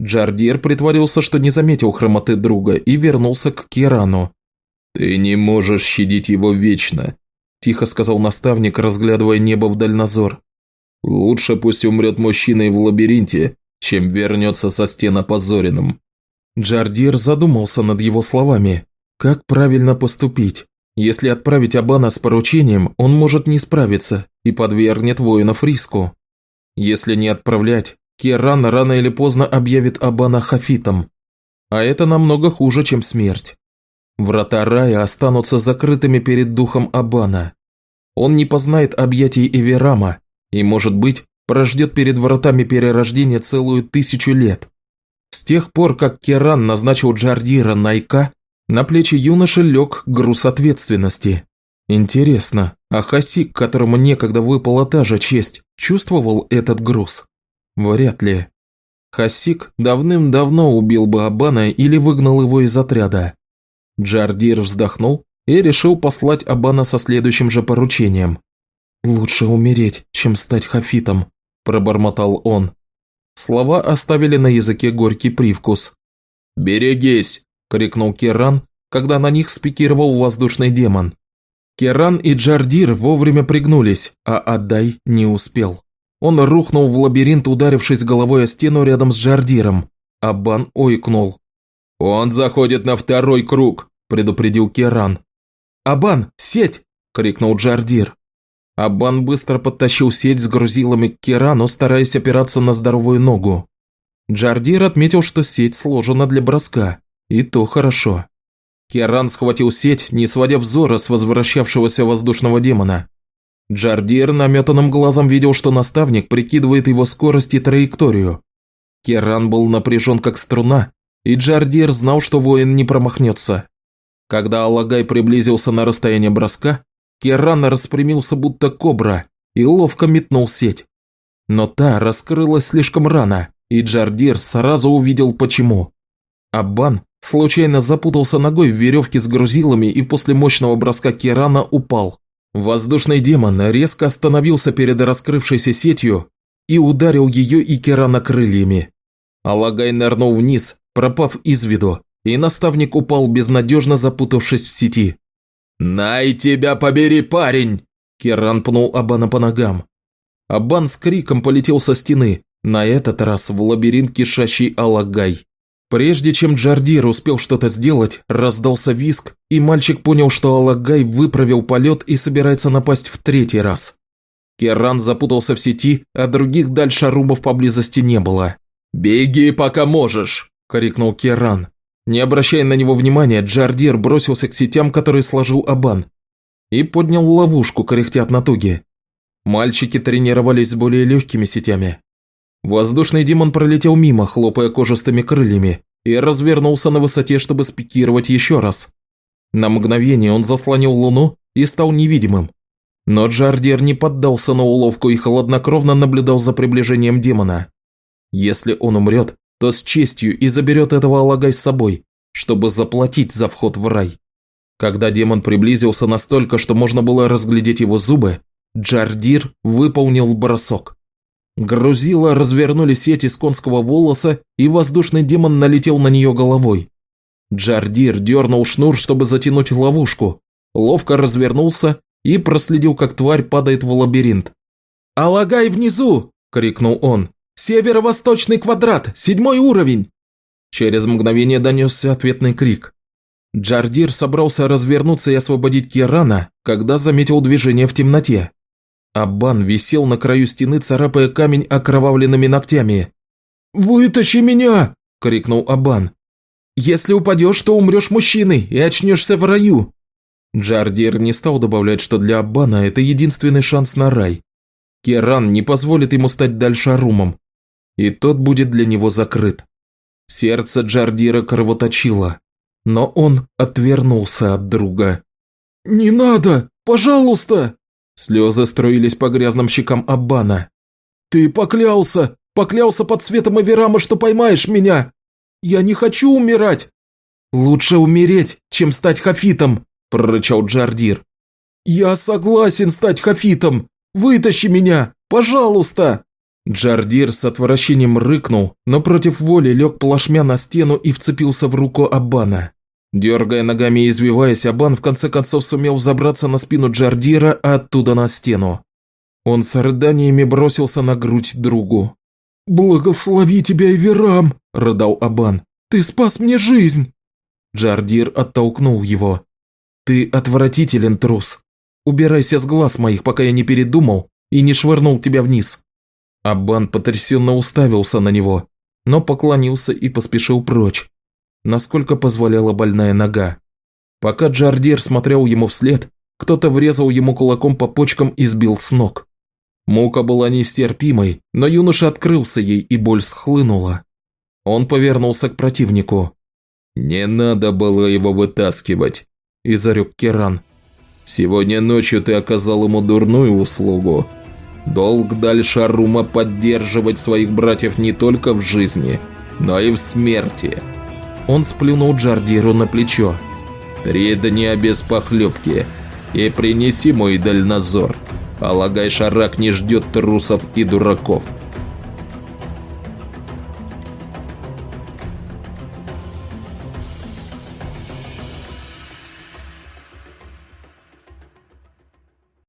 Джардир притворился, что не заметил хромоты друга и вернулся к Кирану. «Ты не можешь щадить его вечно. – тихо сказал наставник, разглядывая небо в дальнозор. «Лучше пусть умрет мужчина в лабиринте, чем вернется со стен опозоренным». Джардир задумался над его словами. Как правильно поступить? Если отправить Абана с поручением, он может не справиться и подвергнет воинов риску. Если не отправлять, Керан рано или поздно объявит Абана хафитом. А это намного хуже, чем смерть. Врата рая останутся закрытыми перед духом Абана. Он не познает объятий Эверама и, может быть, прождет перед вратами перерождения целую тысячу лет. С тех пор, как Керан назначил Джардира Найка, на плечи юноши лег груз ответственности. Интересно, а Хасик, которому некогда выпала та же честь, чувствовал этот груз? Вряд ли. Хасик давным-давно убил бы Абана или выгнал его из отряда. Джардир вздохнул и решил послать Абана со следующим же поручением. «Лучше умереть, чем стать хафитом», – пробормотал он. Слова оставили на языке горький привкус. «Берегись!» – крикнул Керан, когда на них спикировал воздушный демон. Керан и Джардир вовремя пригнулись, а Отдай не успел. Он рухнул в лабиринт, ударившись головой о стену рядом с Джардиром. Абан ойкнул. «Он заходит на второй круг», – предупредил Керан. «Абан, сеть!» – крикнул Джардир. Абан быстро подтащил сеть с грузилами к Керану, стараясь опираться на здоровую ногу. Джардир отметил, что сеть сложена для броска. И то хорошо. Керан схватил сеть, не сводя взора с возвращавшегося воздушного демона. Джардир наметанным глазом видел, что наставник прикидывает его скорость и траекторию. Керан был напряжен как струна, и Джардир знал, что воин не промахнется. Когда Алагай приблизился на расстояние броска, Керан распрямился будто кобра и ловко метнул сеть. Но та раскрылась слишком рано, и Джардир сразу увидел почему. Аббан случайно запутался ногой в веревке с грузилами и после мощного броска Керана упал. Воздушный демон резко остановился перед раскрывшейся сетью и ударил ее и Керана крыльями. Алагай нырнул вниз, пропав из виду, и наставник упал, безнадежно запутавшись в сети. «Най тебя побери, парень!» Керан пнул Абана по ногам. Абан с криком полетел со стены, на этот раз в лабиринт кишащий Алагай. Прежде чем Джардир успел что-то сделать, раздался виск, и мальчик понял, что Алагай выправил полет и собирается напасть в третий раз. Керан запутался в сети, а других дальше румов поблизости не было. «Беги, пока можешь!» – крикнул Керан. Не обращая на него внимания, Джардир бросился к сетям, которые сложил Абан, и поднял ловушку, кряхтя от натуги. Мальчики тренировались с более легкими сетями, Воздушный демон пролетел мимо, хлопая кожистыми крыльями, и развернулся на высоте, чтобы спикировать еще раз. На мгновение он заслонил луну и стал невидимым. Но Джардир не поддался на уловку и холоднокровно наблюдал за приближением демона. Если он умрет, то с честью и заберет этого Алагай с собой, чтобы заплатить за вход в рай. Когда демон приблизился настолько, что можно было разглядеть его зубы, Джардир выполнил бросок. Грузила развернули сеть из конского волоса, и воздушный демон налетел на нее головой. Джардир дернул шнур, чтобы затянуть ловушку, ловко развернулся и проследил, как тварь падает в лабиринт. «Алагай внизу!» – крикнул он. «Северо-восточный квадрат! Седьмой уровень!» Через мгновение донесся ответный крик. Джардир собрался развернуться и освободить Кирана, когда заметил движение в темноте. Аббан висел на краю стены, царапая камень окровавленными ногтями. «Вытащи меня!» – крикнул Аббан. «Если упадешь, то умрешь мужчиной и очнешься в раю!» Джардир не стал добавлять, что для Аббана это единственный шанс на рай. Керан не позволит ему стать дальше Арумом, и тот будет для него закрыт. Сердце Джардира кровоточило, но он отвернулся от друга. «Не надо! Пожалуйста!» Слезы струились по грязным щекам Аббана. «Ты поклялся! Поклялся под светом Аверама, что поймаешь меня! Я не хочу умирать!» «Лучше умереть, чем стать хафитом!» – прорычал Джардир. «Я согласен стать хафитом! Вытащи меня! Пожалуйста!» Джардир с отвращением рыкнул, но против воли лег плашмя на стену и вцепился в руку Аббана. Дергая ногами и извиваясь, Абан в конце концов сумел забраться на спину Джардира, а оттуда на стену. Он с рыданиями бросился на грудь другу. «Благослови тебя, Эверам!» – рыдал Абан. «Ты спас мне жизнь!» Джардир оттолкнул его. «Ты отвратителен, трус. Убирайся с глаз моих, пока я не передумал и не швырнул тебя вниз». Абан потрясенно уставился на него, но поклонился и поспешил прочь, насколько позволяла больная нога. Пока Джардир смотрел ему вслед, кто-то врезал ему кулаком по почкам и сбил с ног. Мука была нестерпимой, но юноша открылся ей, и боль схлынула. Он повернулся к противнику. «Не надо было его вытаскивать», – изорек Керан. «Сегодня ночью ты оказал ему дурную услугу. Долг дальше Арума поддерживать своих братьев не только в жизни, но и в смерти». Он сплюнул Джардиру на плечо. «Три дня без похлебки, и принеси мой дальнозор. Алагай Шарак не ждет трусов и дураков».